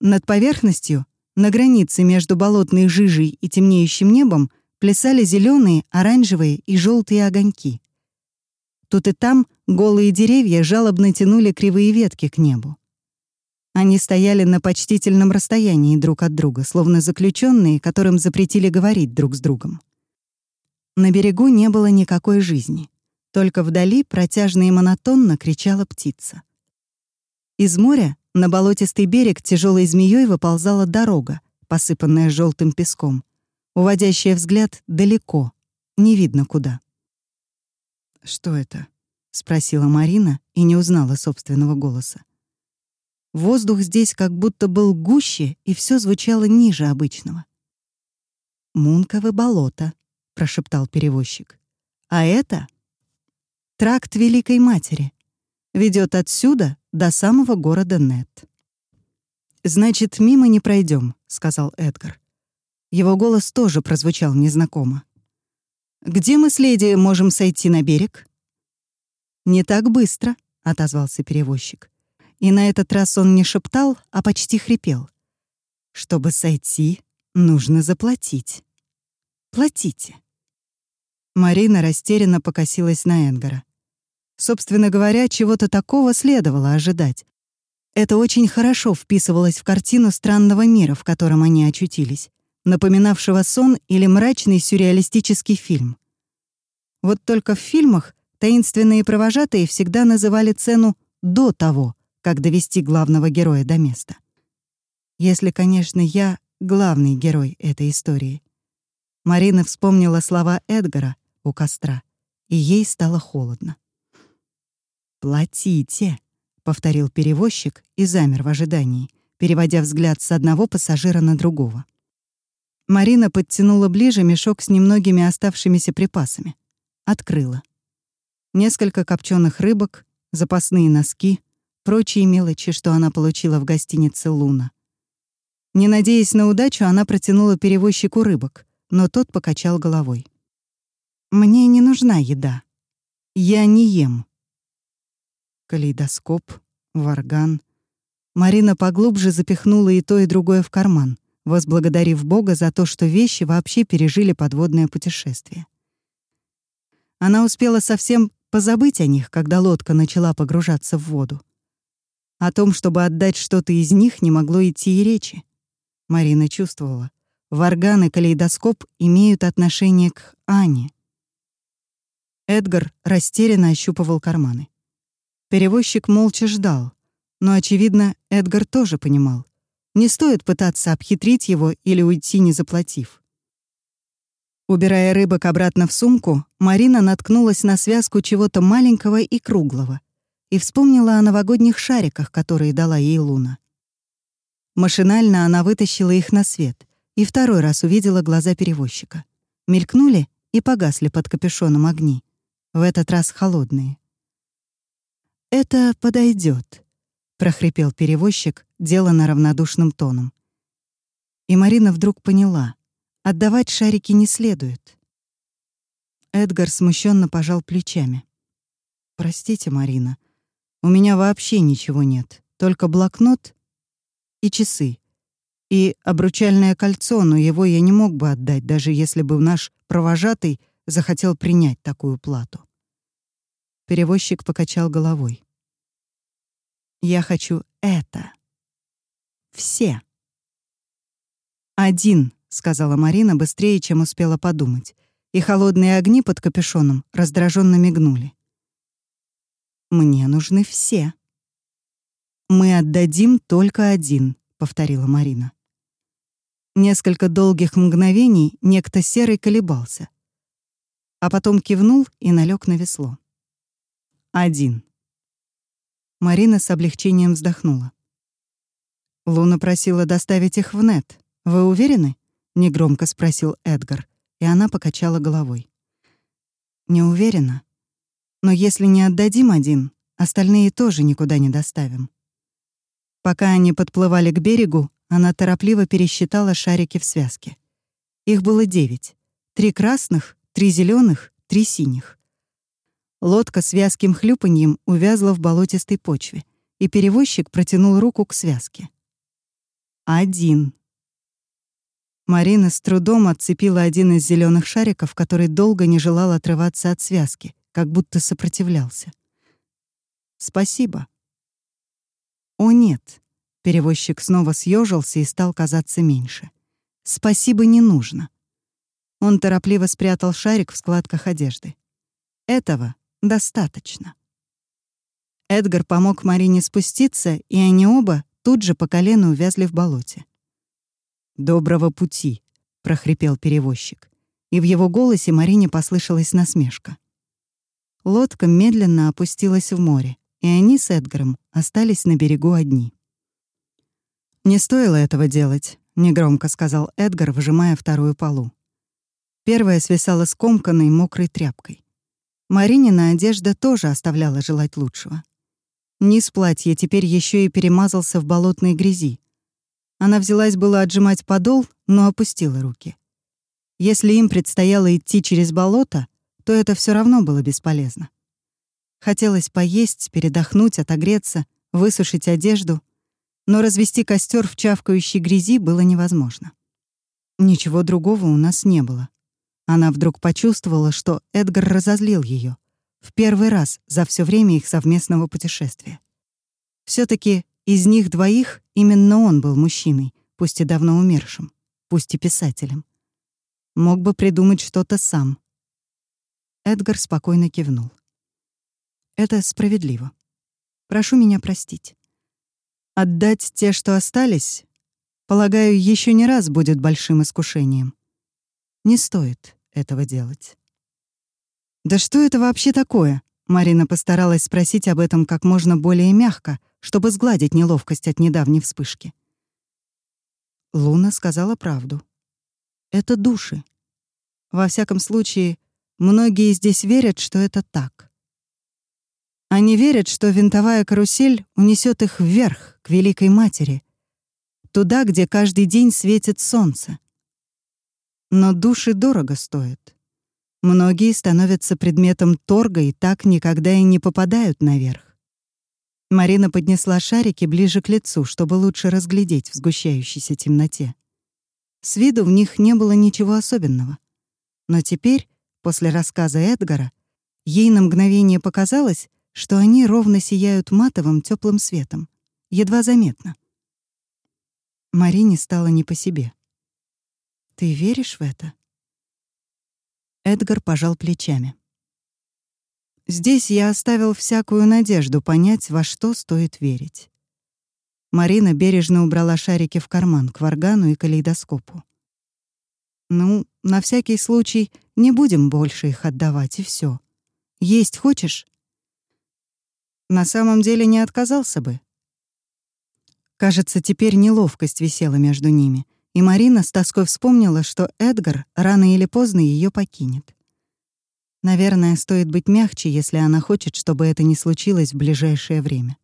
Над поверхностью, на границе между болотной жижей и темнеющим небом, плясали зеленые, оранжевые и желтые огоньки. Тут и там голые деревья жалобно тянули кривые ветки к небу. Они стояли на почтительном расстоянии друг от друга, словно заключенные, которым запретили говорить друг с другом. На берегу не было никакой жизни. Только вдали протяжно и монотонно кричала птица. Из моря на болотистый берег тяжелой змеей выползала дорога, посыпанная желтым песком, уводящая взгляд далеко, не видно куда. «Что это?» — спросила Марина и не узнала собственного голоса. Воздух здесь как будто был гуще, и все звучало ниже обычного. «Мунковы болото», — прошептал перевозчик. «А это — тракт Великой Матери. Ведет отсюда до самого города Нет. «Значит, мимо не пройдем, сказал Эдгар. Его голос тоже прозвучал незнакомо. «Где мы с леди можем сойти на берег?» «Не так быстро», — отозвался перевозчик. И на этот раз он не шептал, а почти хрипел. «Чтобы сойти, нужно заплатить. Платите». Марина растерянно покосилась на Энгара. Собственно говоря, чего-то такого следовало ожидать. Это очень хорошо вписывалось в картину странного мира, в котором они очутились, напоминавшего сон или мрачный сюрреалистический фильм. Вот только в фильмах таинственные провожатые всегда называли цену до того, как довести главного героя до места. Если, конечно, я главный герой этой истории. Марина вспомнила слова Эдгара у костра, и ей стало холодно. «Платите», — повторил перевозчик и замер в ожидании, переводя взгляд с одного пассажира на другого. Марина подтянула ближе мешок с немногими оставшимися припасами. Открыла. Несколько копченых рыбок, запасные носки, прочие мелочи, что она получила в гостинице «Луна». Не надеясь на удачу, она протянула перевозчику рыбок, но тот покачал головой. «Мне не нужна еда. Я не ем калейдоскоп, варган. Марина поглубже запихнула и то, и другое в карман, возблагодарив Бога за то, что вещи вообще пережили подводное путешествие. Она успела совсем позабыть о них, когда лодка начала погружаться в воду. О том, чтобы отдать что-то из них, не могло идти и речи. Марина чувствовала. Варган и калейдоскоп имеют отношение к Ане. Эдгар растерянно ощупывал карманы. Перевозчик молча ждал. Но, очевидно, Эдгар тоже понимал. Не стоит пытаться обхитрить его или уйти, не заплатив. Убирая рыбок обратно в сумку, Марина наткнулась на связку чего-то маленького и круглого и вспомнила о новогодних шариках, которые дала ей Луна. Машинально она вытащила их на свет и второй раз увидела глаза перевозчика. Мелькнули и погасли под капюшоном огни, в этот раз холодные. «Это подойдет, прохрипел перевозчик, делано равнодушным тоном. И Марина вдруг поняла — отдавать шарики не следует. Эдгар смущенно пожал плечами. «Простите, Марина, у меня вообще ничего нет, только блокнот и часы. И обручальное кольцо, но его я не мог бы отдать, даже если бы наш провожатый захотел принять такую плату. Перевозчик покачал головой. «Я хочу это». Все. «Один», — сказала Марина быстрее, чем успела подумать, и холодные огни под капюшоном раздраженно мигнули. «Мне нужны все». «Мы отдадим только один», — повторила Марина. Несколько долгих мгновений некто серый колебался, а потом кивнул и налег на весло. «Один». Марина с облегчением вздохнула. Луна просила доставить их в нет. Вы уверены? негромко спросил Эдгар, и она покачала головой. Не уверена. Но если не отдадим один, остальные тоже никуда не доставим. Пока они подплывали к берегу, она торопливо пересчитала шарики в связке. Их было девять. Три красных, три зеленых, три синих. Лодка с вязким хлюпаньем увязла в болотистой почве, и перевозчик протянул руку к связке. Один. Марина с трудом отцепила один из зеленых шариков, который долго не желал отрываться от связки, как будто сопротивлялся. «Спасибо». «О, нет». Перевозчик снова съежился и стал казаться меньше. «Спасибо не нужно». Он торопливо спрятал шарик в складках одежды. «Этого достаточно». Эдгар помог Марине спуститься, и они оба тут же по колено увязли в болоте. «Доброго пути», — прохрипел перевозчик. И в его голосе Марине послышалась насмешка. Лодка медленно опустилась в море, и они с Эдгаром остались на берегу одни. «Не стоило этого делать», — негромко сказал Эдгар, выжимая вторую полу. Первая свисала скомканной мокрой тряпкой. Маринина одежда тоже оставляла желать лучшего. Низ платья теперь еще и перемазался в болотной грязи, она взялась было отжимать подол, но опустила руки. Если им предстояло идти через болото, то это все равно было бесполезно. Хотелось поесть, передохнуть, отогреться, высушить одежду, но развести костер в чавкающей грязи было невозможно. Ничего другого у нас не было. Она вдруг почувствовала, что Эдгар разозлил ее в первый раз за все время их совместного путешествия. все таки из них двоих именно он был мужчиной, пусть и давно умершим, пусть и писателем. Мог бы придумать что-то сам. Эдгар спокойно кивнул. Это справедливо. Прошу меня простить. Отдать те, что остались, полагаю, еще не раз будет большим искушением. Не стоит этого делать. Да что это вообще такое? Марина постаралась спросить об этом как можно более мягко, чтобы сгладить неловкость от недавней вспышки. Луна сказала правду. Это души. Во всяком случае, многие здесь верят, что это так. Они верят, что винтовая карусель унесет их вверх, к Великой Матери, туда, где каждый день светит солнце. Но души дорого стоят. Многие становятся предметом торга и так никогда и не попадают наверх. Марина поднесла шарики ближе к лицу, чтобы лучше разглядеть в сгущающейся темноте. С виду в них не было ничего особенного. Но теперь, после рассказа Эдгара, ей на мгновение показалось, что они ровно сияют матовым теплым светом, едва заметно. Марине стало не по себе. «Ты веришь в это?» Эдгар пожал плечами. Здесь я оставил всякую надежду понять, во что стоит верить. Марина бережно убрала шарики в карман к варгану и калейдоскопу. «Ну, на всякий случай, не будем больше их отдавать, и все. Есть хочешь?» На самом деле не отказался бы. Кажется, теперь неловкость висела между ними, и Марина с тоской вспомнила, что Эдгар рано или поздно ее покинет. Наверное, стоит быть мягче, если она хочет, чтобы это не случилось в ближайшее время.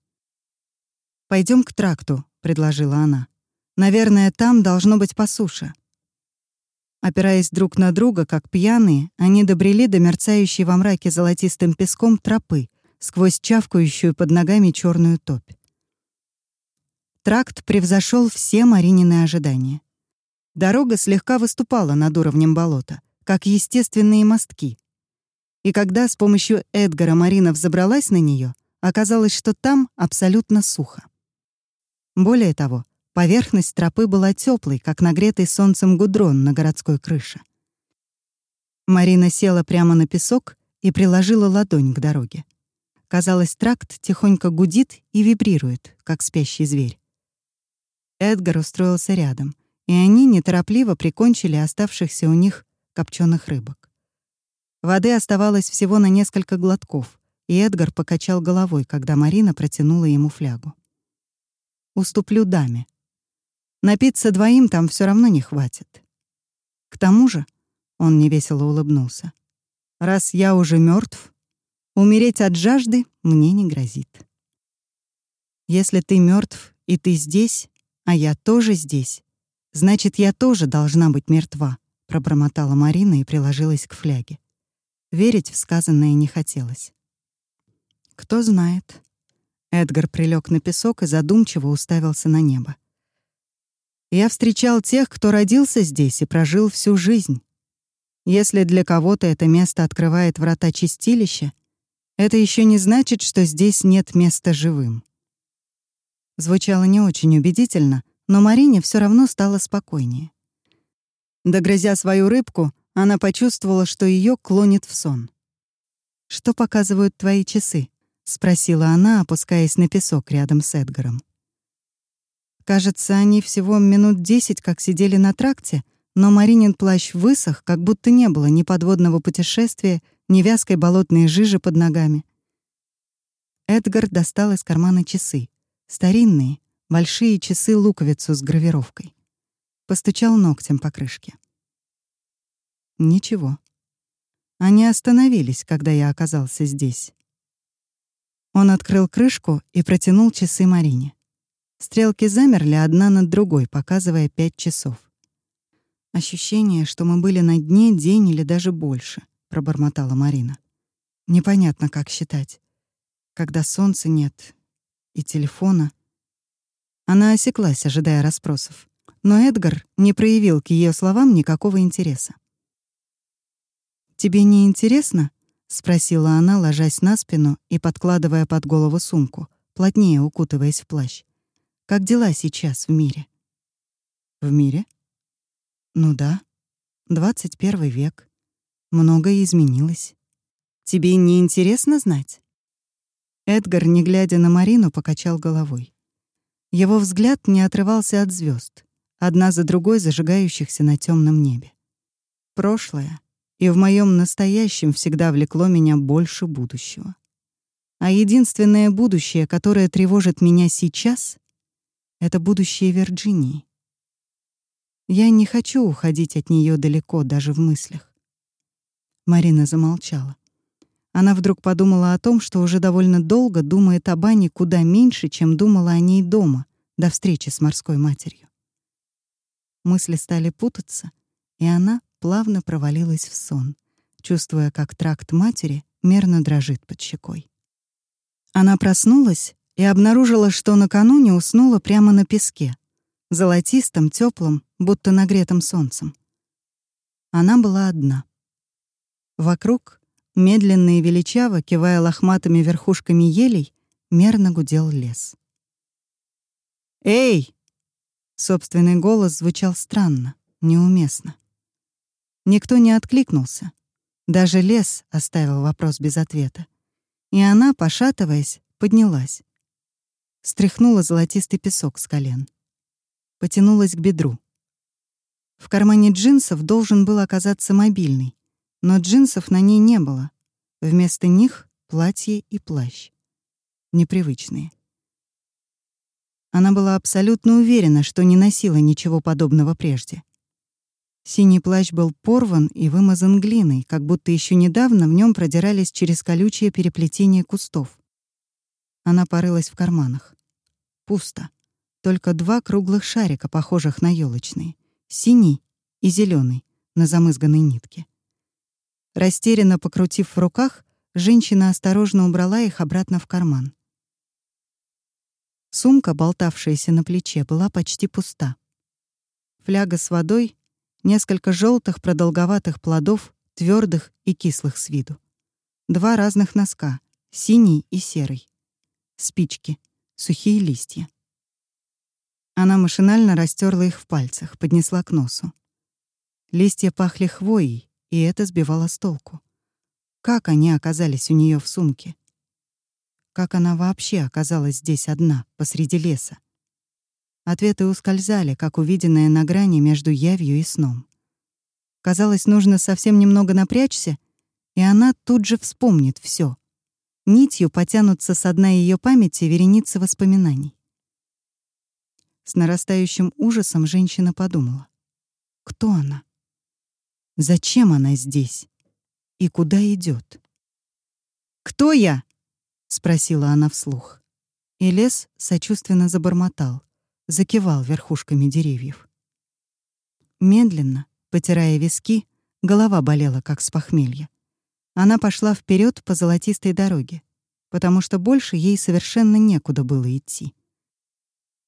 Пойдем к тракту», — предложила она. «Наверное, там должно быть по суше». Опираясь друг на друга, как пьяные, они добрели до мерцающей во мраке золотистым песком тропы, сквозь чавкающую под ногами черную топь. Тракт превзошел все Маринины ожидания. Дорога слегка выступала над уровнем болота, как естественные мостки, и когда с помощью Эдгара Марина взобралась на нее, оказалось, что там абсолютно сухо. Более того, Поверхность тропы была теплой, как нагретый солнцем гудрон на городской крыше. Марина села прямо на песок и приложила ладонь к дороге. Казалось, тракт тихонько гудит и вибрирует, как спящий зверь. Эдгар устроился рядом, и они неторопливо прикончили оставшихся у них копченых рыбок. Воды оставалось всего на несколько глотков, и Эдгар покачал головой, когда Марина протянула ему флягу. «Уступлю даме. Напиться двоим там все равно не хватит. К тому же, — он невесело улыбнулся, — раз я уже мертв, умереть от жажды мне не грозит. Если ты мертв и ты здесь, а я тоже здесь, значит, я тоже должна быть мертва, — пробормотала Марина и приложилась к фляге. Верить в сказанное не хотелось. Кто знает. Эдгар прилег на песок и задумчиво уставился на небо. Я встречал тех, кто родился здесь и прожил всю жизнь. Если для кого-то это место открывает врата чистилища, это еще не значит, что здесь нет места живым. Звучало не очень убедительно, но Марине все равно стало спокойнее. Догрызя свою рыбку, она почувствовала, что ее клонит в сон. «Что показывают твои часы?» — спросила она, опускаясь на песок рядом с Эдгаром. Кажется, они всего минут десять как сидели на тракте, но Маринин плащ высох, как будто не было ни подводного путешествия, ни вязкой болотной жижи под ногами. Эдгар достал из кармана часы. Старинные, большие часы-луковицу с гравировкой. Постучал ногтем по крышке. Ничего. Они остановились, когда я оказался здесь. Он открыл крышку и протянул часы Марине. Стрелки замерли одна над другой, показывая пять часов. «Ощущение, что мы были на дне день или даже больше», — пробормотала Марина. «Непонятно, как считать. Когда солнца нет и телефона...» Она осеклась, ожидая расспросов. Но Эдгар не проявил к ее словам никакого интереса. «Тебе не интересно?» — спросила она, ложась на спину и подкладывая под голову сумку, плотнее укутываясь в плащ. «Как дела сейчас в мире?» «В мире?» «Ну да. 21 век. Многое изменилось. Тебе не интересно знать?» Эдгар, не глядя на Марину, покачал головой. Его взгляд не отрывался от звезд, одна за другой зажигающихся на темном небе. Прошлое и в моем настоящем всегда влекло меня больше будущего. А единственное будущее, которое тревожит меня сейчас, это будущее Вирджинии. Я не хочу уходить от нее далеко даже в мыслях. Марина замолчала. Она вдруг подумала о том, что уже довольно долго думает об Ане куда меньше, чем думала о ней дома, до встречи с морской матерью. Мысли стали путаться, и она плавно провалилась в сон, чувствуя, как тракт матери мерно дрожит под щекой. Она проснулась и обнаружила, что накануне уснула прямо на песке, золотистом, теплым, будто нагретым солнцем. Она была одна. Вокруг, медленно и величаво, кивая лохматыми верхушками елей, мерно гудел лес. «Эй!» Собственный голос звучал странно, неуместно. Никто не откликнулся. Даже лес оставил вопрос без ответа. И она, пошатываясь, поднялась. Стряхнула золотистый песок с колен. Потянулась к бедру. В кармане джинсов должен был оказаться мобильный, но джинсов на ней не было. Вместо них — платье и плащ. Непривычные. Она была абсолютно уверена, что не носила ничего подобного прежде. Синий плащ был порван и вымазан глиной, как будто еще недавно в нем продирались через колючее переплетение кустов. Она порылась в карманах. Пусто. Только два круглых шарика, похожих на елочные, синий и зеленый, на замызганной нитке. Растерянно покрутив в руках, женщина осторожно убрала их обратно в карман. Сумка, болтавшаяся на плече, была почти пуста. Фляга с водой несколько желтых продолговатых плодов, твердых и кислых с виду. Два разных носка, синий и серый. Спички, сухие листья. Она машинально растерла их в пальцах, поднесла к носу. Листья пахли хвоей, и это сбивало с толку. Как они оказались у нее в сумке? Как она вообще оказалась здесь одна, посреди леса? Ответы ускользали, как увиденное на грани между явью и сном. Казалось, нужно совсем немного напрячься, и она тут же вспомнит все. Нитью потянутся со дна ее памяти вереницы воспоминаний. С нарастающим ужасом женщина подумала. Кто она? Зачем она здесь? И куда идет? «Кто я?» — спросила она вслух. И лес сочувственно забормотал, закивал верхушками деревьев. Медленно, потирая виски, голова болела, как с похмелья. Она пошла вперед по золотистой дороге, потому что больше ей совершенно некуда было идти.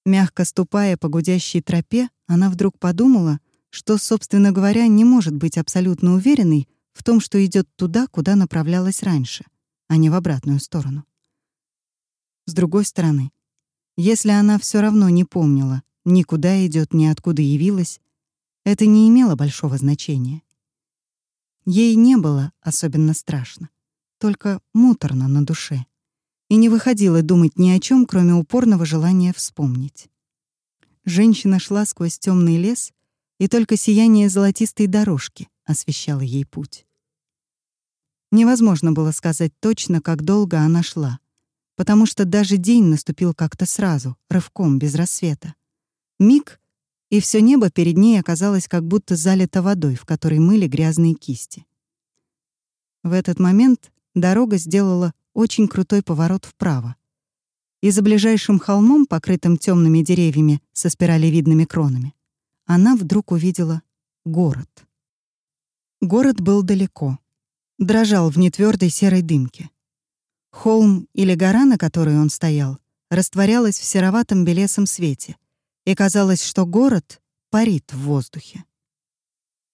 Мягко ступая по гудящей тропе, она вдруг подумала, что, собственно говоря, не может быть абсолютно уверенной в том, что идет туда, куда направлялась раньше, а не в обратную сторону. С другой стороны, если она все равно не помнила, ни куда идет, ни откуда явилась, это не имело большого значения. Ей не было особенно страшно, только муторно на душе. И не выходило думать ни о чем, кроме упорного желания вспомнить. Женщина шла сквозь темный лес, и только сияние золотистой дорожки освещало ей путь. Невозможно было сказать точно, как долго она шла, потому что даже день наступил как-то сразу, рывком, без рассвета. Миг, и все небо перед ней оказалось как будто залито водой, в которой мыли грязные кисти. В этот момент дорога сделала очень крутой поворот вправо. И за ближайшим холмом, покрытым темными деревьями со спиралевидными кронами, она вдруг увидела город. Город был далеко, дрожал в нетвердой серой дымке. Холм или гора, на которой он стоял, растворялась в сероватом белесом свете — и казалось, что город парит в воздухе.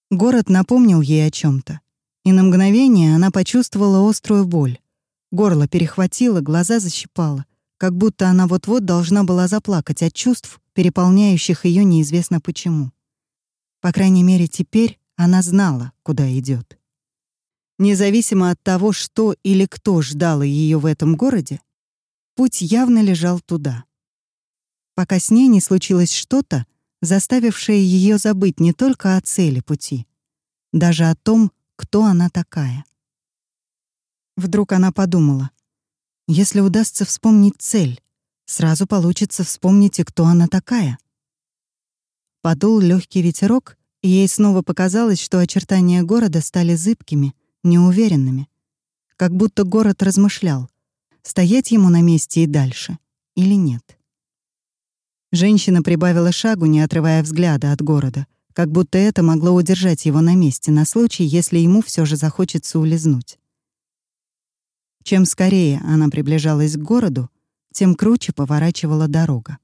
Город напомнил ей о чем то и на мгновение она почувствовала острую боль. Горло перехватило, глаза защипало, как будто она вот-вот должна была заплакать от чувств, переполняющих ее неизвестно почему. По крайней мере, теперь она знала, куда идет. Независимо от того, что или кто ждал ее в этом городе, путь явно лежал туда пока с ней не случилось что-то, заставившее ее забыть не только о цели пути, даже о том, кто она такая. Вдруг она подумала, если удастся вспомнить цель, сразу получится вспомнить и кто она такая. Подул легкий ветерок, и ей снова показалось, что очертания города стали зыбкими, неуверенными, как будто город размышлял, стоять ему на месте и дальше или нет. Женщина прибавила шагу, не отрывая взгляда от города, как будто это могло удержать его на месте на случай, если ему все же захочется улизнуть. Чем скорее она приближалась к городу, тем круче поворачивала дорога.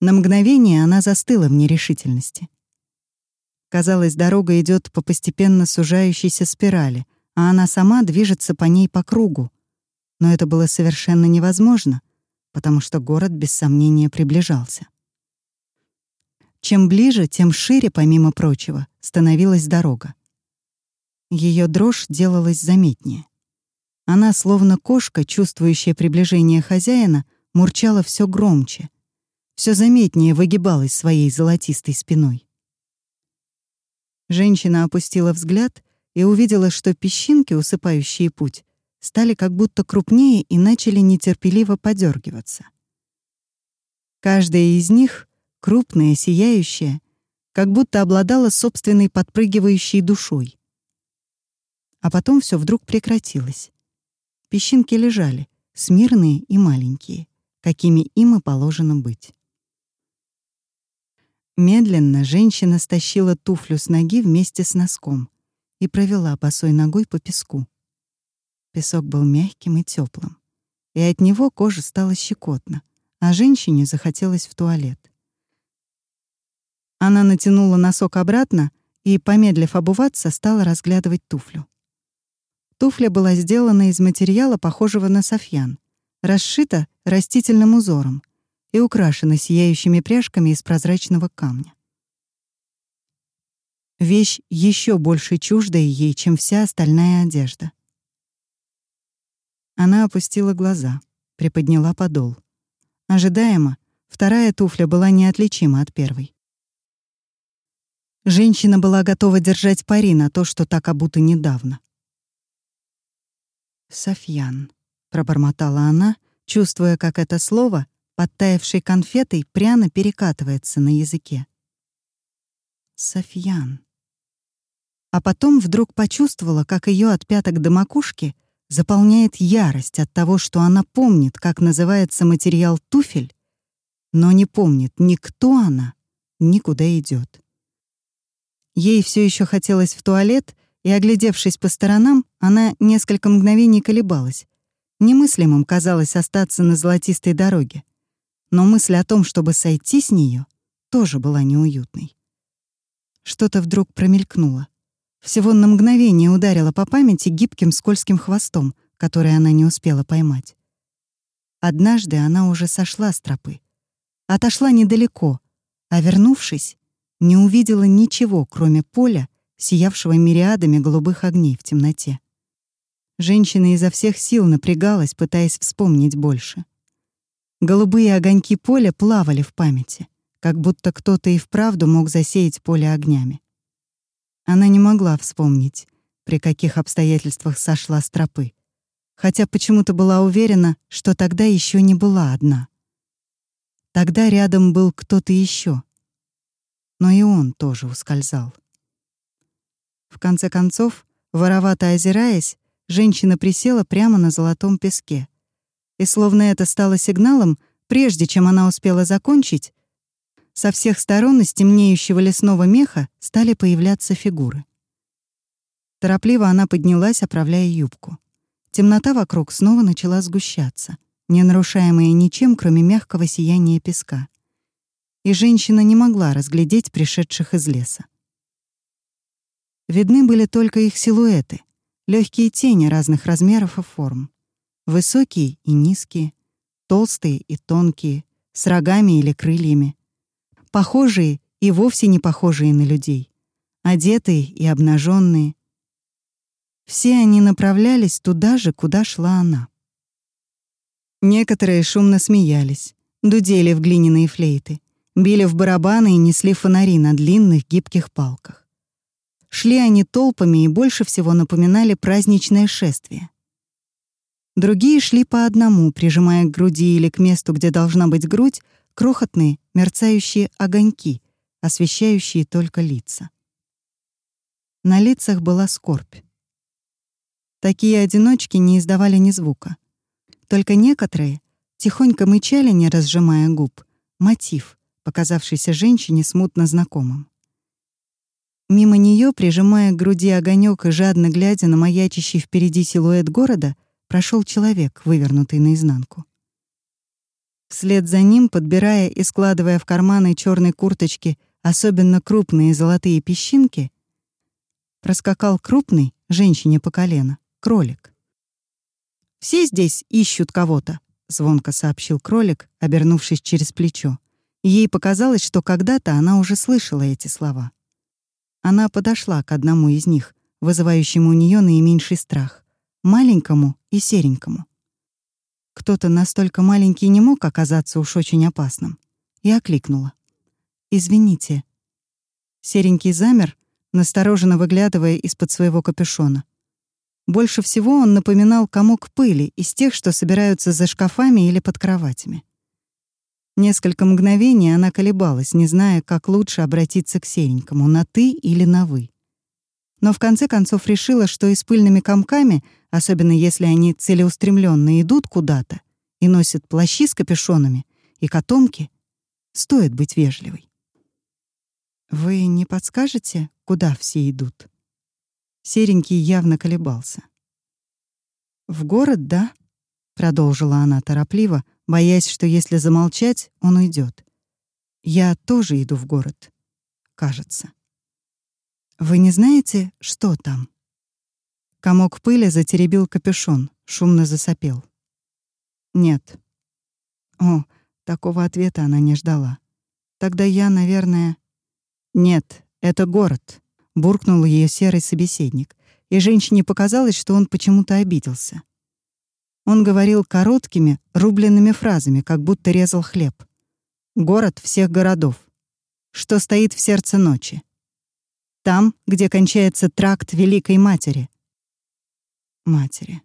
На мгновение она застыла в нерешительности. Казалось, дорога идет по постепенно сужающейся спирали, а она сама движется по ней по кругу. Но это было совершенно невозможно — потому что город без сомнения приближался. Чем ближе, тем шире, помимо прочего, становилась дорога. Ее дрожь делалась заметнее. Она, словно кошка, чувствующая приближение хозяина, мурчала все громче, все заметнее выгибалась своей золотистой спиной. Женщина опустила взгляд и увидела, что песчинки, усыпающие путь, стали как будто крупнее и начали нетерпеливо подергиваться. Каждая из них, крупная, сияющая, как будто обладала собственной подпрыгивающей душой. А потом все вдруг прекратилось. Песчинки лежали, смирные и маленькие, какими им и положено быть. Медленно женщина стащила туфлю с ноги вместе с носком и провела босой ногой по песку. Песок был мягким и теплым, и от него кожа стала щекотна, а женщине захотелось в туалет. Она натянула носок обратно и, помедлив обуваться, стала разглядывать туфлю. Туфля была сделана из материала, похожего на софьян, расшита растительным узором, и украшена сияющими пряжками из прозрачного камня. Вещь еще больше чуждая ей, чем вся остальная одежда. Она опустила глаза, приподняла подол. Ожидаемо, вторая туфля была неотличима от первой. Женщина была готова держать пари на то, что так обуто недавно. «Софьян», — пробормотала она, чувствуя, как это слово, подтаявшей конфетой, пряно перекатывается на языке. Софьян. А потом вдруг почувствовала, как ее от пяток до макушки заполняет ярость от того, что она помнит, как называется материал туфель, но не помнит ни кто она, ни куда идет. Ей все еще хотелось в туалет, и, оглядевшись по сторонам, она несколько мгновений колебалась. Немыслимым казалось остаться на золотистой дороге. Но мысль о том, чтобы сойти с нее, тоже была неуютной. Что-то вдруг промелькнуло. Всего на мгновение ударило по памяти гибким скользким хвостом, который она не успела поймать. Однажды она уже сошла с тропы. Отошла недалеко, а вернувшись, не увидела ничего, кроме поля, сиявшего мириадами голубых огней в темноте. Женщина изо всех сил напрягалась, пытаясь вспомнить больше. Голубые огоньки поля плавали в памяти, как будто кто-то и вправду мог засеять поле огнями. Она не могла вспомнить, при каких обстоятельствах сошла с тропы, хотя почему-то была уверена, что тогда еще не была одна. Тогда рядом был кто-то еще, но и он тоже ускользал. В конце концов, воровато озираясь, женщина присела прямо на золотом песке. И словно это стало сигналом, прежде чем она успела закончить, со всех сторон из темнеющего лесного меха стали появляться фигуры. Торопливо она поднялась, оправляя юбку. Темнота вокруг снова начала сгущаться, не нарушаемая ничем, кроме мягкого сияния песка. И женщина не могла разглядеть пришедших из леса. Видны были только их силуэты, легкие тени разных размеров и форм. Высокие и низкие, толстые и тонкие, с рогами или крыльями. Похожие и вовсе не похожие на людей. Одетые и обнаженные. Все они направлялись туда же, куда шла она. Некоторые шумно смеялись, дудели в глиняные флейты, били в барабаны и несли фонари на длинных гибких палках. Шли они толпами и больше всего напоминали праздничное шествие. Другие шли по одному, прижимая к груди или к месту, где должна быть грудь, крохотные, мерцающие огоньки, освещающие только лица. На лицах была скорбь. Такие одиночки не издавали ни звука. Только некоторые тихонько мычали, не разжимая губ, мотив, показавшийся женщине смутно знакомым. Мимо нее, прижимая к груди огонек и жадно глядя на маячащий впереди силуэт города, прошел человек, вывернутый наизнанку. Вслед за ним, подбирая и складывая в карманы черной курточки особенно крупные золотые песчинки, проскакал крупный, женщине по колено, кролик. «Все здесь ищут кого-то», — звонко сообщил кролик, обернувшись через плечо. Ей показалось, что когда-то она уже слышала эти слова. Она подошла к одному из них, вызывающему у нее наименьший страх, маленькому и серенькому. Кто-то настолько маленький не мог оказаться уж очень опасным, и окликнула. «Извините». Серенький замер, настороженно выглядывая из-под своего капюшона. Больше всего он напоминал комок пыли из тех, что собираются за шкафами или под кроватями. Несколько мгновений она колебалась, не зная, как лучше обратиться к серенькому, на «ты» или на «вы». Но в конце концов решила, что и с пыльными комками, особенно если они целеустремленно идут куда-то и носят плащи с капюшонами и котомки, стоит быть вежливой. «Вы не подскажете, куда все идут?» Серенький явно колебался. «В город, да?» — продолжила она торопливо, боясь, что если замолчать, он уйдет. Я тоже иду в город. Кажется. Вы не знаете, что там? Комок пыли затеребил капюшон, шумно засопел. Нет. О, Такого ответа она не ждала. Тогда я, наверное... Нет, это город, буркнул ее серый собеседник, и женщине показалось, что он почему-то обиделся. Он говорил короткими, рубленными фразами, как будто резал хлеб. Город всех городов. Что стоит в сердце ночи. Там, где кончается тракт Великой Матери. Матери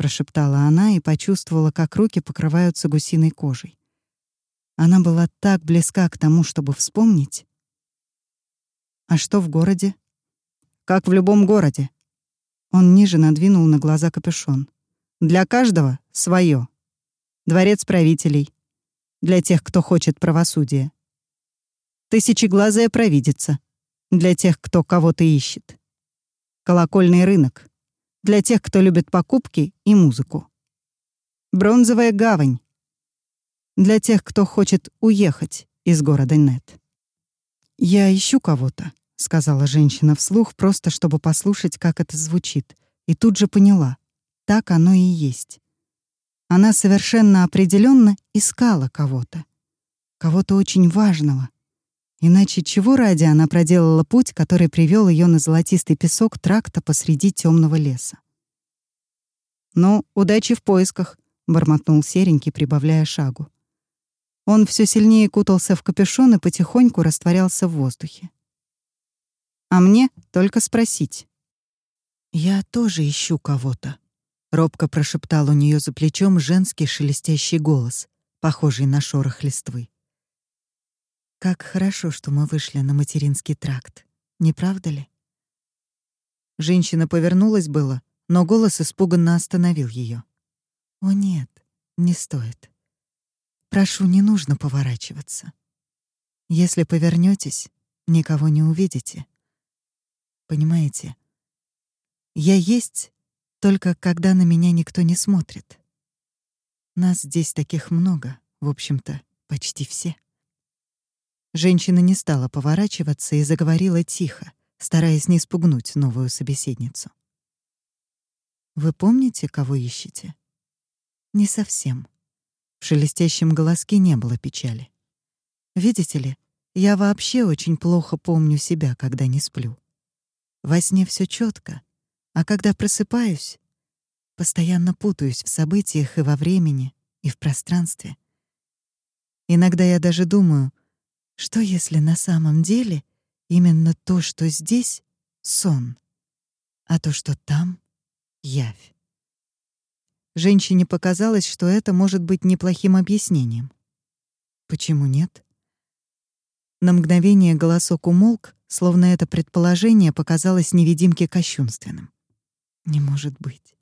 прошептала она и почувствовала, как руки покрываются гусиной кожей. Она была так близка к тому, чтобы вспомнить. А что в городе? Как в любом городе. Он ниже надвинул на глаза капюшон. Для каждого свое. Дворец правителей. Для тех, кто хочет правосудия. Тысячеглазая провидица. Для тех, кто кого-то ищет. Колокольный рынок для тех, кто любит покупки и музыку. Бронзовая гавань для тех, кто хочет уехать из города Нет. «Я ищу кого-то», — сказала женщина вслух, просто чтобы послушать, как это звучит, и тут же поняла. Так оно и есть. Она совершенно определенно искала кого-то. Кого-то очень важного — Иначе чего ради она проделала путь, который привел ее на золотистый песок тракта посреди темного леса? «Ну, удачи в поисках», — бормотнул серенький, прибавляя шагу. Он все сильнее кутался в капюшон и потихоньку растворялся в воздухе. «А мне только спросить». «Я тоже ищу кого-то», — робко прошептал у нее за плечом женский шелестящий голос, похожий на шорох листвы. Как хорошо, что мы вышли на материнский тракт, не правда ли? Женщина повернулась было, но голос испуганно остановил ее. О нет, не стоит. Прошу, не нужно поворачиваться. Если повернетесь, никого не увидите. Понимаете? Я есть только когда на меня никто не смотрит. Нас здесь таких много, в общем-то, почти все. Женщина не стала поворачиваться и заговорила тихо, стараясь не спугнуть новую собеседницу. «Вы помните, кого ищете?» «Не совсем». В шелестящем голоске не было печали. «Видите ли, я вообще очень плохо помню себя, когда не сплю. Во сне все четко, а когда просыпаюсь, постоянно путаюсь в событиях и во времени, и в пространстве. Иногда я даже думаю, что если на самом деле именно то, что здесь — сон, а то, что там — явь? Женщине показалось, что это может быть неплохим объяснением. Почему нет? На мгновение голосок умолк, словно это предположение показалось невидимке кощунственным. Не может быть.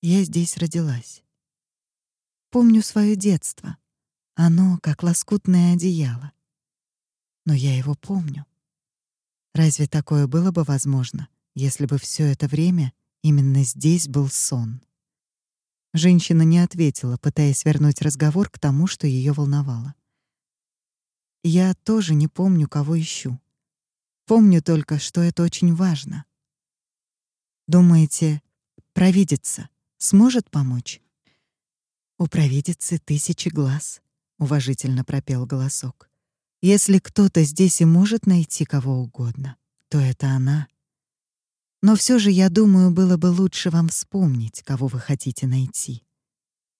Я здесь родилась. Помню свое детство. Оно как лоскутное одеяло но я его помню. Разве такое было бы возможно, если бы все это время именно здесь был сон? Женщина не ответила, пытаясь вернуть разговор к тому, что ее волновало. Я тоже не помню, кого ищу. Помню только, что это очень важно. Думаете, провидица сможет помочь? У провидицы тысячи глаз, уважительно пропел голосок. Если кто-то здесь и может найти кого угодно, то это она. Но все же, я думаю, было бы лучше вам вспомнить, кого вы хотите найти.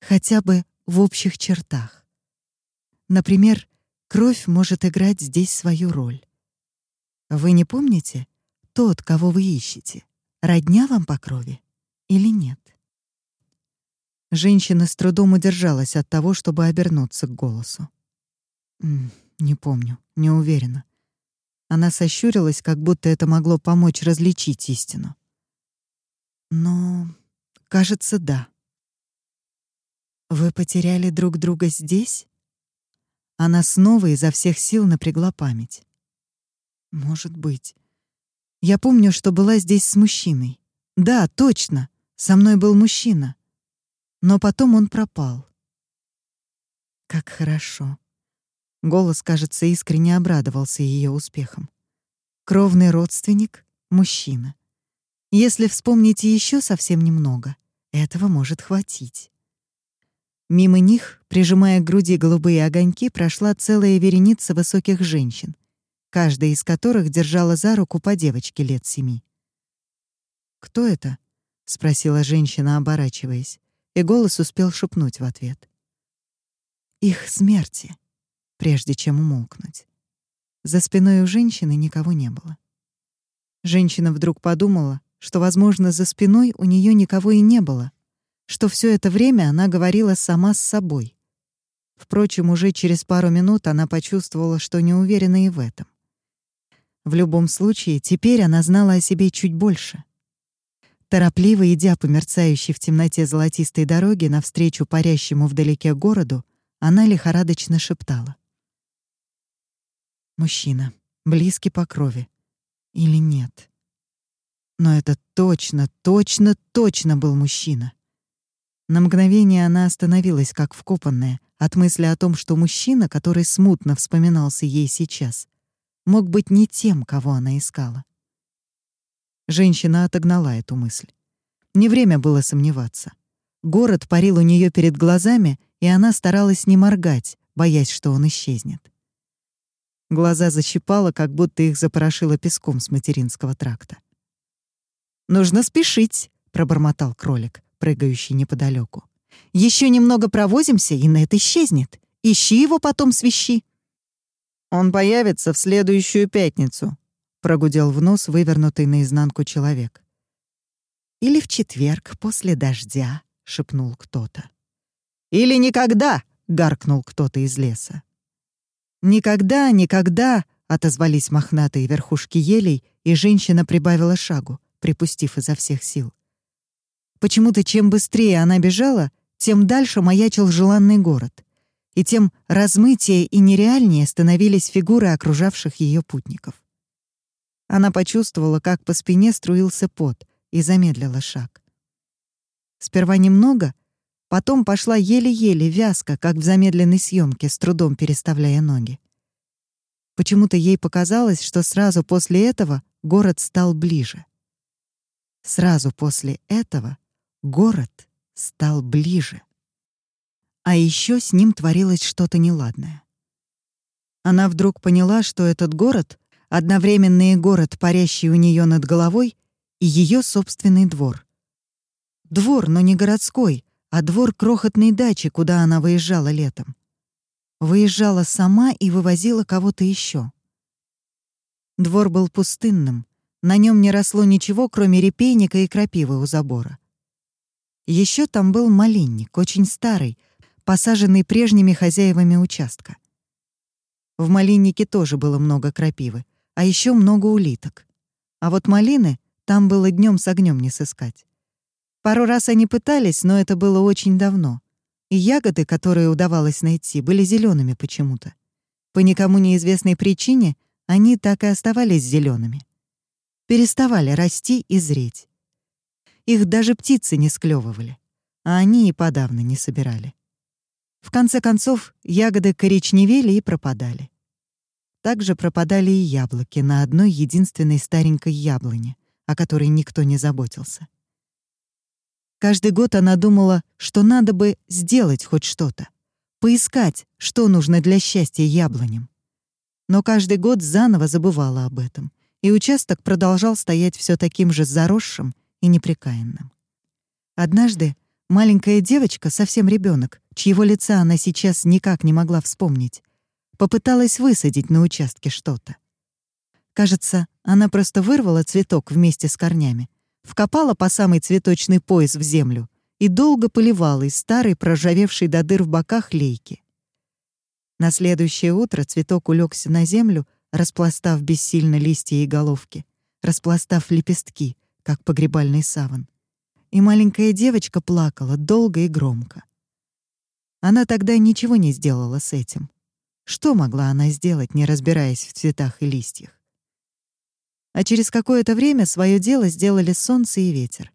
Хотя бы в общих чертах. Например, кровь может играть здесь свою роль. Вы не помните, тот, кого вы ищете, родня вам по крови или нет? Женщина с трудом удержалась от того, чтобы обернуться к голосу. Не помню, не уверена. Она сощурилась, как будто это могло помочь различить истину. Но, кажется, да. Вы потеряли друг друга здесь? Она снова изо всех сил напрягла память. Может быть. Я помню, что была здесь с мужчиной. Да, точно. Со мной был мужчина. Но потом он пропал. Как хорошо. Голос, кажется, искренне обрадовался ее успехом. Кровный родственник — мужчина. Если вспомните еще совсем немного, этого может хватить. Мимо них, прижимая к груди голубые огоньки, прошла целая вереница высоких женщин, каждая из которых держала за руку по девочке лет семи. «Кто это?» — спросила женщина, оборачиваясь, и голос успел шепнуть в ответ. «Их смерти», прежде чем умолкнуть. За спиной у женщины никого не было. Женщина вдруг подумала, что, возможно, за спиной у нее никого и не было, что все это время она говорила сама с собой. Впрочем, уже через пару минут она почувствовала, что не уверена и в этом. В любом случае, теперь она знала о себе чуть больше. Торопливо идя по мерцающей в темноте золотистой дороге навстречу парящему вдалеке городу, она лихорадочно шептала. Мужчина, близкий по крови. Или нет? Но это точно, точно, точно был мужчина. На мгновение она остановилась, как вкопанная, от мысли о том, что мужчина, который смутно вспоминался ей сейчас, мог быть не тем, кого она искала. Женщина отогнала эту мысль. Не время было сомневаться. Город парил у нее перед глазами, и она старалась не моргать, боясь, что он исчезнет. Глаза защипала, как будто их запорошило песком с материнского тракта. «Нужно спешить», — пробормотал кролик прыгающий неподалеку. Еще немного провозимся, и Нет исчезнет. Ищи его потом свищи. Он появится в следующую пятницу, прогудел в нос вывернутый наизнанку человек. Или в четверг после дождя, шепнул кто-то. Или никогда, гаркнул кто-то из леса. Никогда, никогда, отозвались мохнатые верхушки елей, и женщина прибавила шагу, припустив изо всех сил. Почему-то чем быстрее она бежала, тем дальше маячил желанный город, и тем размытие и нереальнее становились фигуры окружавших ее путников. Она почувствовала, как по спине струился пот, и замедлила шаг. Сперва немного, потом пошла еле-еле, вязко, как в замедленной съемке, с трудом переставляя ноги. Почему-то ей показалось, что сразу после этого город стал ближе. Сразу после этого Город стал ближе. А еще с ним творилось что-то неладное. Она вдруг поняла, что этот город — одновременно и город, парящий у нее над головой, и ее собственный двор. Двор, но не городской, а двор крохотной дачи, куда она выезжала летом. Выезжала сама и вывозила кого-то еще. Двор был пустынным, на нем не росло ничего, кроме репейника и крапивы у забора. Еще там был малинник, очень старый, посаженный прежними хозяевами участка. В малиннике тоже было много крапивы, а еще много улиток. А вот малины там было днем с огнем не сыскать. Пару раз они пытались, но это было очень давно. И ягоды, которые удавалось найти, были зелеными почему-то. По никому неизвестной причине они так и оставались зелеными. Переставали расти и зреть. Их даже птицы не склевывали, а они и подавно не собирали. В конце концов, ягоды коричневели и пропадали. Также пропадали и яблоки на одной единственной старенькой яблоне, о которой никто не заботился. Каждый год она думала, что надо бы сделать хоть что-то, поискать, что нужно для счастья яблоням. Но каждый год заново забывала об этом, и участок продолжал стоять все таким же заросшим и непрекаянным. Однажды маленькая девочка, совсем ребенок, чьего лица она сейчас никак не могла вспомнить, попыталась высадить на участке что-то. Кажется, она просто вырвала цветок вместе с корнями, вкопала по самый цветочный пояс в землю и долго поливала из старой, проржавевшей до дыр в боках лейки. На следующее утро цветок улегся на землю, распластав бессильно листья и головки, распластав лепестки — как погребальный саван. И маленькая девочка плакала долго и громко. Она тогда ничего не сделала с этим. Что могла она сделать, не разбираясь в цветах и листьях? А через какое-то время свое дело сделали солнце и ветер.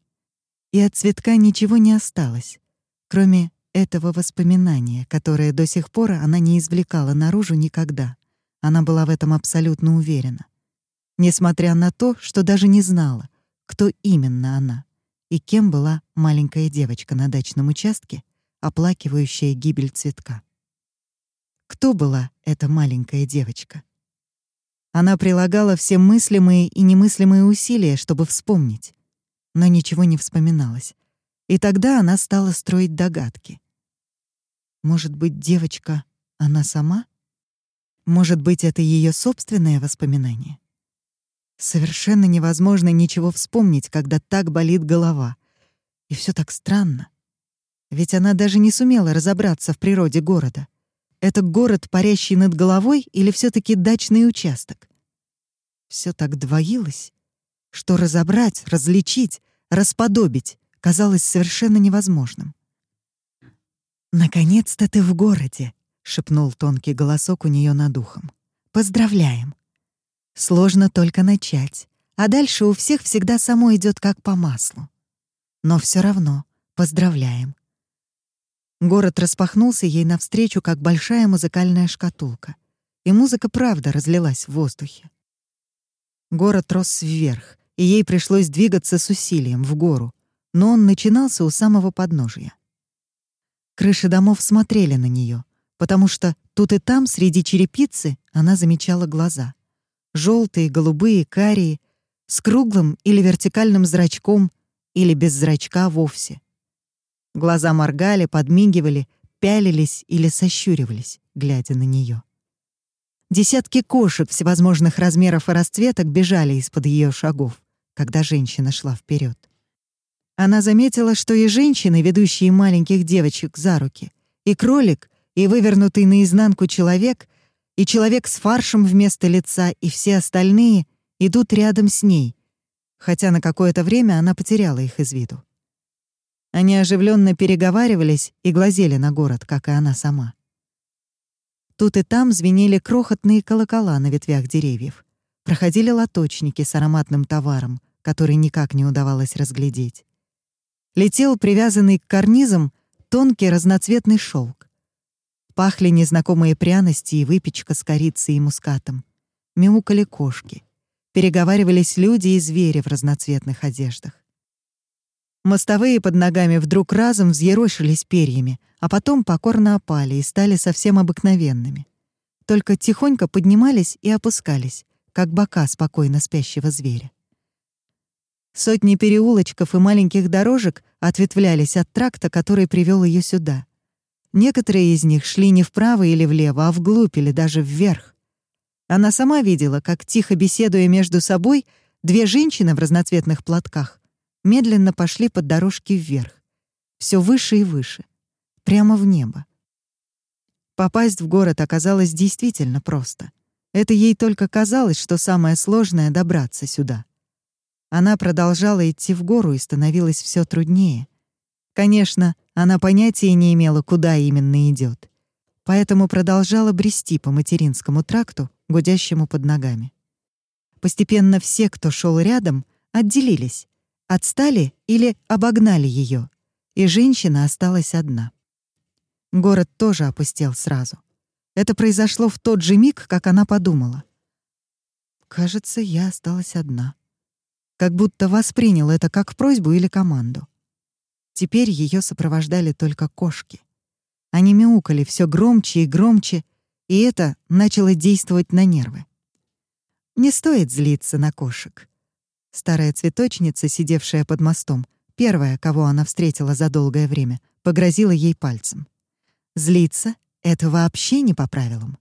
И от цветка ничего не осталось, кроме этого воспоминания, которое до сих пор она не извлекала наружу никогда. Она была в этом абсолютно уверена. Несмотря на то, что даже не знала, кто именно она и кем была маленькая девочка на дачном участке, оплакивающая гибель цветка. Кто была эта маленькая девочка? Она прилагала все мыслимые и немыслимые усилия, чтобы вспомнить, но ничего не вспоминалось. И тогда она стала строить догадки. Может быть, девочка — она сама? Может быть, это ее собственное воспоминание? Совершенно невозможно ничего вспомнить, когда так болит голова. И все так странно. Ведь она даже не сумела разобраться в природе города. Это город, парящий над головой, или все таки дачный участок? Все так двоилось, что разобрать, различить, расподобить казалось совершенно невозможным. «Наконец-то ты в городе», — шепнул тонкий голосок у нее над ухом. «Поздравляем! Сложно только начать, а дальше у всех всегда само идет как по маслу. Но все равно поздравляем». Город распахнулся ей навстречу, как большая музыкальная шкатулка, и музыка правда разлилась в воздухе. Город рос вверх, и ей пришлось двигаться с усилием в гору, но он начинался у самого подножия. Крыши домов смотрели на нее, потому что тут и там, среди черепицы, она замечала глаза. Желтые, голубые, карие, с круглым или вертикальным зрачком, или без зрачка вовсе. Глаза моргали, подмигивали, пялились или сощуривались, глядя на нее. Десятки кошек всевозможных размеров и расцветок бежали из-под ее шагов, когда женщина шла вперед. Она заметила, что и женщины, ведущие маленьких девочек за руки, и кролик, и вывернутый наизнанку человек, и человек с фаршем вместо лица, и все остальные идут рядом с ней, хотя на какое-то время она потеряла их из виду. Они оживленно переговаривались и глазели на город, как и она сама. Тут и там звенели крохотные колокола на ветвях деревьев. Проходили лоточники с ароматным товаром, который никак не удавалось разглядеть летел привязанный к карнизам тонкий разноцветный шелк. Пахли незнакомые пряности и выпечка с корицей и мускатом. Мяукали кошки. Переговаривались люди и звери в разноцветных одеждах. Мостовые под ногами вдруг разом взъерошились перьями, а потом покорно опали и стали совсем обыкновенными. Только тихонько поднимались и опускались, как бока спокойно спящего зверя. Сотни переулочков и маленьких дорожек ответвлялись от тракта, который привел ее сюда. Некоторые из них шли не вправо или влево, а вглубь или даже вверх. Она сама видела, как, тихо беседуя между собой, две женщины в разноцветных платках медленно пошли под дорожки вверх, все выше и выше, прямо в небо. Попасть в город оказалось действительно просто. Это ей только казалось, что самое сложное — добраться сюда. Она продолжала идти в гору и становилось все труднее. Конечно, она понятия не имела, куда именно идет, поэтому продолжала брести по материнскому тракту, гудящему под ногами. Постепенно все, кто шел рядом, отделились, отстали или обогнали ее, и женщина осталась одна. Город тоже опустел сразу. Это произошло в тот же миг, как она подумала. «Кажется, я осталась одна» как будто воспринял это как просьбу или команду. Теперь ее сопровождали только кошки. Они мяукали все громче и громче, и это начало действовать на нервы. Не стоит злиться на кошек. Старая цветочница, сидевшая под мостом, первая, кого она встретила за долгое время, погрозила ей пальцем. Злиться — это вообще не по правилам.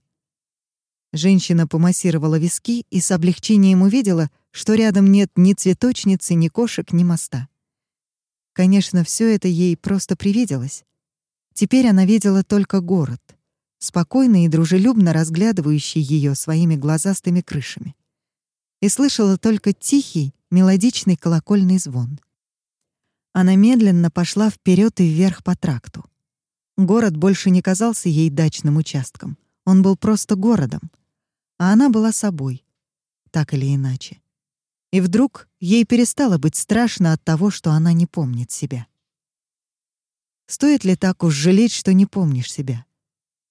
Женщина помассировала виски и с облегчением увидела, что рядом нет ни цветочницы, ни кошек, ни моста. Конечно, все это ей просто привиделось. Теперь она видела только город, спокойно и дружелюбно разглядывающий ее своими глазастыми крышами. И слышала только тихий, мелодичный колокольный звон. Она медленно пошла вперед и вверх по тракту. Город больше не казался ей дачным участком. Он был просто городом — а она была собой, так или иначе. И вдруг ей перестало быть страшно от того, что она не помнит себя. Стоит ли так уж жалеть, что не помнишь себя?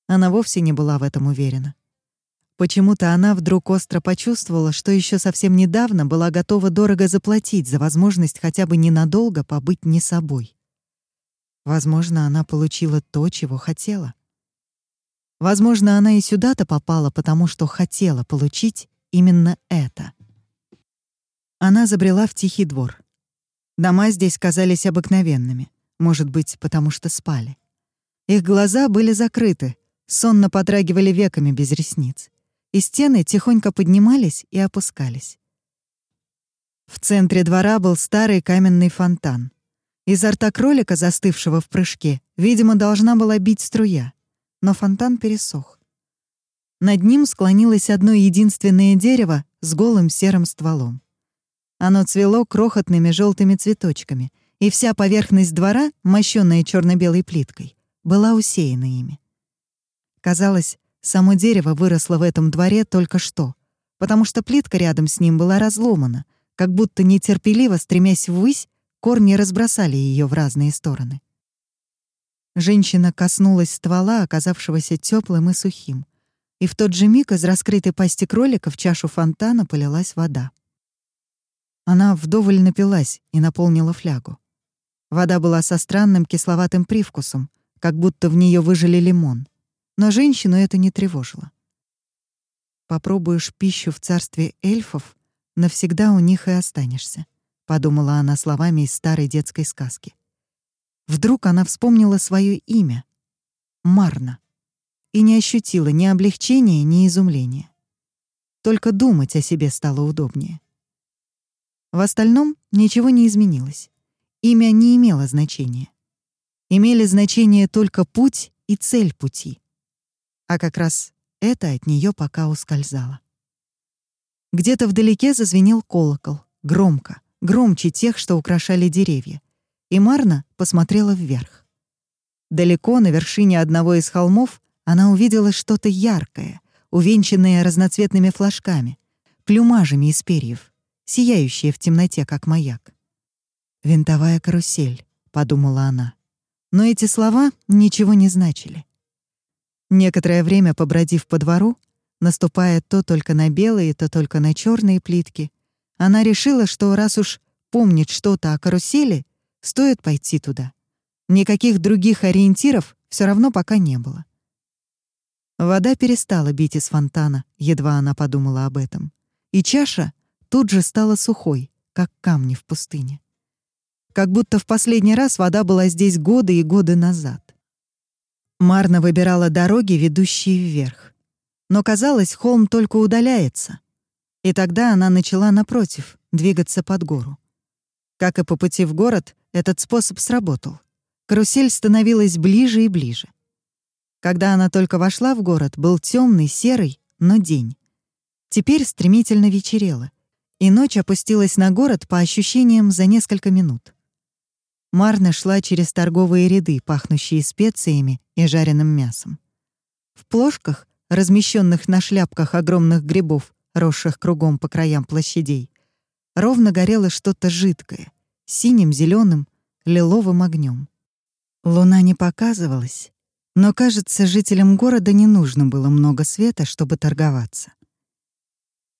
Она вовсе не была в этом уверена. Почему-то она вдруг остро почувствовала, что еще совсем недавно была готова дорого заплатить за возможность хотя бы ненадолго побыть не собой. Возможно, она получила то, чего хотела. Возможно, она и сюда-то попала, потому что хотела получить именно это. Она забрела в тихий двор. Дома здесь казались обыкновенными, может быть, потому что спали. Их глаза были закрыты, сонно подрагивали веками без ресниц, и стены тихонько поднимались и опускались. В центре двора был старый каменный фонтан. Изо рта кролика, застывшего в прыжке, видимо, должна была бить струя, но фонтан пересох. Над ним склонилось одно единственное дерево с голым серым стволом. Оно цвело крохотными желтыми цветочками, и вся поверхность двора, мощенная черно белой плиткой, была усеяна ими. Казалось, само дерево выросло в этом дворе только что, потому что плитка рядом с ним была разломана, как будто нетерпеливо, стремясь ввысь, корни разбросали ее в разные стороны. Женщина коснулась ствола, оказавшегося теплым и сухим, и в тот же миг из раскрытой пасти кролика в чашу фонтана полилась вода. Она вдоволь напилась и наполнила флягу. Вода была со странным кисловатым привкусом, как будто в нее выжили лимон. Но женщину это не тревожило. Попробуешь пищу в царстве эльфов, навсегда у них и останешься, подумала она словами из старой детской сказки. Вдруг она вспомнила свое имя Марна и не ощутила ни облегчения, ни изумления. Только думать о себе стало удобнее. В остальном ничего не изменилось. Имя не имело значения. Имели значение только путь и цель пути. А как раз это от нее пока ускользало. Где-то вдалеке зазвенел колокол, громко, громче тех, что украшали деревья. И Марна посмотрела вверх. Далеко, на вершине одного из холмов, она увидела что-то яркое, увенчанное разноцветными флажками, плюмажами из перьев сияющая в темноте, как маяк. «Винтовая карусель», — подумала она. Но эти слова ничего не значили. Некоторое время побродив по двору, наступая то только на белые, то только на черные плитки, она решила, что раз уж помнит что-то о карусели, стоит пойти туда. Никаких других ориентиров все равно пока не было. Вода перестала бить из фонтана, едва она подумала об этом. И чаша тут же стала сухой, как камни в пустыне. Как будто в последний раз вода была здесь годы и годы назад. Марна выбирала дороги, ведущие вверх. Но казалось, холм только удаляется. И тогда она начала напротив, двигаться под гору. Как и по пути в город, этот способ сработал. Карусель становилась ближе и ближе. Когда она только вошла в город, был темный, серый, но день. Теперь стремительно вечерело — и ночь опустилась на город по ощущениям за несколько минут. Марна шла через торговые ряды, пахнущие специями и жареным мясом. В плошках, размещенных на шляпках огромных грибов, росших кругом по краям площадей, ровно горело что-то жидкое, синим, зеленым, лиловым огнем. Луна не показывалась, но, кажется, жителям города не нужно было много света, чтобы торговаться.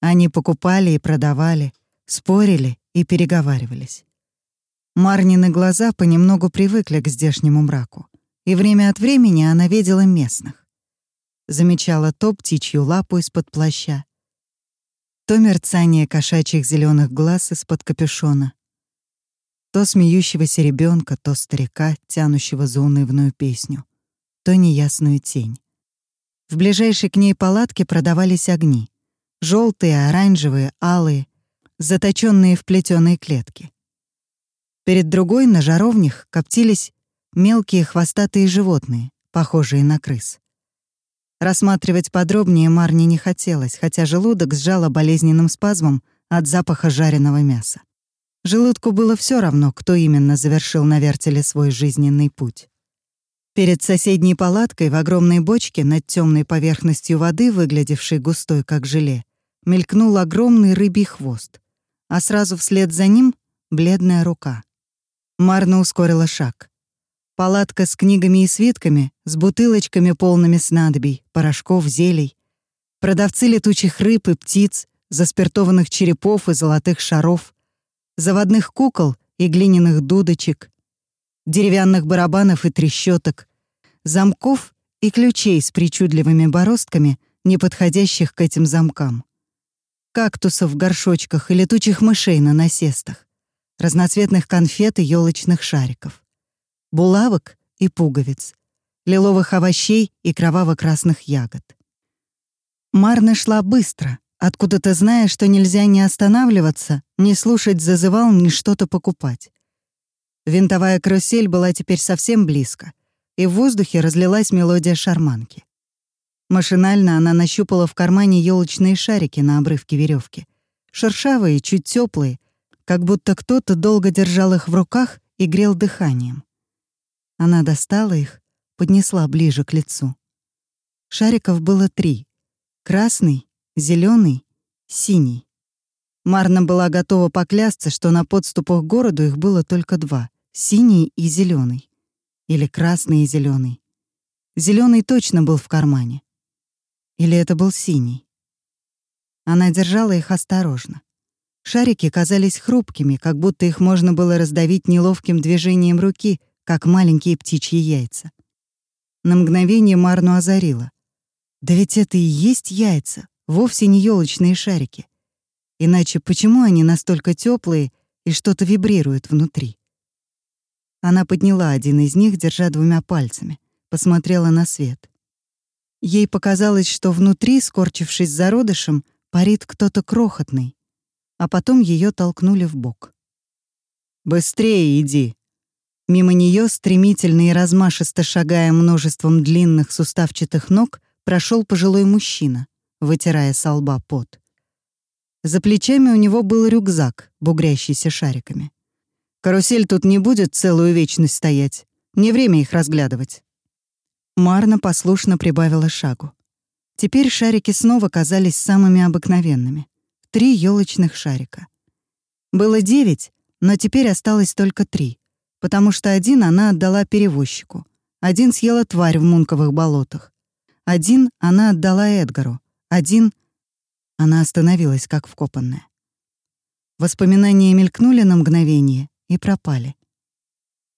Они покупали и продавали, спорили и переговаривались. Марнины глаза понемногу привыкли к здешнему мраку, и время от времени она видела местных. Замечала то птичью лапу из-под плаща, то мерцание кошачьих зеленых глаз из-под капюшона, то смеющегося ребенка, то старика, тянущего за унывную песню, то неясную тень. В ближайшей к ней палатке продавались огни желтые, оранжевые, алые, заточенные в плетеные клетки. Перед другой на жаровнях коптились мелкие хвостатые животные, похожие на крыс. Рассматривать подробнее Марне не хотелось, хотя желудок сжало болезненным спазмом от запаха жареного мяса. Желудку было все равно, кто именно завершил на вертеле свой жизненный путь. Перед соседней палаткой в огромной бочке над темной поверхностью воды, выглядевшей густой, как желе, мелькнул огромный рыбий хвост, а сразу вслед за ним — бледная рука. Марна ускорила шаг. Палатка с книгами и свитками, с бутылочками полными снадобий, порошков, зелий. Продавцы летучих рыб и птиц, заспиртованных черепов и золотых шаров, заводных кукол и глиняных дудочек. деревянных барабанов и трещоток, замков и ключей с причудливыми бороздками, не подходящих к этим замкам, кактусов в горшочках и летучих мышей на насестах, разноцветных конфет и елочных шариков, булавок и пуговиц, лиловых овощей и кроваво-красных ягод. Марна шла быстро, откуда-то зная, что нельзя не останавливаться, не слушать зазывал, ни что-то покупать. Винтовая карусель была теперь совсем близко, и в воздухе разлилась мелодия шарманки. Машинально она нащупала в кармане елочные шарики на обрывке веревки, шершавые, чуть теплые, как будто кто-то долго держал их в руках и грел дыханием. Она достала их, поднесла ближе к лицу. Шариков было три — красный, зеленый, синий. Марна была готова поклясться, что на подступах к городу их было только два — синий и зеленый, Или красный и зеленый. Зеленый точно был в кармане. Или это был синий. Она держала их осторожно. Шарики казались хрупкими, как будто их можно было раздавить неловким движением руки, как маленькие птичьи яйца. На мгновение Марну озарило. Да ведь это и есть яйца, вовсе не елочные шарики. Иначе почему они настолько теплые и что-то вибрирует внутри? Она подняла один из них, держа двумя пальцами, посмотрела на свет. Ей показалось, что внутри, скорчившись зародышем, парит кто-то крохотный, а потом ее толкнули в бок. «Быстрее иди!» Мимо нее, стремительно и размашисто шагая множеством длинных суставчатых ног, прошел пожилой мужчина, вытирая со лба пот. За плечами у него был рюкзак, бугрящийся шариками. «Карусель тут не будет целую вечность стоять. Не время их разглядывать». Марна послушно прибавила шагу. Теперь шарики снова казались самыми обыкновенными. Три елочных шарика. Было девять, но теперь осталось только три, потому что один она отдала перевозчику, один съела тварь в мунковых болотах, один она отдала Эдгару, один... Она остановилась, как вкопанная. Воспоминания мелькнули на мгновение и пропали.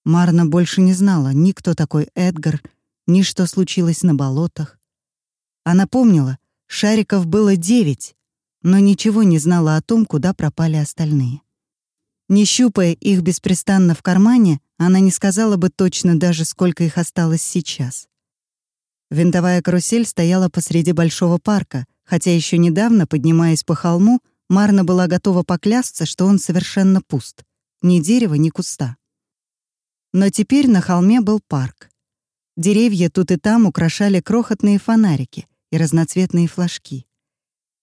Марна больше не знала ни кто такой Эдгар, ни что случилось на болотах. Она помнила, шариков было девять, но ничего не знала о том, куда пропали остальные. Не щупая их беспрестанно в кармане, она не сказала бы точно даже, сколько их осталось сейчас. Винтовая карусель стояла посреди большого парка, хотя еще недавно, поднимаясь по холму, Марна была готова поклясться, что он совершенно пуст. Ни дерева, ни куста. Но теперь на холме был парк. Деревья тут и там украшали крохотные фонарики и разноцветные флажки.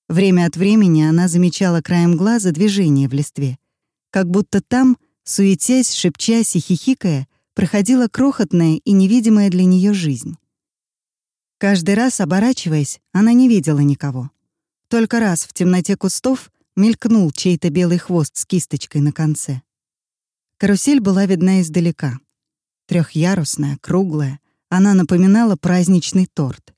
Время от времени она замечала краем глаза движение в листве, как будто там, суетясь, шепчась и хихикая, проходила крохотная и невидимая для нее жизнь. Каждый раз, оборачиваясь, она не видела никого. Только раз в темноте кустов мелькнул чей-то белый хвост с кисточкой на конце. Карусель была видна издалека. Трехъярусная, круглая, она напоминала праздничный торт.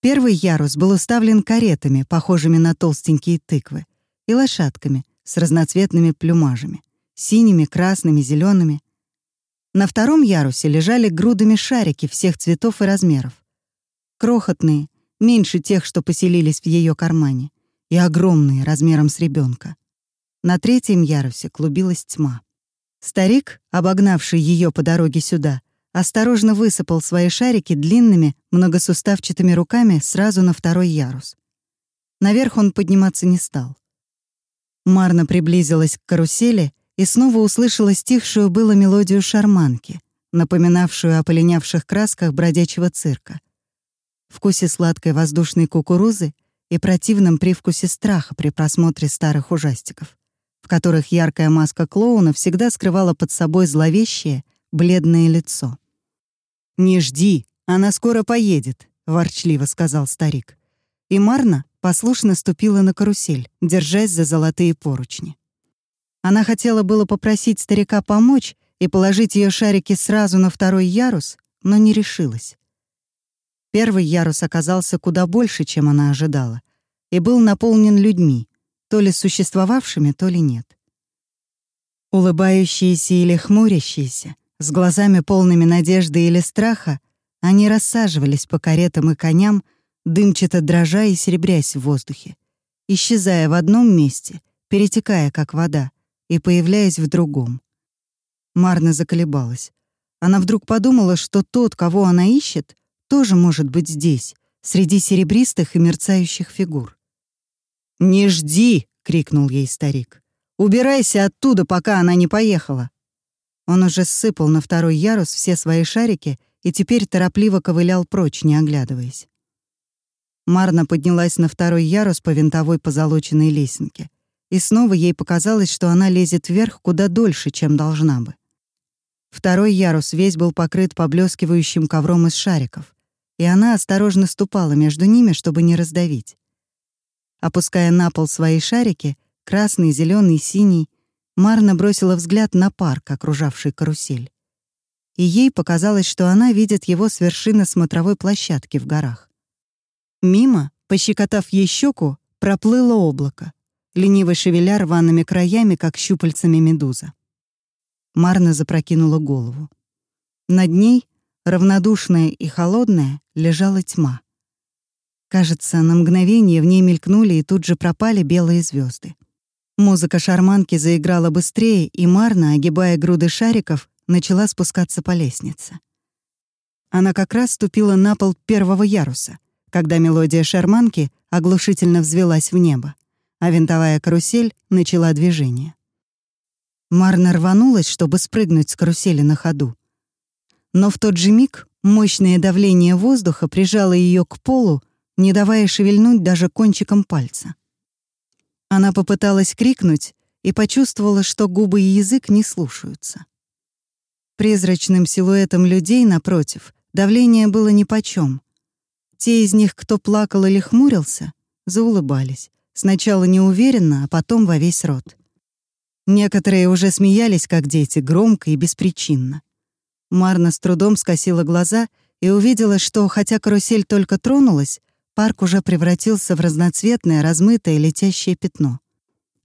Первый ярус был уставлен каретами, похожими на толстенькие тыквы, и лошадками с разноцветными плюмажами — синими, красными, зелеными. На втором ярусе лежали грудами шарики всех цветов и размеров. Крохотные, меньше тех, что поселились в ее кармане, и огромные, размером с ребенка. На третьем ярусе клубилась тьма. Старик, обогнавший ее по дороге сюда, осторожно высыпал свои шарики длинными, многосуставчатыми руками сразу на второй ярус. Наверх он подниматься не стал. Марна приблизилась к карусели и снова услышала стихшую было мелодию шарманки, напоминавшую о полинявших красках бродячего цирка. Вкусе сладкой воздушной кукурузы и противном привкусе страха при просмотре старых ужастиков, в которых яркая маска клоуна всегда скрывала под собой зловещее, бледное лицо. «Не жди, она скоро поедет», — ворчливо сказал старик. И Марна послушно ступила на карусель, держась за золотые поручни. Она хотела было попросить старика помочь и положить ее шарики сразу на второй ярус, но не решилась. Первый ярус оказался куда больше, чем она ожидала, и был наполнен людьми, то ли существовавшими, то ли нет. Улыбающиеся или хмурящиеся, С глазами полными надежды или страха они рассаживались по каретам и коням, дымчато дрожа и серебрясь в воздухе, исчезая в одном месте, перетекая как вода, и появляясь в другом. Марна заколебалась. Она вдруг подумала, что тот, кого она ищет, тоже может быть здесь, среди серебристых и мерцающих фигур. «Не жди!» — крикнул ей старик. «Убирайся оттуда, пока она не поехала!» Он уже сыпал на второй ярус все свои шарики и теперь торопливо ковылял прочь, не оглядываясь. Марна поднялась на второй ярус по винтовой позолоченной лесенке, и снова ей показалось, что она лезет вверх куда дольше, чем должна бы. Второй ярус весь был покрыт поблескивающим ковром из шариков, и она осторожно ступала между ними, чтобы не раздавить. Опуская на пол свои шарики, красный, зеленый, синий, Марна бросила взгляд на парк, окружавший карусель. И ей показалось, что она видит его с вершины смотровой площадки в горах. Мимо, пощекотав ей щеку, проплыло облако, лениво шевеля рваными краями, как щупальцами медуза. Марна запрокинула голову. Над ней, равнодушная и холодная, лежала тьма. Кажется, на мгновение в ней мелькнули и тут же пропали белые звезды. Музыка шарманки заиграла быстрее, и Марна, огибая груды шариков, начала спускаться по лестнице. Она как раз ступила на пол первого яруса, когда мелодия шарманки оглушительно взвелась в небо, а винтовая карусель начала движение. Марна рванулась, чтобы спрыгнуть с карусели на ходу. Но в тот же миг мощное давление воздуха прижало ее к полу, не давая шевельнуть даже кончиком пальца. Она попыталась крикнуть и почувствовала, что губы и язык не слушаются. Призрачным силуэтом людей, напротив, давление было нипочём. Те из них, кто плакал или хмурился, заулыбались. Сначала неуверенно, а потом во весь рот. Некоторые уже смеялись, как дети, громко и беспричинно. Марна с трудом скосила глаза и увидела, что, хотя карусель только тронулась, парк уже превратился в разноцветное, размытое летящее пятно.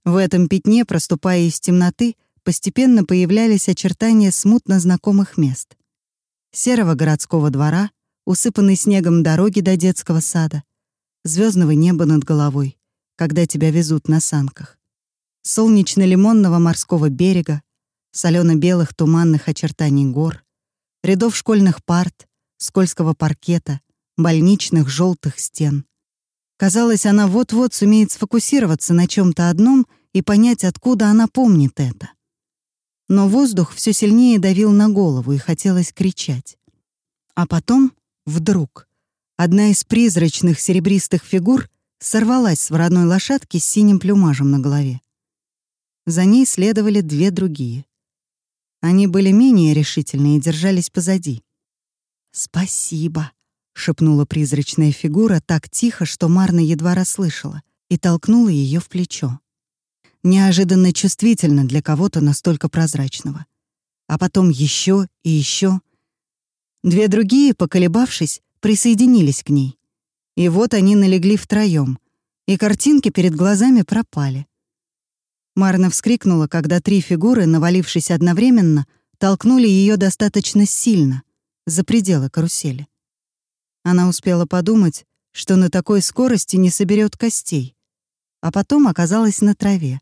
В этом пятне, проступая из темноты, постепенно появлялись очертания смутно знакомых мест. Серого городского двора, усыпанной снегом дороги до детского сада, звездного неба над головой, когда тебя везут на санках, солнечно-лимонного морского берега, солено-белых туманных очертаний гор, рядов школьных парт, скользкого паркета, больничных желтых стен. Казалось, она вот-вот сумеет сфокусироваться на чем то одном и понять, откуда она помнит это. Но воздух все сильнее давил на голову и хотелось кричать. А потом, вдруг, одна из призрачных серебристых фигур сорвалась с вороной лошадки с синим плюмажем на голове. За ней следовали две другие. Они были менее решительные и держались позади. «Спасибо», — шепнула призрачная фигура так тихо, что Марна едва расслышала, и толкнула ее в плечо. Неожиданно чувствительно для кого-то настолько прозрачного. А потом еще и еще. Две другие, поколебавшись, присоединились к ней. И вот они налегли втроем, и картинки перед глазами пропали. Марна вскрикнула, когда три фигуры, навалившись одновременно, толкнули ее достаточно сильно, за пределы карусели. Она успела подумать, что на такой скорости не соберет костей, а потом оказалась на траве.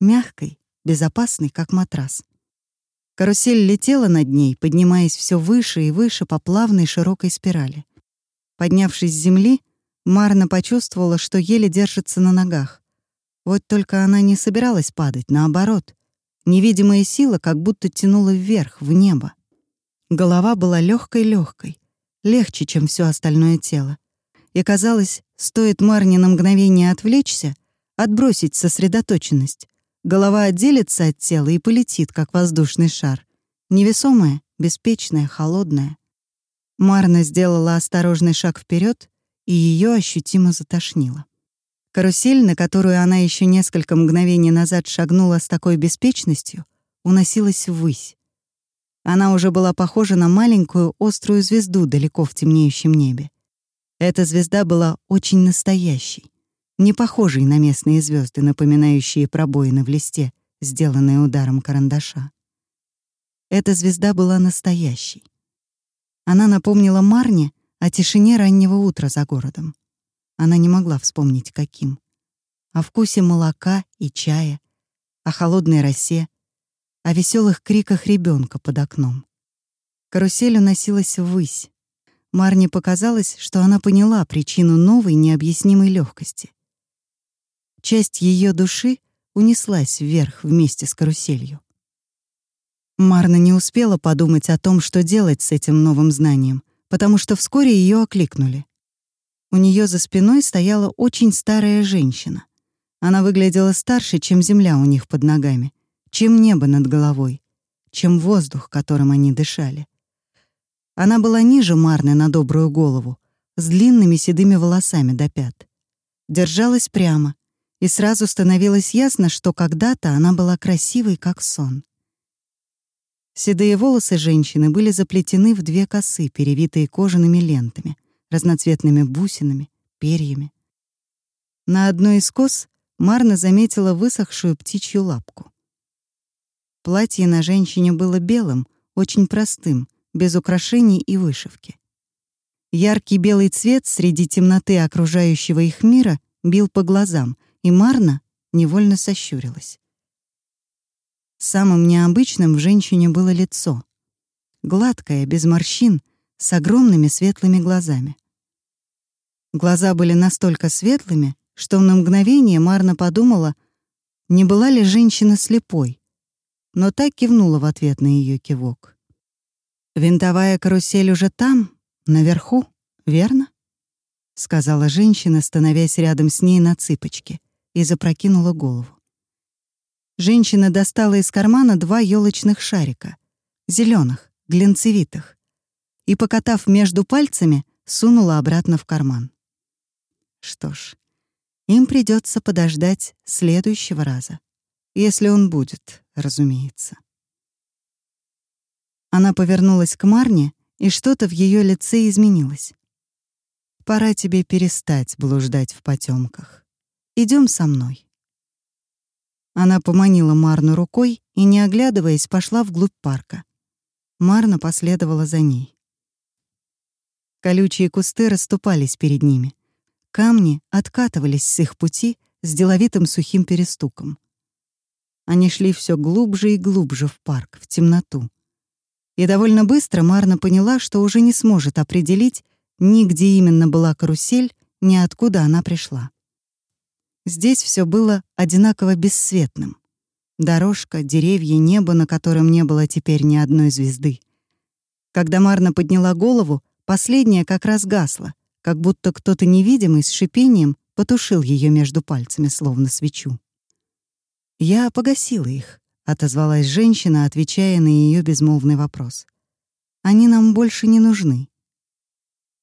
Мягкой, безопасной, как матрас. Карусель летела над ней, поднимаясь все выше и выше по плавной широкой спирали. Поднявшись с земли, Марна почувствовала, что еле держится на ногах. Вот только она не собиралась падать, наоборот. Невидимая сила как будто тянула вверх, в небо. Голова была легкой легкой легче, чем все остальное тело. И казалось, стоит Марне на мгновение отвлечься, отбросить сосредоточенность, голова отделится от тела и полетит, как воздушный шар. Невесомая, беспечная, холодная. Марна сделала осторожный шаг вперед, и ее ощутимо затошнило. Карусель, на которую она еще несколько мгновений назад шагнула с такой беспечностью, уносилась ввысь. Она уже была похожа на маленькую острую звезду далеко в темнеющем небе. Эта звезда была очень настоящей, не похожей на местные звезды, напоминающие пробоины в листе, сделанные ударом карандаша. Эта звезда была настоящей. Она напомнила Марне о тишине раннего утра за городом. Она не могла вспомнить, каким. О вкусе молока и чая, о холодной росе, о веселых криках ребенка под окном. Карусель уносилась ввысь. Марне показалось, что она поняла причину новой необъяснимой легкости. Часть ее души унеслась вверх вместе с каруселью. Марна не успела подумать о том, что делать с этим новым знанием, потому что вскоре ее окликнули. У нее за спиной стояла очень старая женщина. Она выглядела старше, чем земля у них под ногами, чем небо над головой, чем воздух, которым они дышали. Она была ниже Марны на добрую голову, с длинными седыми волосами до пят. Держалась прямо, и сразу становилось ясно, что когда-то она была красивой, как сон. Седые волосы женщины были заплетены в две косы, перевитые кожаными лентами, разноцветными бусинами, перьями. На одной из кос Марна заметила высохшую птичью лапку. Платье на женщине было белым, очень простым, без украшений и вышивки. Яркий белый цвет среди темноты окружающего их мира бил по глазам, и Марна невольно сощурилась. Самым необычным в женщине было лицо. Гладкое, без морщин, с огромными светлыми глазами. Глаза были настолько светлыми, что на мгновение Марна подумала, не была ли женщина слепой, но так кивнула в ответ на ее кивок. «Винтовая карусель уже там, наверху, верно?» — сказала женщина, становясь рядом с ней на цыпочки и запрокинула голову. Женщина достала из кармана два елочных шарика, зеленых, глинцевитых, и, покатав между пальцами, сунула обратно в карман. Что ж, им придется подождать следующего раза, если он будет, разумеется. Она повернулась к Марне, и что-то в ее лице изменилось. Пора тебе перестать блуждать в потемках. Идем со мной». Она поманила Марну рукой и, не оглядываясь, пошла вглубь парка. Марна последовала за ней. Колючие кусты расступались перед ними. Камни откатывались с их пути с деловитым сухим перестуком. Они шли все глубже и глубже в парк, в темноту. И довольно быстро Марна поняла, что уже не сможет определить ни где именно была карусель, ни откуда она пришла. Здесь все было одинаково бесцветным. Дорожка, деревья, небо, на котором не было теперь ни одной звезды. Когда Марна подняла голову, последняя как раз гасла, как будто кто-то невидимый с шипением потушил ее между пальцами, словно свечу. «Я погасила их», — отозвалась женщина, отвечая на ее безмолвный вопрос. «Они нам больше не нужны».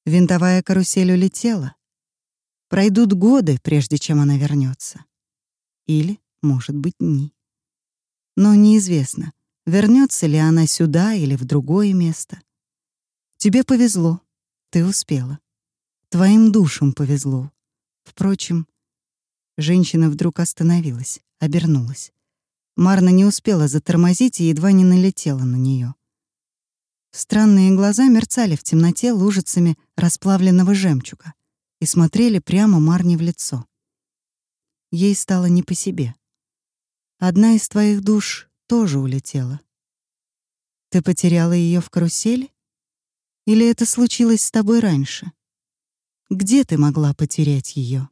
Винтовая карусель улетела, Пройдут годы, прежде чем она вернется. Или, может быть, дни. Но неизвестно, вернется ли она сюда или в другое место. Тебе повезло, ты успела. Твоим душам повезло. Впрочем, женщина вдруг остановилась, обернулась. Марна не успела затормозить и едва не налетела на нее. Странные глаза мерцали в темноте лужицами расплавленного жемчуга и смотрели прямо Марне в лицо. Ей стало не по себе. Одна из твоих душ тоже улетела. Ты потеряла ее в карусели? Или это случилось с тобой раньше? Где ты могла потерять ее?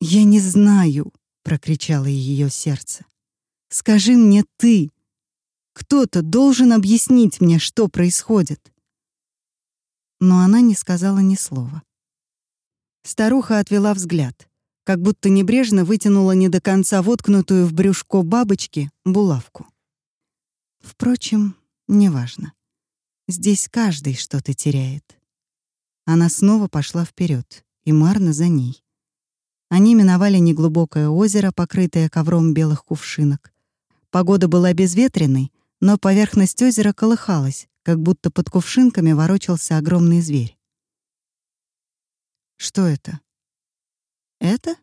Я не знаю, прокричало ее сердце. Скажи мне ты. Кто-то должен объяснить мне, что происходит. Но она не сказала ни слова. Старуха отвела взгляд, как будто небрежно вытянула не до конца воткнутую в брюшко бабочки булавку. Впрочем, неважно. Здесь каждый что-то теряет. Она снова пошла вперед, и Марна за ней. Они миновали неглубокое озеро, покрытое ковром белых кувшинок. Погода была безветренной, но поверхность озера колыхалась, как будто под кувшинками ворочался огромный зверь. Что это? Это?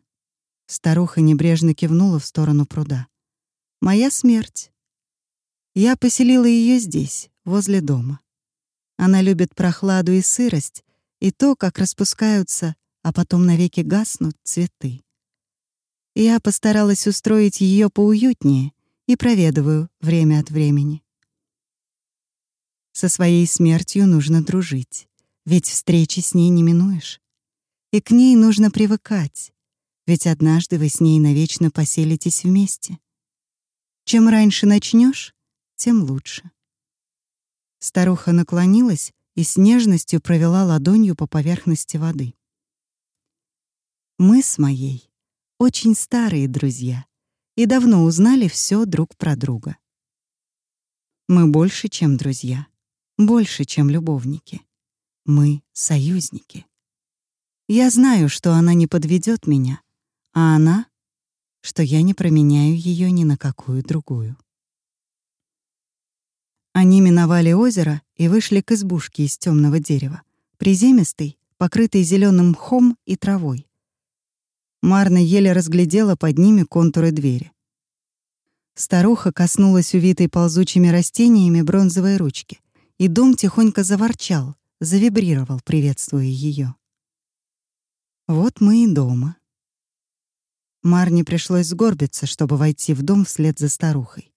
Старуха небрежно кивнула в сторону пруда. Моя смерть. Я поселила ее здесь, возле дома. Она любит прохладу и сырость, и то, как распускаются, а потом навеки гаснут цветы. Я постаралась устроить ее поуютнее и проведываю время от времени. Со своей смертью нужно дружить, ведь встречи с ней не минуешь. И к ней нужно привыкать, ведь однажды вы с ней навечно поселитесь вместе. Чем раньше начнешь, тем лучше. Старуха наклонилась и с нежностью провела ладонью по поверхности воды. Мы с моей очень старые друзья и давно узнали все друг про друга. Мы больше, чем друзья, больше, чем любовники. Мы союзники. Я знаю, что она не подведет меня, а она, что я не променяю ее ни на какую другую. Они миновали озеро и вышли к избушке из темного дерева, приземистой, покрытой зеленым мхом и травой. Марна еле разглядела под ними контуры двери. Старуха коснулась увитой ползучими растениями бронзовой ручки, и дом тихонько заворчал, завибрировал, приветствуя ее. Вот мы и дома. Марне пришлось сгорбиться, чтобы войти в дом вслед за старухой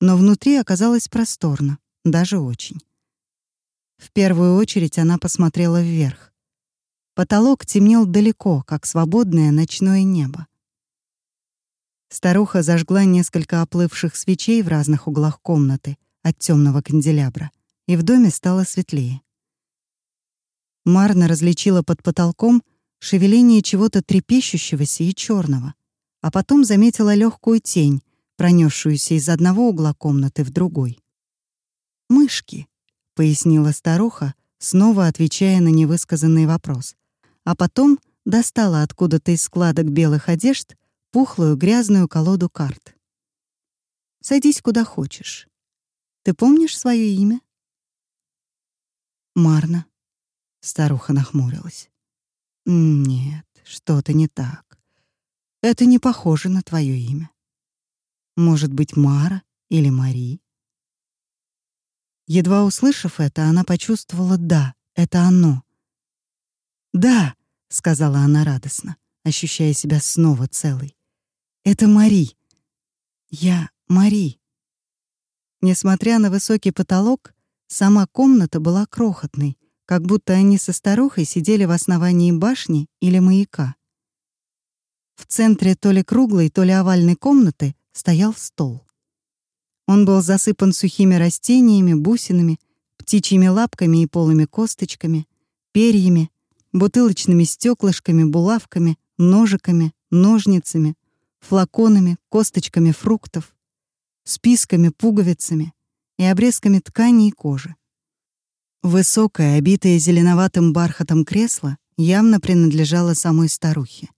но внутри оказалось просторно, даже очень. В первую очередь она посмотрела вверх. Потолок темнел далеко, как свободное ночное небо. Старуха зажгла несколько оплывших свечей в разных углах комнаты от темного канделябра, и в доме стало светлее. Марна различила под потолком шевеление чего-то трепещущегося и черного, а потом заметила легкую тень, пронесшуюся из одного угла комнаты в другой. «Мышки», — пояснила старуха, снова отвечая на невысказанный вопрос, а потом достала откуда-то из складок белых одежд пухлую грязную колоду карт. «Садись куда хочешь. Ты помнишь свое имя?» «Марна», — старуха нахмурилась. «Нет, что-то не так. Это не похоже на твое имя. Может быть, Мара или Мари? Едва услышав это, она почувствовала «да, это оно». «Да», — сказала она радостно, ощущая себя снова целой. «Это Мари. Я Мари». Несмотря на высокий потолок, сама комната была крохотной, как будто они со старухой сидели в основании башни или маяка. В центре то ли круглой, то ли овальной комнаты стоял стол. Он был засыпан сухими растениями, бусинами, птичьими лапками и полыми косточками, перьями, бутылочными стеклышками, булавками, ножиками, ножницами, флаконами, косточками фруктов, списками, пуговицами и обрезками ткани и кожи. Высокое, обитое зеленоватым бархатом кресло явно принадлежало самой старухе.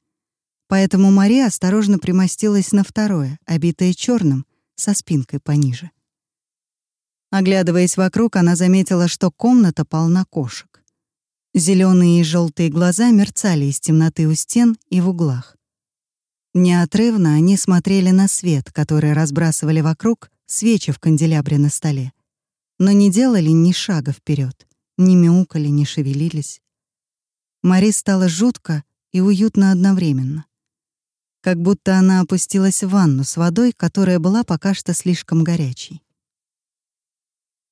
Поэтому Мария осторожно примостилась на второе, обитое черным, со спинкой пониже. Оглядываясь вокруг, она заметила, что комната полна кошек. Зеленые и желтые глаза мерцали из темноты у стен и в углах. Неотрывно они смотрели на свет, который разбрасывали вокруг свечи в канделябре на столе, но не делали ни шага вперед, ни мяукали, ни шевелились. Мари стало жутко и уютно одновременно как будто она опустилась в ванну с водой, которая была пока что слишком горячей.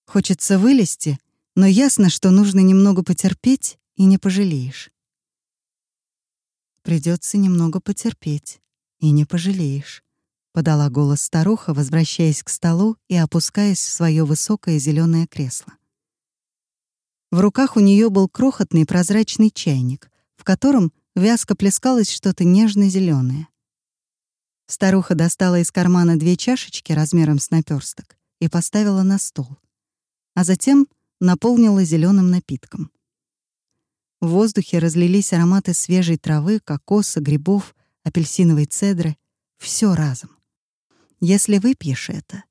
Хочется вылезти, но ясно, что нужно немного потерпеть, и не пожалеешь. Придется немного потерпеть, и не пожалеешь, подала голос старуха, возвращаясь к столу и опускаясь в свое высокое зеленое кресло. В руках у нее был крохотный прозрачный чайник, в котором вязко плескалось что-то нежно зеленое Старуха достала из кармана две чашечки размером с наперсток и поставила на стол, а затем наполнила зеленым напитком. В воздухе разлились ароматы свежей травы, кокоса, грибов, апельсиновой цедры. Все разом. Если выпьешь это,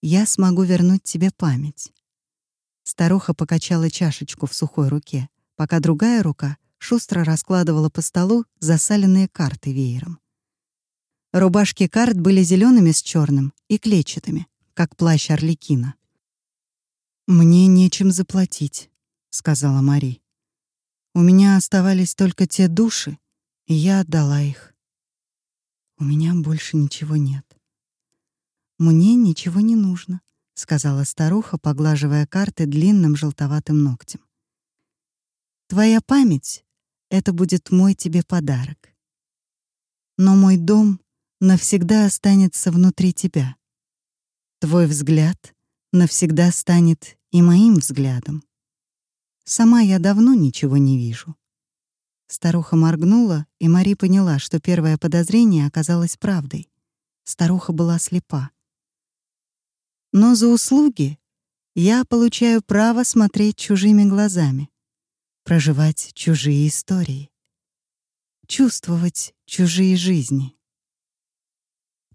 я смогу вернуть тебе память. Старуха покачала чашечку в сухой руке, пока другая рука шустро раскладывала по столу засаленные карты веером. Рубашки карт были зелеными с черным и клетчатыми, как плащ Орликина. «Мне нечем заплатить», — сказала Мари. «У меня оставались только те души, и я отдала их. У меня больше ничего нет». «Мне ничего не нужно», — сказала старуха, поглаживая карты длинным желтоватым ногтем. «Твоя память — это будет мой тебе подарок. Но мой дом навсегда останется внутри тебя. Твой взгляд навсегда станет и моим взглядом. Сама я давно ничего не вижу. Старуха моргнула, и Мари поняла, что первое подозрение оказалось правдой. Старуха была слепа. Но за услуги я получаю право смотреть чужими глазами, проживать чужие истории, чувствовать чужие жизни.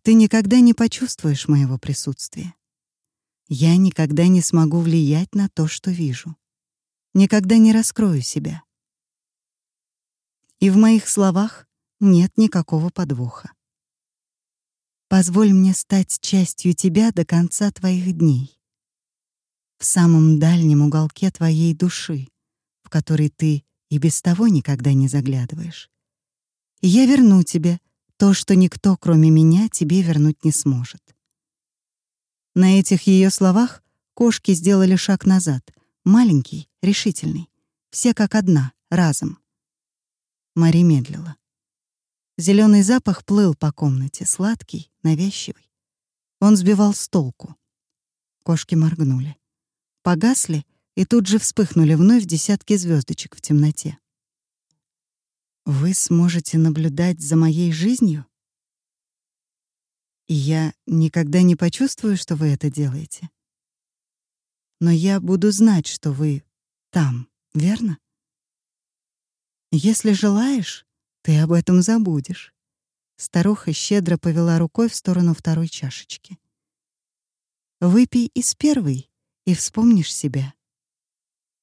Ты никогда не почувствуешь моего присутствия. Я никогда не смогу влиять на то, что вижу. Никогда не раскрою себя. И в моих словах нет никакого подвоха. Позволь мне стать частью тебя до конца твоих дней. В самом дальнем уголке твоей души, в который ты и без того никогда не заглядываешь. И я верну тебе то, что никто, кроме меня, тебе вернуть не сможет. На этих ее словах кошки сделали шаг назад, маленький, решительный, все как одна, разом. Мари медлила. Зеленый запах плыл по комнате, сладкий, навязчивый. Он сбивал с толку. Кошки моргнули. Погасли и тут же вспыхнули вновь десятки звездочек в темноте. «Вы сможете наблюдать за моей жизнью?» И я никогда не почувствую, что вы это делаете. Но я буду знать, что вы там, верно? Если желаешь, ты об этом забудешь. Старуха щедро повела рукой в сторону второй чашечки. Выпей из первой и вспомнишь себя.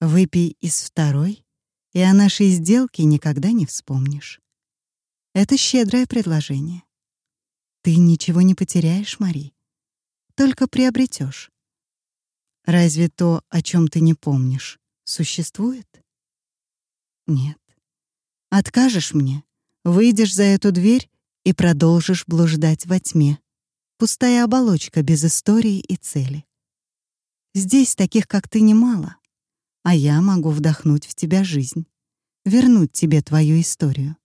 Выпей из второй, и о нашей сделке никогда не вспомнишь. Это щедрое предложение. Ты ничего не потеряешь, Мари, только приобретешь. Разве то, о чем ты не помнишь, существует? Нет. Откажешь мне, выйдешь за эту дверь и продолжишь блуждать во тьме. Пустая оболочка без истории и цели. Здесь таких, как ты, немало, а я могу вдохнуть в тебя жизнь, вернуть тебе твою историю.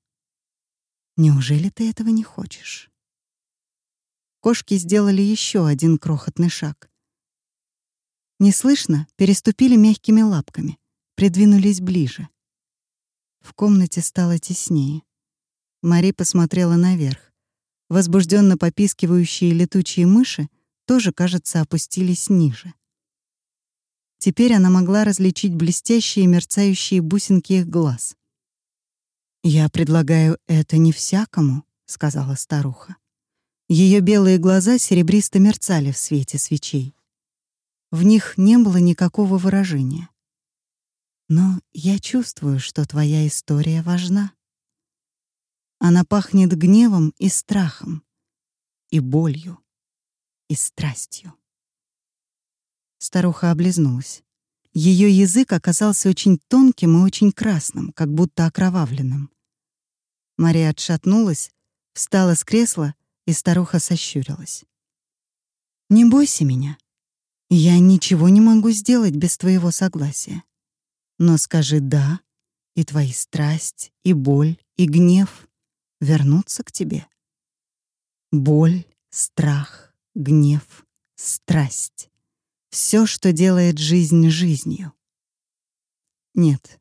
Неужели ты этого не хочешь? Кошки сделали еще один крохотный шаг. Неслышно переступили мягкими лапками, придвинулись ближе. В комнате стало теснее. Мари посмотрела наверх. Возбужденно попискивающие летучие мыши тоже, кажется, опустились ниже. Теперь она могла различить блестящие мерцающие бусинки их глаз. «Я предлагаю это не всякому», — сказала старуха. Ее белые глаза серебристо мерцали в свете свечей. В них не было никакого выражения. Но я чувствую, что твоя история важна. Она пахнет гневом и страхом, и болью, и страстью. Старуха облизнулась. Ее язык оказался очень тонким и очень красным, как будто окровавленным. Мария отшатнулась, встала с кресла и старуха сощурилась. «Не бойся меня. Я ничего не могу сделать без твоего согласия. Но скажи «да», и твои страсть, и боль, и гнев вернутся к тебе. Боль, страх, гнев, страсть — все, что делает жизнь жизнью. Нет.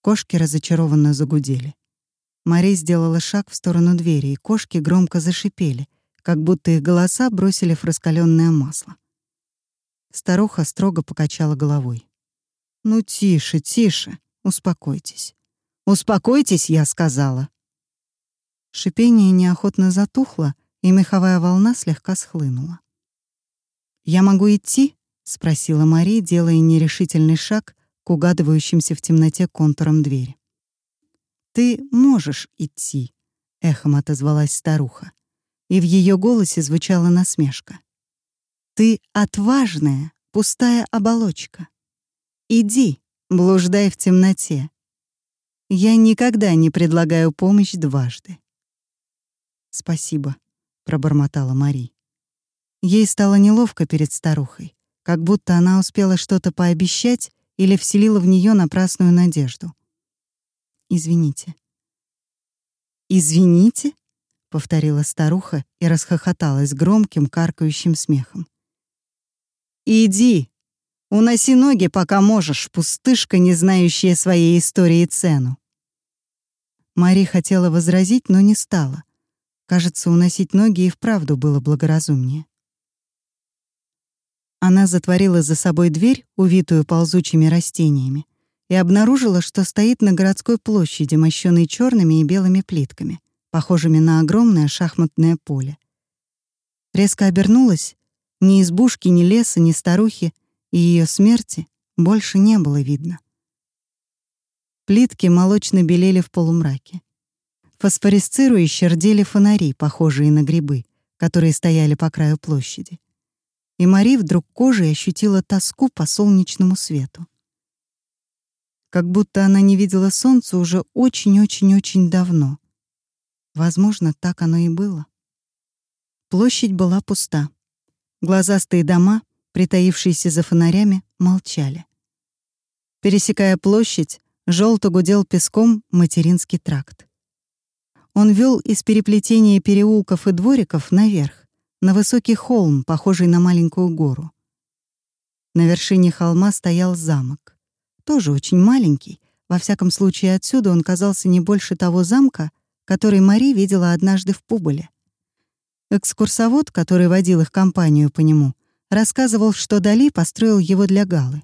Кошки разочарованно загудели. Мари сделала шаг в сторону двери, и кошки громко зашипели, как будто их голоса бросили в раскаленное масло. Старуха строго покачала головой. «Ну, тише, тише, успокойтесь. Успокойтесь, я сказала». Шипение неохотно затухло, и меховая волна слегка схлынула. «Я могу идти?» — спросила Мари, делая нерешительный шаг к угадывающимся в темноте контурам двери. «Ты можешь идти», — эхом отозвалась старуха, и в ее голосе звучала насмешка. Ты отважная, пустая оболочка. Иди, блуждай в темноте. Я никогда не предлагаю помощь дважды. «Спасибо», — пробормотала Мари. Ей стало неловко перед старухой, как будто она успела что-то пообещать или вселила в нее напрасную надежду. «Извините». «Извините?» — повторила старуха и расхохоталась громким каркающим смехом. «Иди, уноси ноги, пока можешь, пустышка, не знающая своей истории цену». Мари хотела возразить, но не стала. Кажется, уносить ноги и вправду было благоразумнее. Она затворила за собой дверь, увитую ползучими растениями, и обнаружила, что стоит на городской площади, мощенной черными и белыми плитками, похожими на огромное шахматное поле. Резко обернулась, ни избушки, ни леса, ни старухи и ее смерти больше не было видно. Плитки молочно белели в полумраке. Фосфорисцирующе рдели фонари, похожие на грибы, которые стояли по краю площади и Мари вдруг кожей ощутила тоску по солнечному свету. Как будто она не видела солнца уже очень-очень-очень давно. Возможно, так оно и было. Площадь была пуста. Глазастые дома, притаившиеся за фонарями, молчали. Пересекая площадь, желто гудел песком материнский тракт. Он вел из переплетения переулков и двориков наверх, на высокий холм, похожий на маленькую гору. На вершине холма стоял замок. Тоже очень маленький. Во всяком случае, отсюда он казался не больше того замка, который Мари видела однажды в Пуболе. Экскурсовод, который водил их компанию по нему, рассказывал, что Дали построил его для Галы.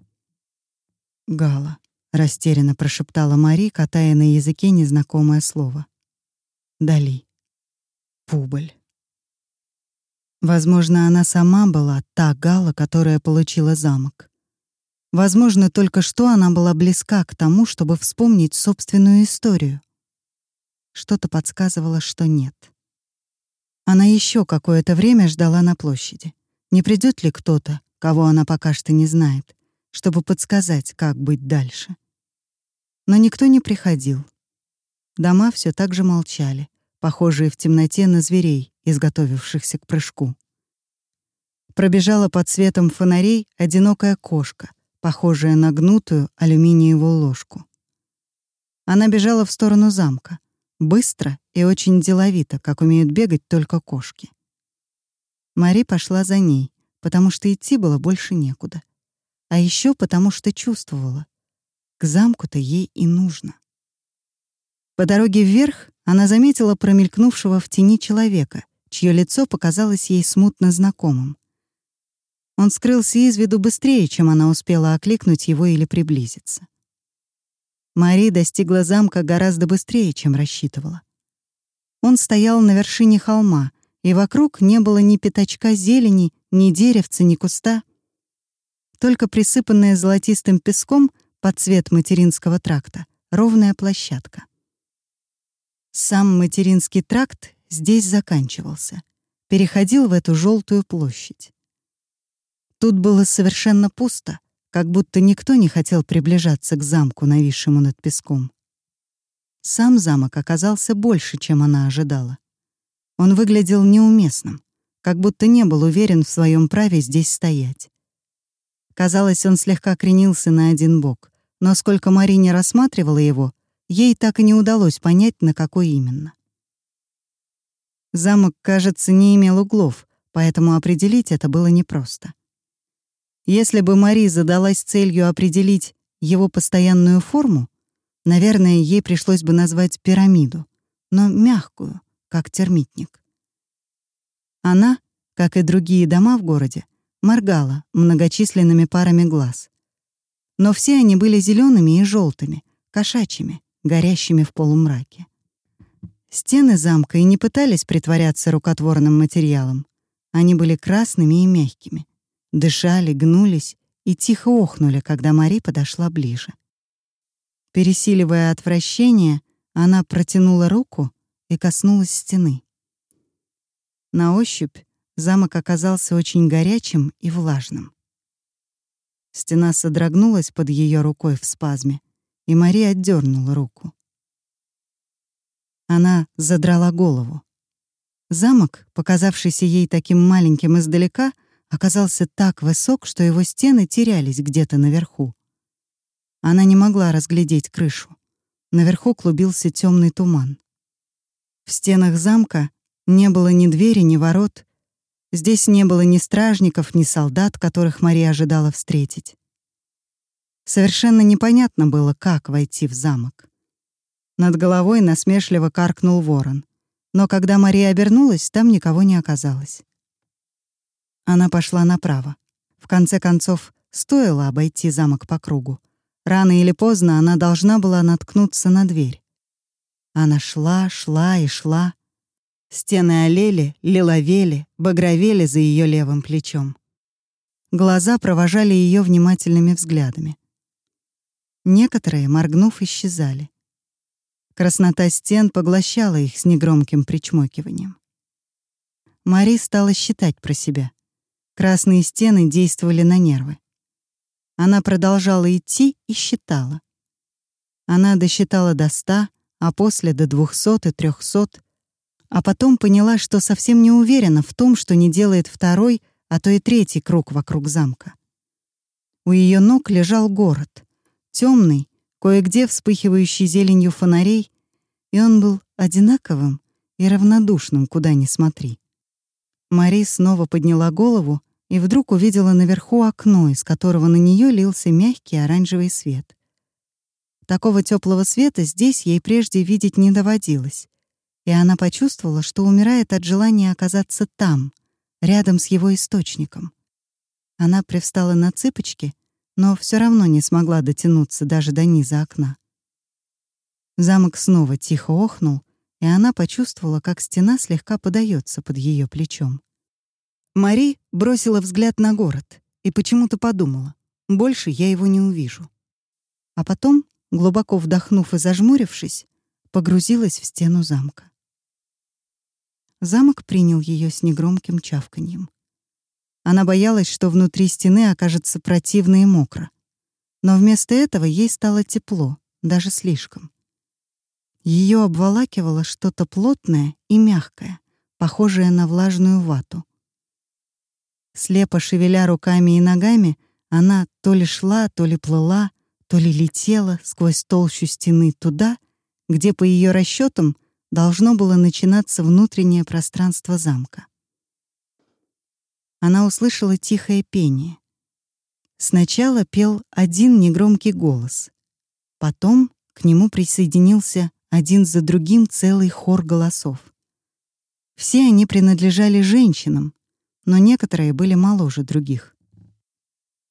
«Гала», — растерянно прошептала Мари, катая на языке незнакомое слово. «Дали. Публь». Возможно, она сама была та Гала, которая получила замок. Возможно, только что она была близка к тому, чтобы вспомнить собственную историю. Что-то подсказывало, что нет. Она еще какое-то время ждала на площади. Не придет ли кто-то, кого она пока что не знает, чтобы подсказать, как быть дальше. Но никто не приходил. Дома все так же молчали, похожие в темноте на зверей, изготовившихся к прыжку. Пробежала под светом фонарей одинокая кошка, похожая на гнутую алюминиевую ложку. Она бежала в сторону замка, быстро и очень деловито, как умеют бегать только кошки. Мари пошла за ней, потому что идти было больше некуда. А еще потому что чувствовала. К замку-то ей и нужно. По дороге вверх она заметила промелькнувшего в тени человека, чье лицо показалось ей смутно знакомым. Он скрылся из виду быстрее, чем она успела окликнуть его или приблизиться. Мари достигла замка гораздо быстрее, чем рассчитывала. Он стоял на вершине холма, и вокруг не было ни пятачка зелени, ни деревца, ни куста. Только присыпанная золотистым песком под цвет материнского тракта ровная площадка. Сам материнский тракт здесь заканчивался, переходил в эту желтую площадь. Тут было совершенно пусто, как будто никто не хотел приближаться к замку, нависшему над песком. Сам замок оказался больше, чем она ожидала. Он выглядел неуместным, как будто не был уверен в своем праве здесь стоять. Казалось, он слегка кренился на один бок, но сколько Мари не рассматривала его, Ей так и не удалось понять, на какой именно. Замок, кажется, не имел углов, поэтому определить это было непросто. Если бы Мари задалась целью определить его постоянную форму, наверное, ей пришлось бы назвать пирамиду, но мягкую, как термитник. Она, как и другие дома в городе, моргала многочисленными парами глаз. Но все они были зелеными и желтыми, кошачьими, горящими в полумраке. Стены замка и не пытались притворяться рукотворным материалом. Они были красными и мягкими, дышали, гнулись и тихо охнули, когда Мари подошла ближе. Пересиливая отвращение, она протянула руку и коснулась стены. На ощупь замок оказался очень горячим и влажным. Стена содрогнулась под ее рукой в спазме, и Мария отдернула руку. Она задрала голову. Замок, показавшийся ей таким маленьким издалека, оказался так высок, что его стены терялись где-то наверху. Она не могла разглядеть крышу. Наверху клубился темный туман. В стенах замка не было ни двери, ни ворот. Здесь не было ни стражников, ни солдат, которых Мария ожидала встретить. Совершенно непонятно было, как войти в замок. Над головой насмешливо каркнул ворон. Но когда Мария обернулась, там никого не оказалось. Она пошла направо. В конце концов, стоило обойти замок по кругу. Рано или поздно она должна была наткнуться на дверь. Она шла, шла и шла. Стены олели, лиловели, багровели за ее левым плечом. Глаза провожали ее внимательными взглядами. Некоторые, моргнув, исчезали. Краснота стен поглощала их с негромким причмокиванием. Мари стала считать про себя. Красные стены действовали на нервы. Она продолжала идти и считала. Она досчитала до ста, а после до двухсот и трехсот, а потом поняла, что совсем не уверена в том, что не делает второй, а то и третий круг вокруг замка. У ее ног лежал город, темный, кое-где вспыхивающий зеленью фонарей, и он был одинаковым и равнодушным, куда ни смотри. Мари снова подняла голову и вдруг увидела наверху окно, из которого на нее лился мягкий оранжевый свет. Такого теплого света здесь ей прежде видеть не доводилось, и она почувствовала, что умирает от желания оказаться там, рядом с его источником. Она привстала на цыпочки, но все равно не смогла дотянуться даже до низа окна. Замок снова тихо охнул, и она почувствовала, как стена слегка подается под ее плечом. Мари бросила взгляд на город и почему-то подумала, больше я его не увижу. А потом, глубоко вдохнув и зажмурившись, погрузилась в стену замка. Замок принял ее с негромким чавканьем. Она боялась, что внутри стены окажется противно и мокро. Но вместо этого ей стало тепло, даже слишком. Ее обволакивало что-то плотное и мягкое, похожее на влажную вату. Слепо шевеля руками и ногами, она то ли шла, то ли плыла, то ли летела сквозь толщу стены туда, где, по ее расчетам, должно было начинаться внутреннее пространство замка. Она услышала тихое пение. Сначала пел один негромкий голос. Потом к нему присоединился один за другим целый хор голосов. Все они принадлежали женщинам, но некоторые были моложе других.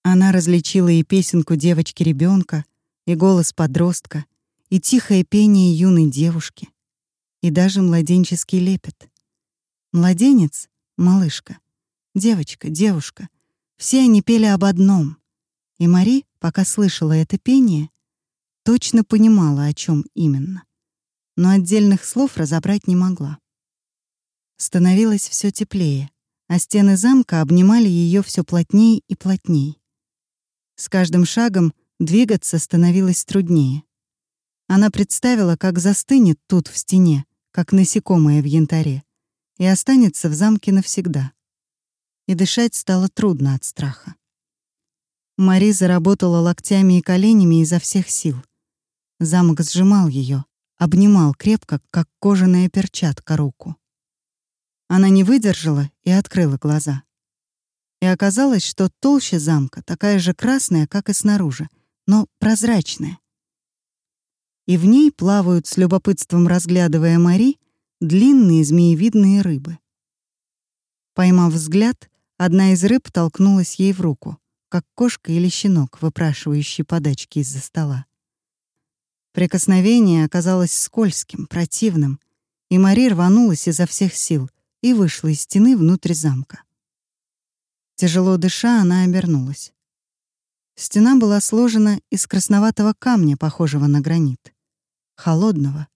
Она различила и песенку девочки ребенка, и голос подростка, и тихое пение юной девушки, и даже младенческий лепет. Младенец — малышка, девочка, девушка. Все они пели об одном. И Мари, пока слышала это пение, точно понимала, о чем именно. Но отдельных слов разобрать не могла. Становилось все теплее а стены замка обнимали ее все плотнее и плотнее. С каждым шагом двигаться становилось труднее. Она представила, как застынет тут в стене, как насекомое в янтаре, и останется в замке навсегда. И дышать стало трудно от страха. Мари заработала локтями и коленями изо всех сил. Замок сжимал ее, обнимал крепко, как кожаная перчатка руку. Она не выдержала и открыла глаза. И оказалось, что толща замка такая же красная, как и снаружи, но прозрачная. И в ней плавают с любопытством, разглядывая Мари, длинные змеевидные рыбы. Поймав взгляд, одна из рыб толкнулась ей в руку, как кошка или щенок, выпрашивающий подачки из-за стола. Прикосновение оказалось скользким, противным, и Мари рванулась изо всех сил, и вышла из стены внутрь замка. Тяжело дыша, она обернулась. Стена была сложена из красноватого камня, похожего на гранит. Холодного,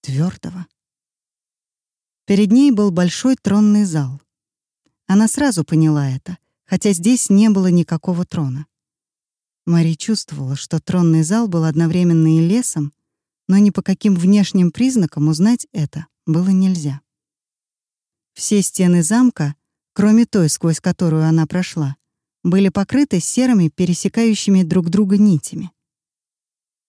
твердого. Перед ней был большой тронный зал. Она сразу поняла это, хотя здесь не было никакого трона. Мари чувствовала, что тронный зал был одновременно и лесом, но ни по каким внешним признакам узнать это было нельзя. Все стены замка, кроме той, сквозь которую она прошла, были покрыты серыми, пересекающими друг друга нитями.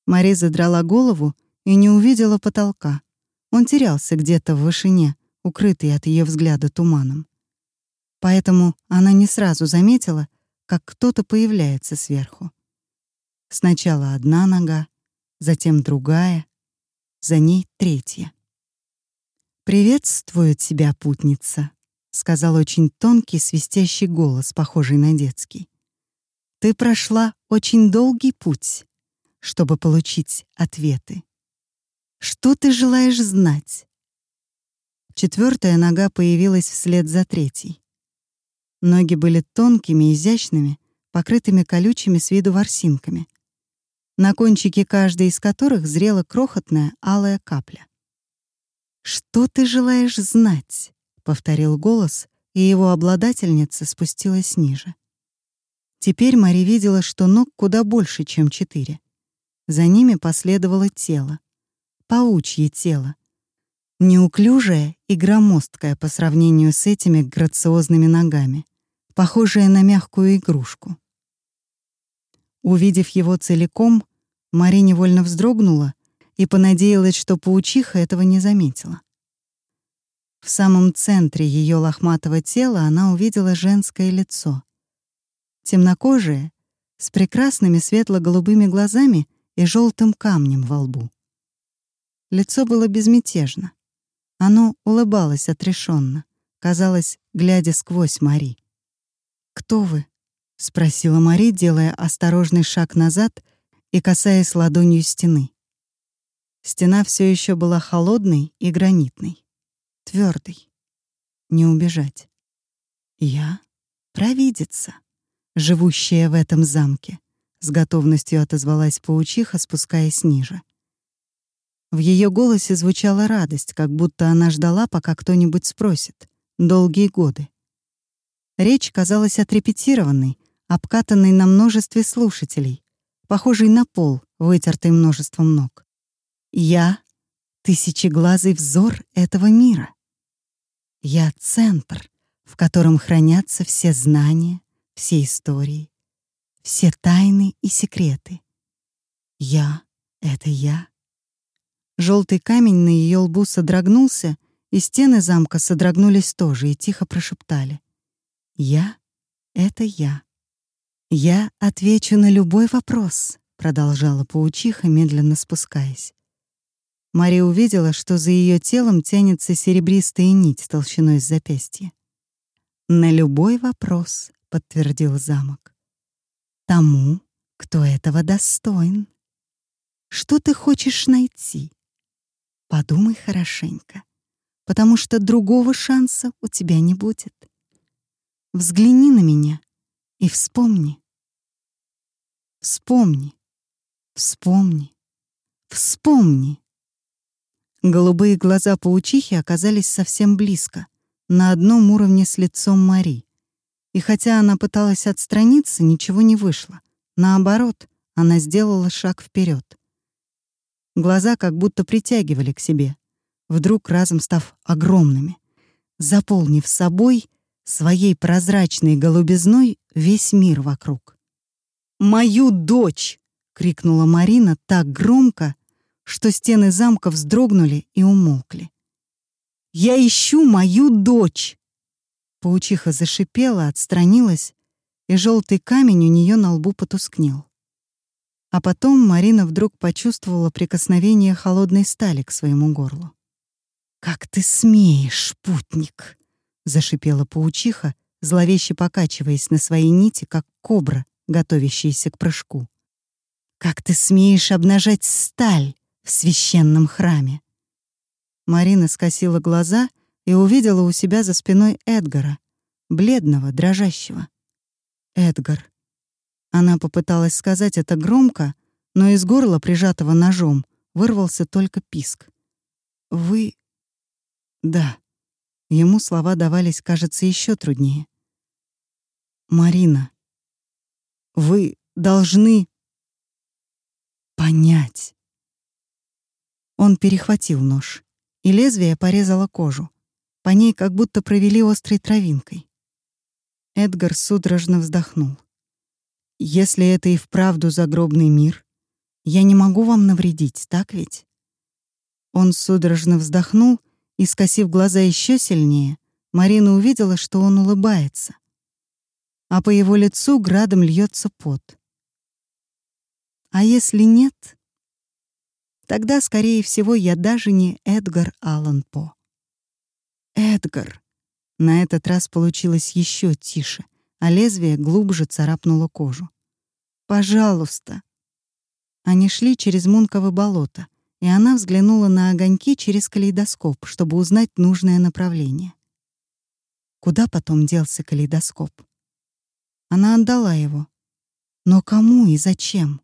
Мари задрала голову и не увидела потолка. Он терялся где-то в вышине, укрытый от ее взгляда туманом. Поэтому она не сразу заметила, как кто-то появляется сверху. Сначала одна нога, затем другая, за ней третья. «Приветствую тебя, путница», — сказал очень тонкий свистящий голос, похожий на детский. «Ты прошла очень долгий путь, чтобы получить ответы. Что ты желаешь знать?» Четвертая нога появилась вслед за третьей. Ноги были тонкими, изящными, покрытыми колючими с виду ворсинками, на кончике каждой из которых зрела крохотная алая капля. «Что ты желаешь знать?» — повторил голос, и его обладательница спустилась ниже. Теперь Мари видела, что ног куда больше, чем четыре. За ними последовало тело. Паучье тело, неуклюжая и громоздкая по сравнению с этими грациозными ногами, похожая на мягкую игрушку. Увидев его целиком, Мари невольно вздрогнула и понадеялась, что паучиха этого не заметила. В самом центре ее лохматого тела она увидела женское лицо. Темнокожее, с прекрасными светло-голубыми глазами и желтым камнем во лбу. Лицо было безмятежно. Оно улыбалось отрешенно, казалось, глядя сквозь Мари. «Кто вы?» — спросила Мари, делая осторожный шаг назад и касаясь ладонью стены. Стена все еще была холодной и гранитной, твердой. Не убежать. «Я — провидица, живущая в этом замке», — с готовностью отозвалась паучиха, спускаясь ниже. В ее голосе звучала радость, как будто она ждала, пока кто-нибудь спросит. Долгие годы. Речь казалась отрепетированной, обкатанной на множестве слушателей, похожей на пол, вытертый множеством ног. «Я — тысячеглазый взор этого мира. Я — центр, в котором хранятся все знания, все истории, все тайны и секреты. Я — это я. Желтый камень на ее лбу содрогнулся, и стены замка содрогнулись тоже и тихо прошептали. «Я — это я. Я отвечу на любой вопрос», — продолжала паучиха, медленно спускаясь. Мария увидела, что за ее телом тянется серебристая нить толщиной с запястья. «На любой вопрос», — подтвердил замок. «Тому, кто этого достоин. Что ты хочешь найти?» Подумай хорошенько, потому что другого шанса у тебя не будет. Взгляни на меня и вспомни. Вспомни, вспомни, вспомни. Голубые глаза паучихи оказались совсем близко, на одном уровне с лицом Мари. И хотя она пыталась отстраниться, ничего не вышло. Наоборот, она сделала шаг вперед. Глаза как будто притягивали к себе, вдруг разом став огромными, заполнив собой своей прозрачной голубизной весь мир вокруг. «Мою дочь!» — крикнула Марина так громко, что стены замка вздрогнули и умолкли. «Я ищу мою дочь!» Паучиха зашипела, отстранилась, и желтый камень у нее на лбу потускнел. А потом Марина вдруг почувствовала прикосновение холодной стали к своему горлу. «Как ты смеешь, путник!» — зашипела паучиха, зловеще покачиваясь на своей нити, как кобра, готовящаяся к прыжку. «Как ты смеешь обнажать сталь в священном храме?» Марина скосила глаза и увидела у себя за спиной Эдгара, бледного, дрожащего. Эдгар. Она попыталась сказать это громко, но из горла, прижатого ножом, вырвался только писк. «Вы...» «Да». Ему слова давались, кажется, еще труднее. «Марина, вы должны понять». Он перехватил нож, и лезвие порезало кожу. По ней как будто провели острой травинкой. Эдгар судорожно вздохнул. «Если это и вправду загробный мир, я не могу вам навредить, так ведь?» Он судорожно вздохнул и, скосив глаза еще сильнее, Марина увидела, что он улыбается а по его лицу градом льется пот. А если нет, тогда, скорее всего, я даже не Эдгар Аллан По. Эдгар. На этот раз получилось еще тише, а лезвие глубже царапнуло кожу. Пожалуйста. Они шли через Мунково болото, и она взглянула на огоньки через калейдоскоп, чтобы узнать нужное направление. Куда потом делся калейдоскоп? Она отдала его. Но кому и зачем?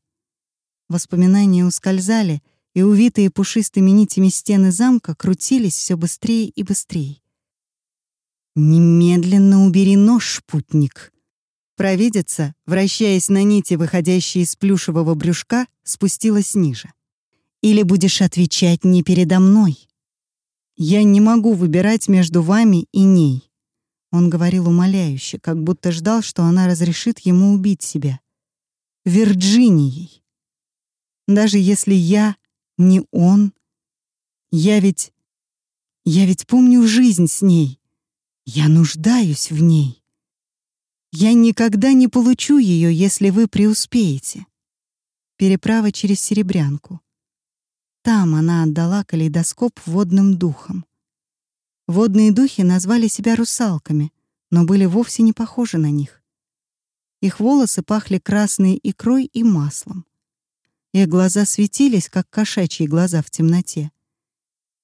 Воспоминания ускользали, и увитые пушистыми нитями стены замка крутились все быстрее и быстрее. «Немедленно убери нож, путник!» Провидица, вращаясь на нити, выходящей из плюшевого брюшка, спустилась ниже. «Или будешь отвечать не передо мной?» «Я не могу выбирать между вами и ней. Он говорил умоляюще, как будто ждал, что она разрешит ему убить себя. Вирджинией. Даже если я не он, я ведь... Я ведь помню жизнь с ней. Я нуждаюсь в ней. Я никогда не получу ее, если вы преуспеете. Переправа через Серебрянку. Там она отдала калейдоскоп водным духам. Водные духи назвали себя русалками, но были вовсе не похожи на них. Их волосы пахли красной икрой и маслом. Их глаза светились, как кошачьи глаза в темноте.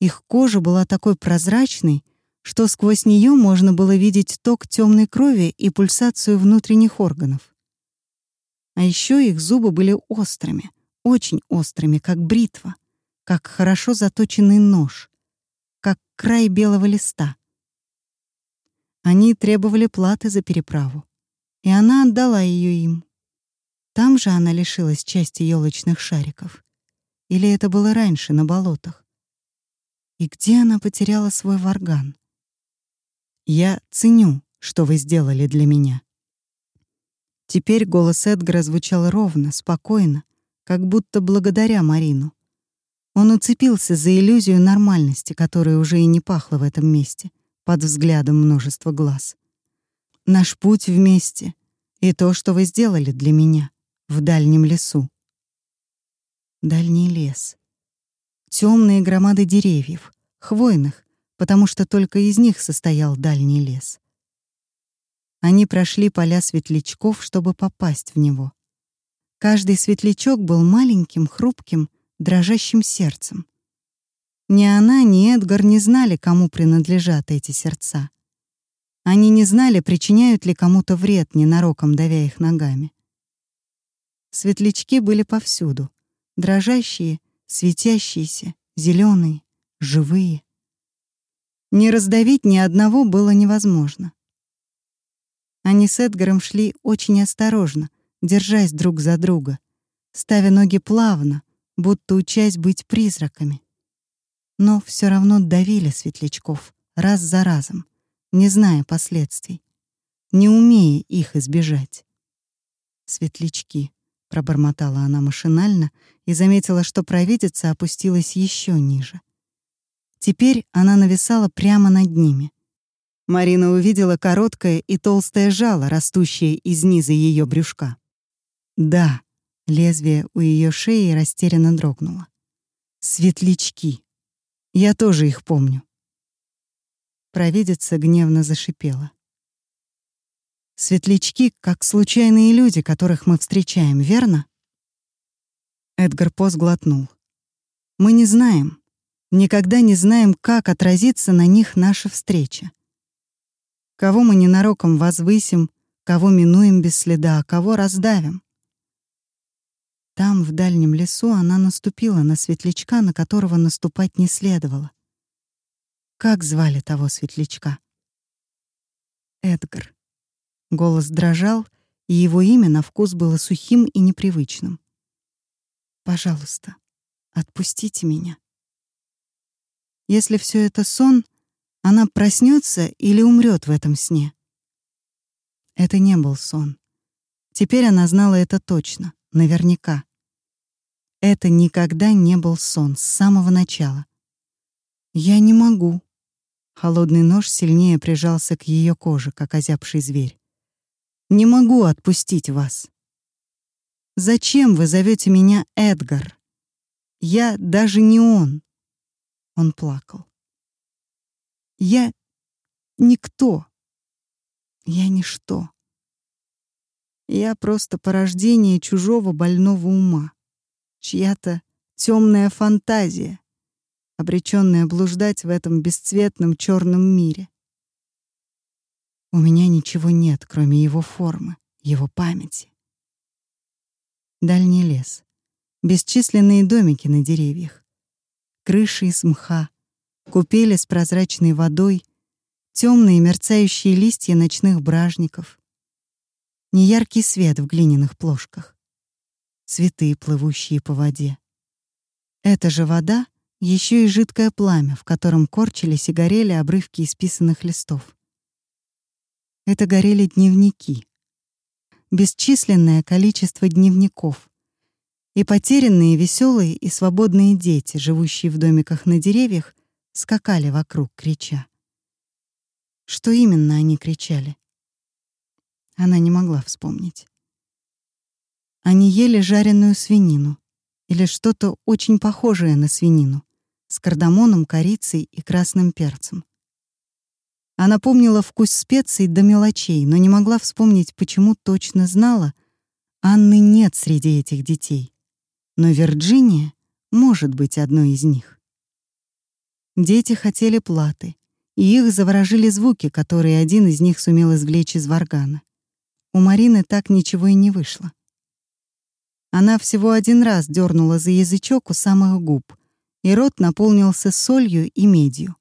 Их кожа была такой прозрачной, что сквозь нее можно было видеть ток темной крови и пульсацию внутренних органов. А еще их зубы были острыми, очень острыми, как бритва, как хорошо заточенный нож как край белого листа. Они требовали платы за переправу, и она отдала ее им. Там же она лишилась части елочных шариков. Или это было раньше, на болотах? И где она потеряла свой варган? «Я ценю, что вы сделали для меня». Теперь голос Эдгара звучал ровно, спокойно, как будто благодаря Марину. Он уцепился за иллюзию нормальности, которая уже и не пахла в этом месте, под взглядом множества глаз. Наш путь вместе и то, что вы сделали для меня в дальнем лесу. Дальний лес. Темные громады деревьев, хвойных, потому что только из них состоял дальний лес. Они прошли поля светлячков, чтобы попасть в него. Каждый светлячок был маленьким, хрупким, дрожащим сердцем. Ни она, ни Эдгар не знали, кому принадлежат эти сердца. Они не знали, причиняют ли кому-то вред, ненароком давя их ногами. Светлячки были повсюду. Дрожащие, светящиеся, зеленые, живые. Не раздавить ни одного было невозможно. Они с Эдгаром шли очень осторожно, держась друг за друга, ставя ноги плавно, будто учась быть призраками. Но все равно давили светлячков раз за разом, не зная последствий, не умея их избежать. «Светлячки», — пробормотала она машинально и заметила, что провидица опустилась еще ниже. Теперь она нависала прямо над ними. Марина увидела короткое и толстое жало, растущее из низа ее брюшка. Да, Лезвие у ее шеи растерянно дрогнуло. Светлячки. Я тоже их помню. Провидица гневно зашипела. Светлячки, как случайные люди, которых мы встречаем, верно? Эдгар По глотнул. Мы не знаем, никогда не знаем, как отразится на них наша встреча. Кого мы ненароком возвысим, кого минуем без следа, а кого раздавим. Там, в дальнем лесу, она наступила на светлячка, на которого наступать не следовало. Как звали того светлячка? Эдгар. Голос дрожал, и его имя на вкус было сухим и непривычным. Пожалуйста, отпустите меня. Если все это сон, она проснется или умрет в этом сне. Это не был сон. Теперь она знала это точно, наверняка. Это никогда не был сон с самого начала. Я не могу. Холодный нож сильнее прижался к ее коже, как озябший зверь. Не могу отпустить вас. Зачем вы зовете меня Эдгар? Я даже не он. Он плакал. Я никто. Я ничто. Я просто порождение чужого больного ума, чья-то темная фантазия, обреченная блуждать в этом бесцветном черном мире. У меня ничего нет, кроме его формы, его памяти. Дальний лес, бесчисленные домики на деревьях, крыши из мха, купели с прозрачной водой, темные мерцающие листья ночных бражников, неяркий свет в глиняных плошках, цветы, плывущие по воде. Эта же вода — еще и жидкое пламя, в котором корчились и горели обрывки исписанных листов. Это горели дневники. Бесчисленное количество дневников, и потерянные, веселые и свободные дети, живущие в домиках на деревьях, скакали вокруг, крича. Что именно они кричали? Она не могла вспомнить. Они ели жареную свинину или что-то очень похожее на свинину с кардамоном, корицей и красным перцем. Она помнила вкус специй до мелочей, но не могла вспомнить, почему точно знала, Анны нет среди этих детей но Вирджиния может быть одной из них. Дети хотели платы, и их заворожили звуки, которые один из них сумел извлечь из варгана. У Марины так ничего и не вышло. Она всего один раз дернула за язычок у самых губ, и рот наполнился солью и медью.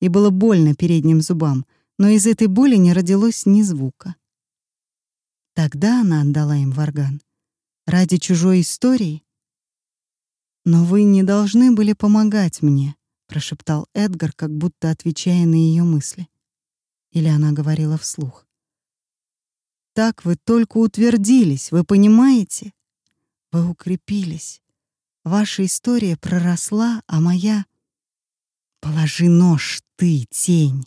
И было больно передним зубам, но из этой боли не родилось ни звука. Тогда она отдала им варган. Ради чужой истории «Но вы не должны были помогать мне», — прошептал Эдгар, как будто отвечая на ее мысли. Или она говорила вслух. «Так вы только утвердились, вы понимаете? Вы укрепились. Ваша история проросла, а моя... Положи нож, ты, тень!»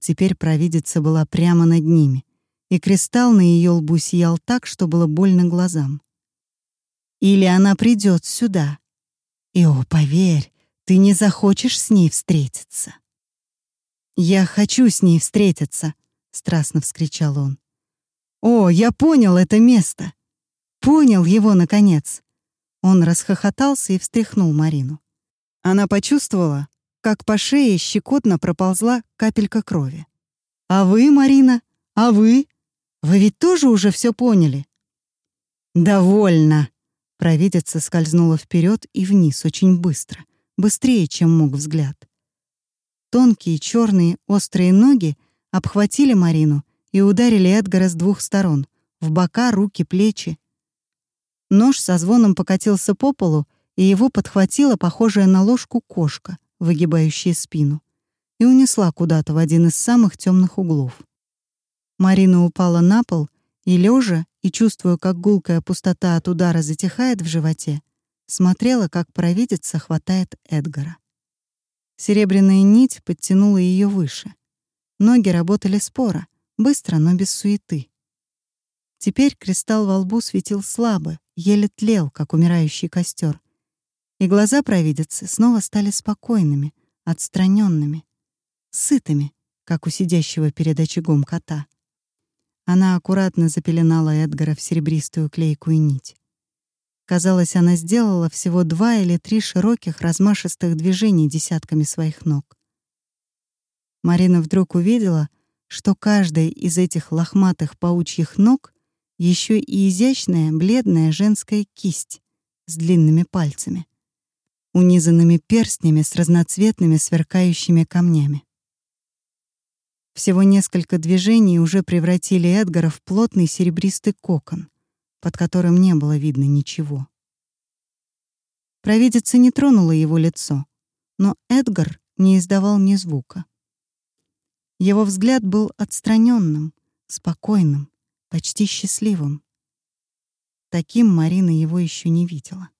Теперь провидица была прямо над ними, и кристалл на ее лбу сиял так, что было больно глазам. «Или она придет сюда, и, о, поверь, ты не захочешь с ней встретиться. «Я хочу с ней встретиться», — страстно вскричал он. «О, я понял это место! Понял его, наконец!» Он расхохотался и встряхнул Марину. Она почувствовала, как по шее щекотно проползла капелька крови. «А вы, Марина? А вы? Вы ведь тоже уже все поняли?» «Довольно!» Провидица скользнула вперед и вниз очень быстро, быстрее, чем мог взгляд. Тонкие черные острые ноги обхватили Марину и ударили Эдгара с двух сторон, в бока, руки, плечи. Нож со звоном покатился по полу, и его подхватила похожая на ложку кошка, выгибающая спину, и унесла куда-то в один из самых темных углов. Марина упала на пол и, лежа, и, чувствуя, как гулкая пустота от удара затихает в животе, смотрела, как провидица хватает Эдгара. Серебряная нить подтянула ее выше. Ноги работали споро, быстро, но без суеты. Теперь кристалл во лбу светил слабо, еле тлел, как умирающий костер, и глаза провидицы снова стали спокойными, отстраненными, сытыми, как у сидящего перед очагом кота. Она аккуратно запеленала Эдгара в серебристую клейкую нить. Казалось, она сделала всего два или три широких размашистых движений десятками своих ног. Марина вдруг увидела, что каждая из этих лохматых паучьих ног еще и изящная бледная женская кисть с длинными пальцами. Унизанными перстнями с разноцветными сверкающими камнями. Всего несколько движений уже превратили Эдгара в плотный серебристый кокон, под которым не было видно ничего. Провидица не тронула его лицо, но Эдгар не издавал ни звука. Его взгляд был отстраненным, спокойным, почти счастливым. Таким Марина его еще не видела.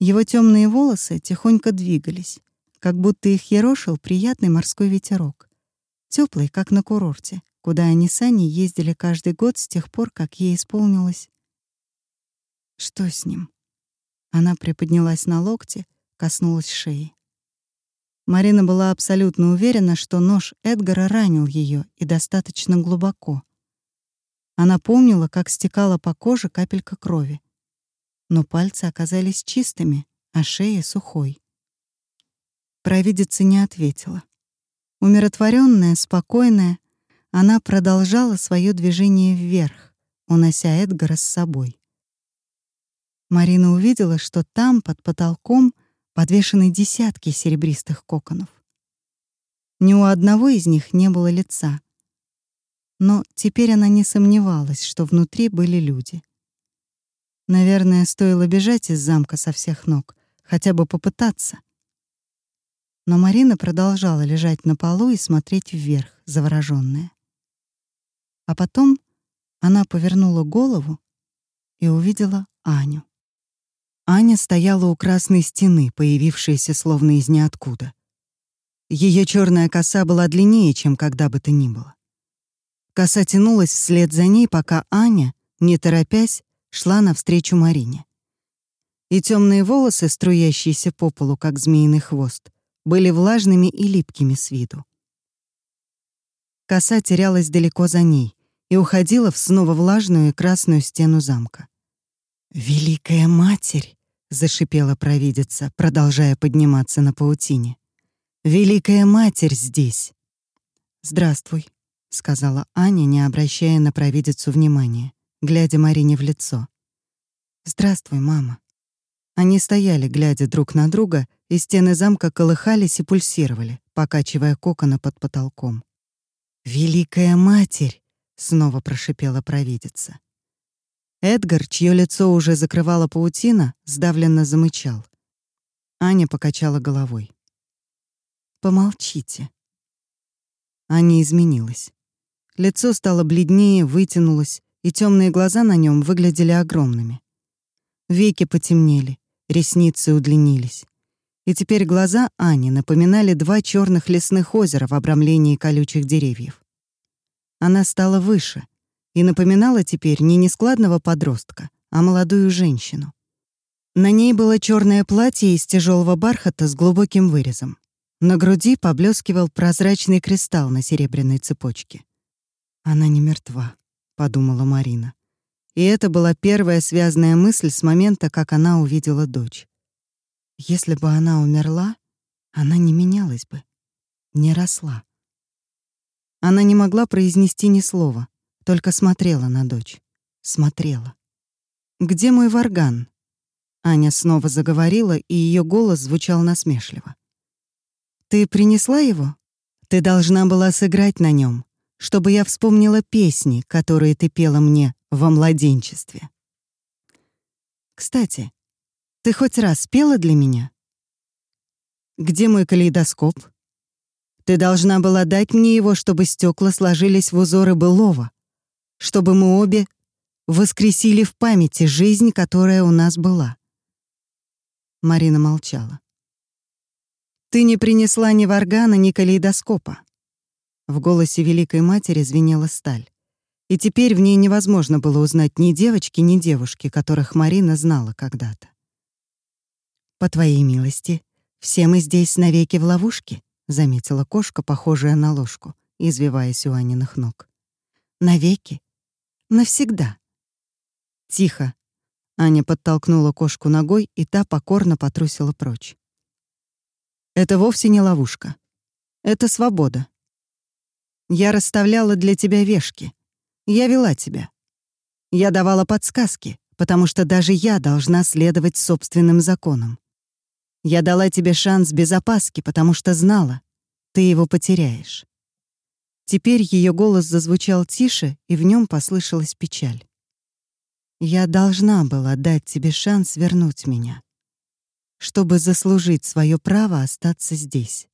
Его темные волосы тихонько двигались, как будто их ерошил приятный морской ветерок, теплый, как на курорте, куда они с Аней ездили каждый год с тех пор, как ей исполнилось. Что с ним? Она приподнялась на локте, коснулась шеи. Марина была абсолютно уверена, что нож Эдгара ранил ее и достаточно глубоко. Она помнила, как стекала по коже капелька крови. Но пальцы оказались чистыми, а шея сухой. Провидица не ответила. Умиротворенная, спокойная, она продолжала свое движение вверх, унося Эдгара с собой. Марина увидела, что там, под потолком, подвешены десятки серебристых коконов. Ни у одного из них не было лица. Но теперь она не сомневалась, что внутри были люди. Наверное, стоило бежать из замка со всех ног, хотя бы попытаться. Но Марина продолжала лежать на полу и смотреть вверх, заворожённая. А потом она повернула голову и увидела Аню. Аня стояла у красной стены, появившейся словно из ниоткуда. Ее черная коса была длиннее, чем когда бы то ни было. Коса тянулась вслед за ней, пока Аня, не торопясь, шла навстречу Марине. И темные волосы, струящиеся по полу, как змеиный хвост, были влажными и липкими с виду. Коса терялась далеко за ней и уходила в снова влажную и красную стену замка. «Великая Матерь!» — зашипела провидица, продолжая подниматься на паутине. «Великая Матерь здесь!» «Здравствуй», — сказала Аня, не обращая на провидицу внимания, глядя Марине в лицо. «Здравствуй, мама». Они стояли, глядя друг на друга, и стены замка колыхались и пульсировали, покачивая кокона под потолком. «Великая Матерь!» — снова прошипела провидица. Эдгар, чье лицо уже закрывала паутина, сдавленно замычал. Аня покачала головой. «Помолчите». Аня изменилась. Лицо стало бледнее, вытянулось, и темные глаза на нем выглядели огромными. Веки потемнели, ресницы удлинились. И теперь глаза Ани напоминали два черных лесных озера в обрамлении колючих деревьев. Она стала выше — и напоминала теперь не нескладного подростка, а молодую женщину. На ней было черное платье из тяжелого бархата с глубоким вырезом. На груди поблескивал прозрачный кристалл на серебряной цепочке. «Она не мертва», — подумала Марина. И это была первая связанная мысль с момента, как она увидела дочь. Если бы она умерла, она не менялась бы, не росла. Она не могла произнести ни слова, только смотрела на дочь. Смотрела. «Где мой варган?» Аня снова заговорила, и ее голос звучал насмешливо. «Ты принесла его? Ты должна была сыграть на нем, чтобы я вспомнила песни, которые ты пела мне во младенчестве. Кстати, ты хоть раз пела для меня? Где мой калейдоскоп? Ты должна была дать мне его, чтобы стекла сложились в узоры былого, чтобы мы обе воскресили в памяти жизнь, которая у нас была. Марина молчала. «Ты не принесла ни варгана, ни калейдоскопа». В голосе Великой Матери звенела сталь. И теперь в ней невозможно было узнать ни девочки, ни девушки, которых Марина знала когда-то. «По твоей милости, все мы здесь навеки в ловушке», — заметила кошка, похожая на ложку, извиваясь у Аниных ног. «Навеки Навсегда. Тихо. Аня подтолкнула кошку ногой, и та покорно потрусила прочь. Это вовсе не ловушка. Это свобода. Я расставляла для тебя вешки. Я вела тебя. Я давала подсказки, потому что даже я должна следовать собственным законам. Я дала тебе шанс без опаски, потому что знала, ты его потеряешь. Теперь ее голос зазвучал тише, и в нем послышалась печаль. Я должна была дать тебе шанс вернуть меня, чтобы заслужить свое право остаться здесь.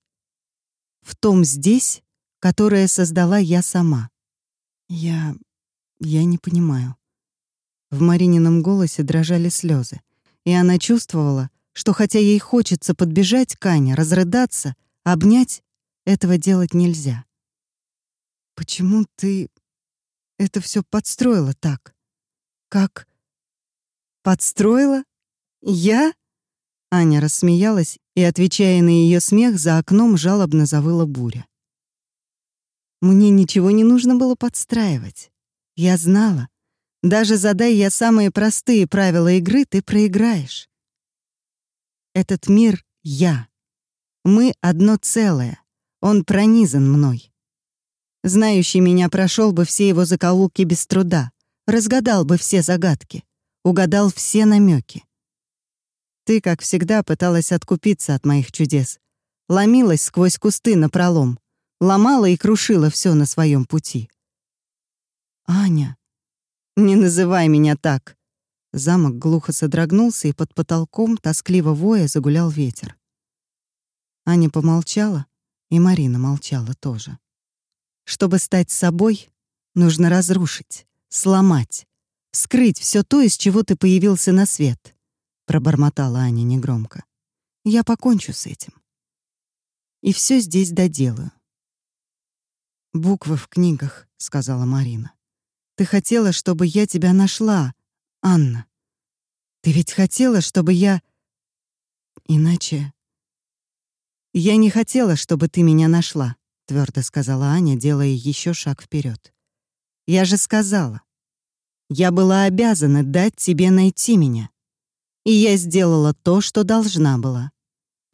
В том здесь, которое создала я сама. Я... я не понимаю. В Маринином голосе дрожали слезы, и она чувствовала, что хотя ей хочется подбежать к Ане, разрыдаться, обнять, этого делать нельзя. «Почему ты это все подстроила так? Как? Подстроила? Я?» Аня рассмеялась, и, отвечая на ее смех, за окном жалобно завыла буря. Мне ничего не нужно было подстраивать. Я знала. Даже задай я самые простые правила игры, ты проиграешь. Этот мир — я. Мы — одно целое. Он пронизан мной. Знающий меня прошел бы все его закоулки без труда, разгадал бы все загадки, угадал все намеки. Ты, как всегда, пыталась откупиться от моих чудес, ломилась сквозь кусты на пролом, ломала и крушила все на своем пути. Аня, не называй меня так, Замок глухо содрогнулся, и под потолком, тоскливо воя, загулял ветер. Аня помолчала, и Марина молчала тоже. Чтобы стать собой, нужно разрушить, сломать, вскрыть все то, из чего ты появился на свет, пробормотала Аня негромко. Я покончу с этим. И все здесь доделаю. Буквы в книгах, сказала Марина. Ты хотела, чтобы я тебя нашла, Анна, ты ведь хотела, чтобы я... Иначе... Я не хотела, чтобы ты меня нашла, твердо сказала Аня, делая еще шаг вперед. Я же сказала. Я была обязана дать тебе найти меня. И я сделала то, что должна была.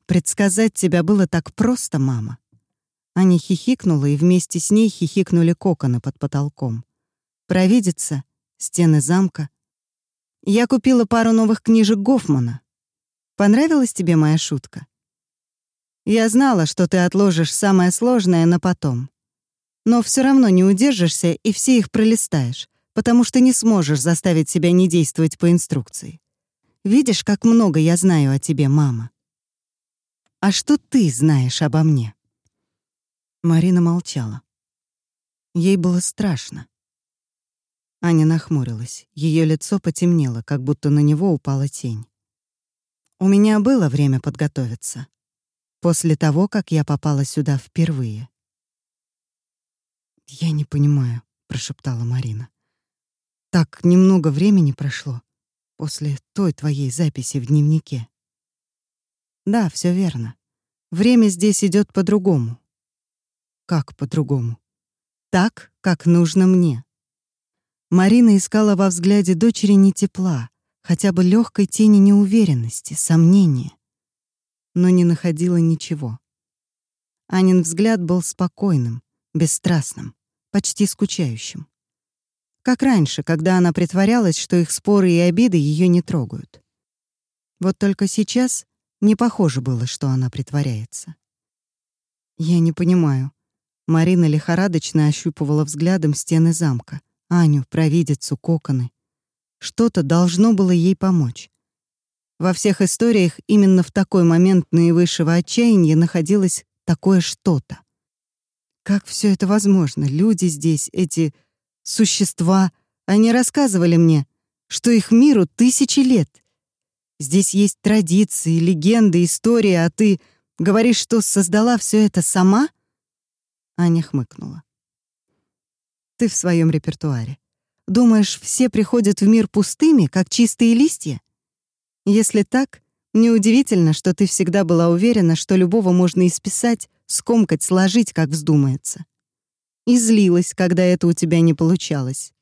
Предсказать тебя было так просто, мама. Аня хихикнула, и вместе с ней хихикнули коконы под потолком. Провидица, стены замка, я купила пару новых книжек Гофмана. Понравилась тебе моя шутка? Я знала, что ты отложишь самое сложное на потом. Но все равно не удержишься и все их пролистаешь, потому что не сможешь заставить себя не действовать по инструкции. Видишь, как много я знаю о тебе, мама. А что ты знаешь обо мне? Марина молчала. Ей было страшно. Аня нахмурилась. Ее лицо потемнело, как будто на него упала тень. У меня было время подготовиться. После того, как я попала сюда впервые. «Я не понимаю», — прошептала Марина. «Так немного времени прошло после той твоей записи в дневнике». «Да, все верно. Время здесь идет по-другому». «Как по-другому?» «Так, как нужно мне», Марина искала во взгляде дочери не тепла, хотя бы легкой тени неуверенности, сомнения. Но не находила ничего. Анин взгляд был спокойным, бесстрастным, почти скучающим. Как раньше, когда она притворялась, что их споры и обиды ее не трогают. Вот только сейчас не похоже было, что она притворяется. «Я не понимаю». Марина лихорадочно ощупывала взглядом стены замка — Аню, провидицу, коконы. Что-то должно было ей помочь. Во всех историях именно в такой момент наивысшего отчаяния находилось такое что-то. Как все это возможно? Люди здесь, эти существа, они рассказывали мне, что их миру тысячи лет. Здесь есть традиции, легенды, истории, а ты говоришь, что создала все это сама? Аня хмыкнула ты в своем репертуаре. Думаешь, все приходят в мир пустыми, как чистые листья? Если так, неудивительно, что ты всегда была уверена, что любого можно исписать, скомкать, сложить, как вздумается. И злилась, когда это у тебя не получалось.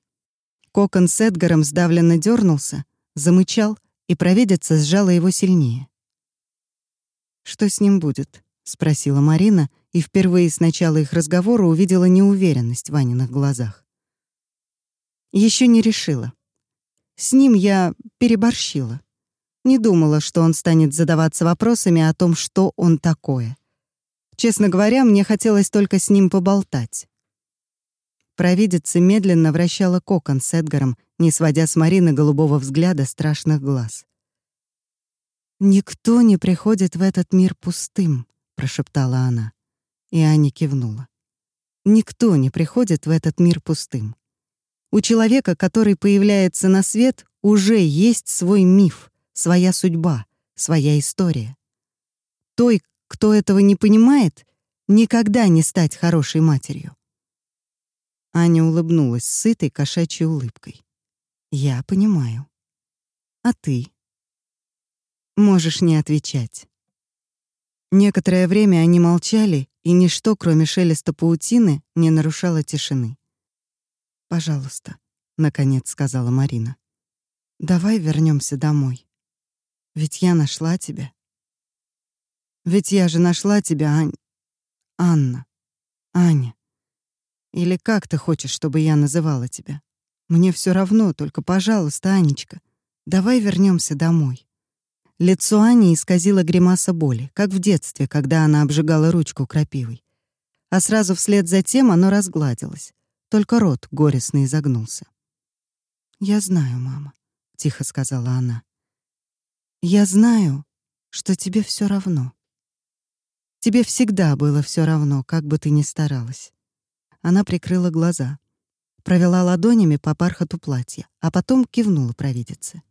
Кокон с Эдгаром сдавленно дернулся, замычал, и провидица сжала его сильнее. «Что с ним будет?» — спросила Марина, и впервые с начала их разговора увидела неуверенность в Ваниных глазах. Еще не решила. С ним я переборщила. Не думала, что он станет задаваться вопросами о том, что он такое. Честно говоря, мне хотелось только с ним поболтать. Провидица медленно вращала кокон с Эдгаром, не сводя с Марины голубого взгляда страшных глаз. «Никто не приходит в этот мир пустым», — прошептала она. И Аня кивнула. «Никто не приходит в этот мир пустым. У человека, который появляется на свет, уже есть свой миф, своя судьба, своя история. Той, кто этого не понимает, никогда не стать хорошей матерью. Аня улыбнулась сытой кошачьей улыбкой. «Я понимаю. А ты?» «Можешь не отвечать». Некоторое время они молчали, и ничто, кроме шелеста паутины, не нарушало тишины. «Пожалуйста», — наконец сказала Марина. «Давай вернемся домой. Ведь я нашла тебя». «Ведь я же нашла тебя, Ань... Анна. Аня». Или как ты хочешь, чтобы я называла тебя? Мне все равно, только, пожалуйста, Анечка, давай вернемся домой. Лицо Ани исказило гримаса боли, как в детстве, когда она обжигала ручку крапивой. А сразу вслед за тем оно разгладилось. Только рот горестно изогнулся. «Я знаю, мама», — тихо сказала она. «Я знаю, что тебе все равно. Тебе всегда было все равно, как бы ты ни старалась. Она прикрыла глаза, провела ладонями по бархату платья, а потом кивнула провидице.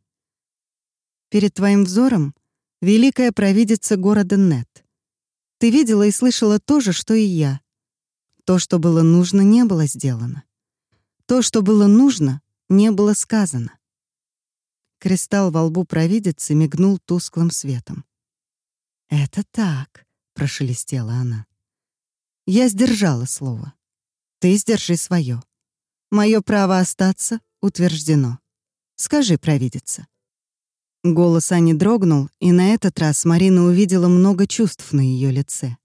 «Перед твоим взором великая провидица города Нет. Ты видела и слышала то же, что и я. То, что было нужно, не было сделано. То, что было нужно, не было сказано. Кристалл во лбу провидицы мигнул тусклым светом. «Это так», — прошелестела она. Я сдержала слово. Ты сдержи свое. Мое право остаться утверждено. Скажи, провидица». Голос Ани дрогнул, и на этот раз Марина увидела много чувств на ее лице.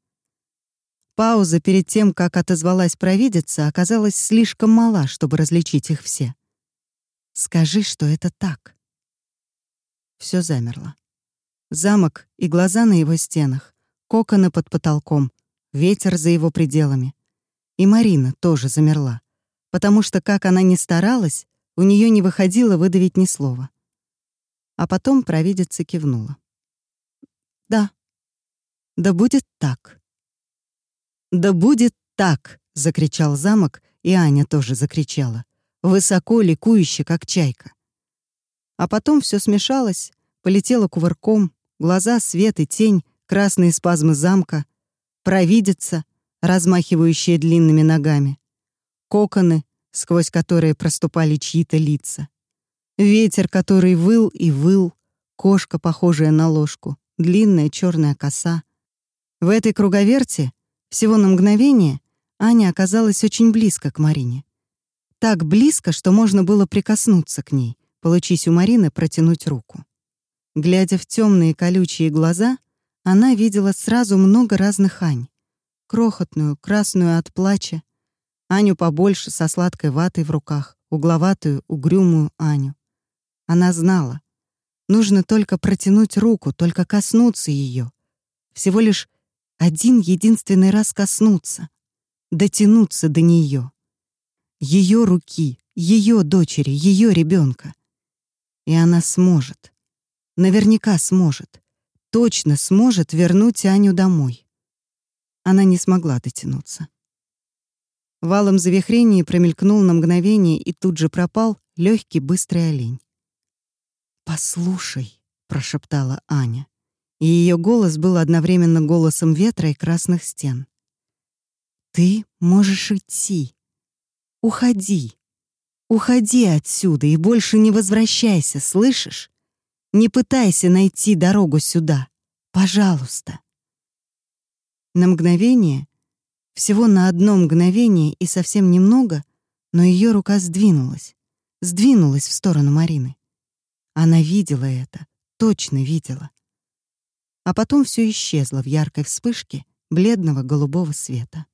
Пауза перед тем, как отозвалась провидица, оказалась слишком мала, чтобы различить их все. «Скажи, что это так». Все замерло. Замок и глаза на его стенах, коконы под потолком, ветер за его пределами, и Марина тоже замерла, потому что, как она ни старалась, у нее не выходило выдавить ни слова. А потом провидица кивнула. «Да. Да будет так». «Да будет так!» — закричал замок, и Аня тоже закричала, высоко ликующе, как чайка. А потом все смешалось, полетело кувырком, глаза, свет и тень, красные спазмы замка, провидица, размахивающие длинными ногами, коконы, сквозь которые проступали чьи-то лица, ветер, который выл и выл, кошка, похожая на ложку, длинная черная коса. В этой круговерте, всего на мгновение, Аня оказалась очень близко к Марине. Так близко, что можно было прикоснуться к ней, получись у Марины протянуть руку. Глядя в темные колючие глаза, она видела сразу много разных Ань крохотную, красную от плача, Аню побольше со сладкой ватой в руках, угловатую, угрюмую Аню. Она знала. Нужно только протянуть руку, только коснуться ее. Всего лишь один единственный раз коснуться, дотянуться до нее. Ее руки, ее дочери, ее ребенка. И она сможет. Наверняка сможет. Точно сможет вернуть Аню домой. Она не смогла дотянуться. Валом завихрения промелькнул на мгновение и тут же пропал легкий быстрый олень. «Послушай», — прошептала Аня, и ее голос был одновременно голосом ветра и красных стен. «Ты можешь идти. Уходи. Уходи отсюда и больше не возвращайся, слышишь? Не пытайся найти дорогу сюда. Пожалуйста». На мгновение, всего на одно мгновение и совсем немного, но ее рука сдвинулась, сдвинулась в сторону Марины. Она видела это, точно видела. А потом все исчезло в яркой вспышке бледного голубого света.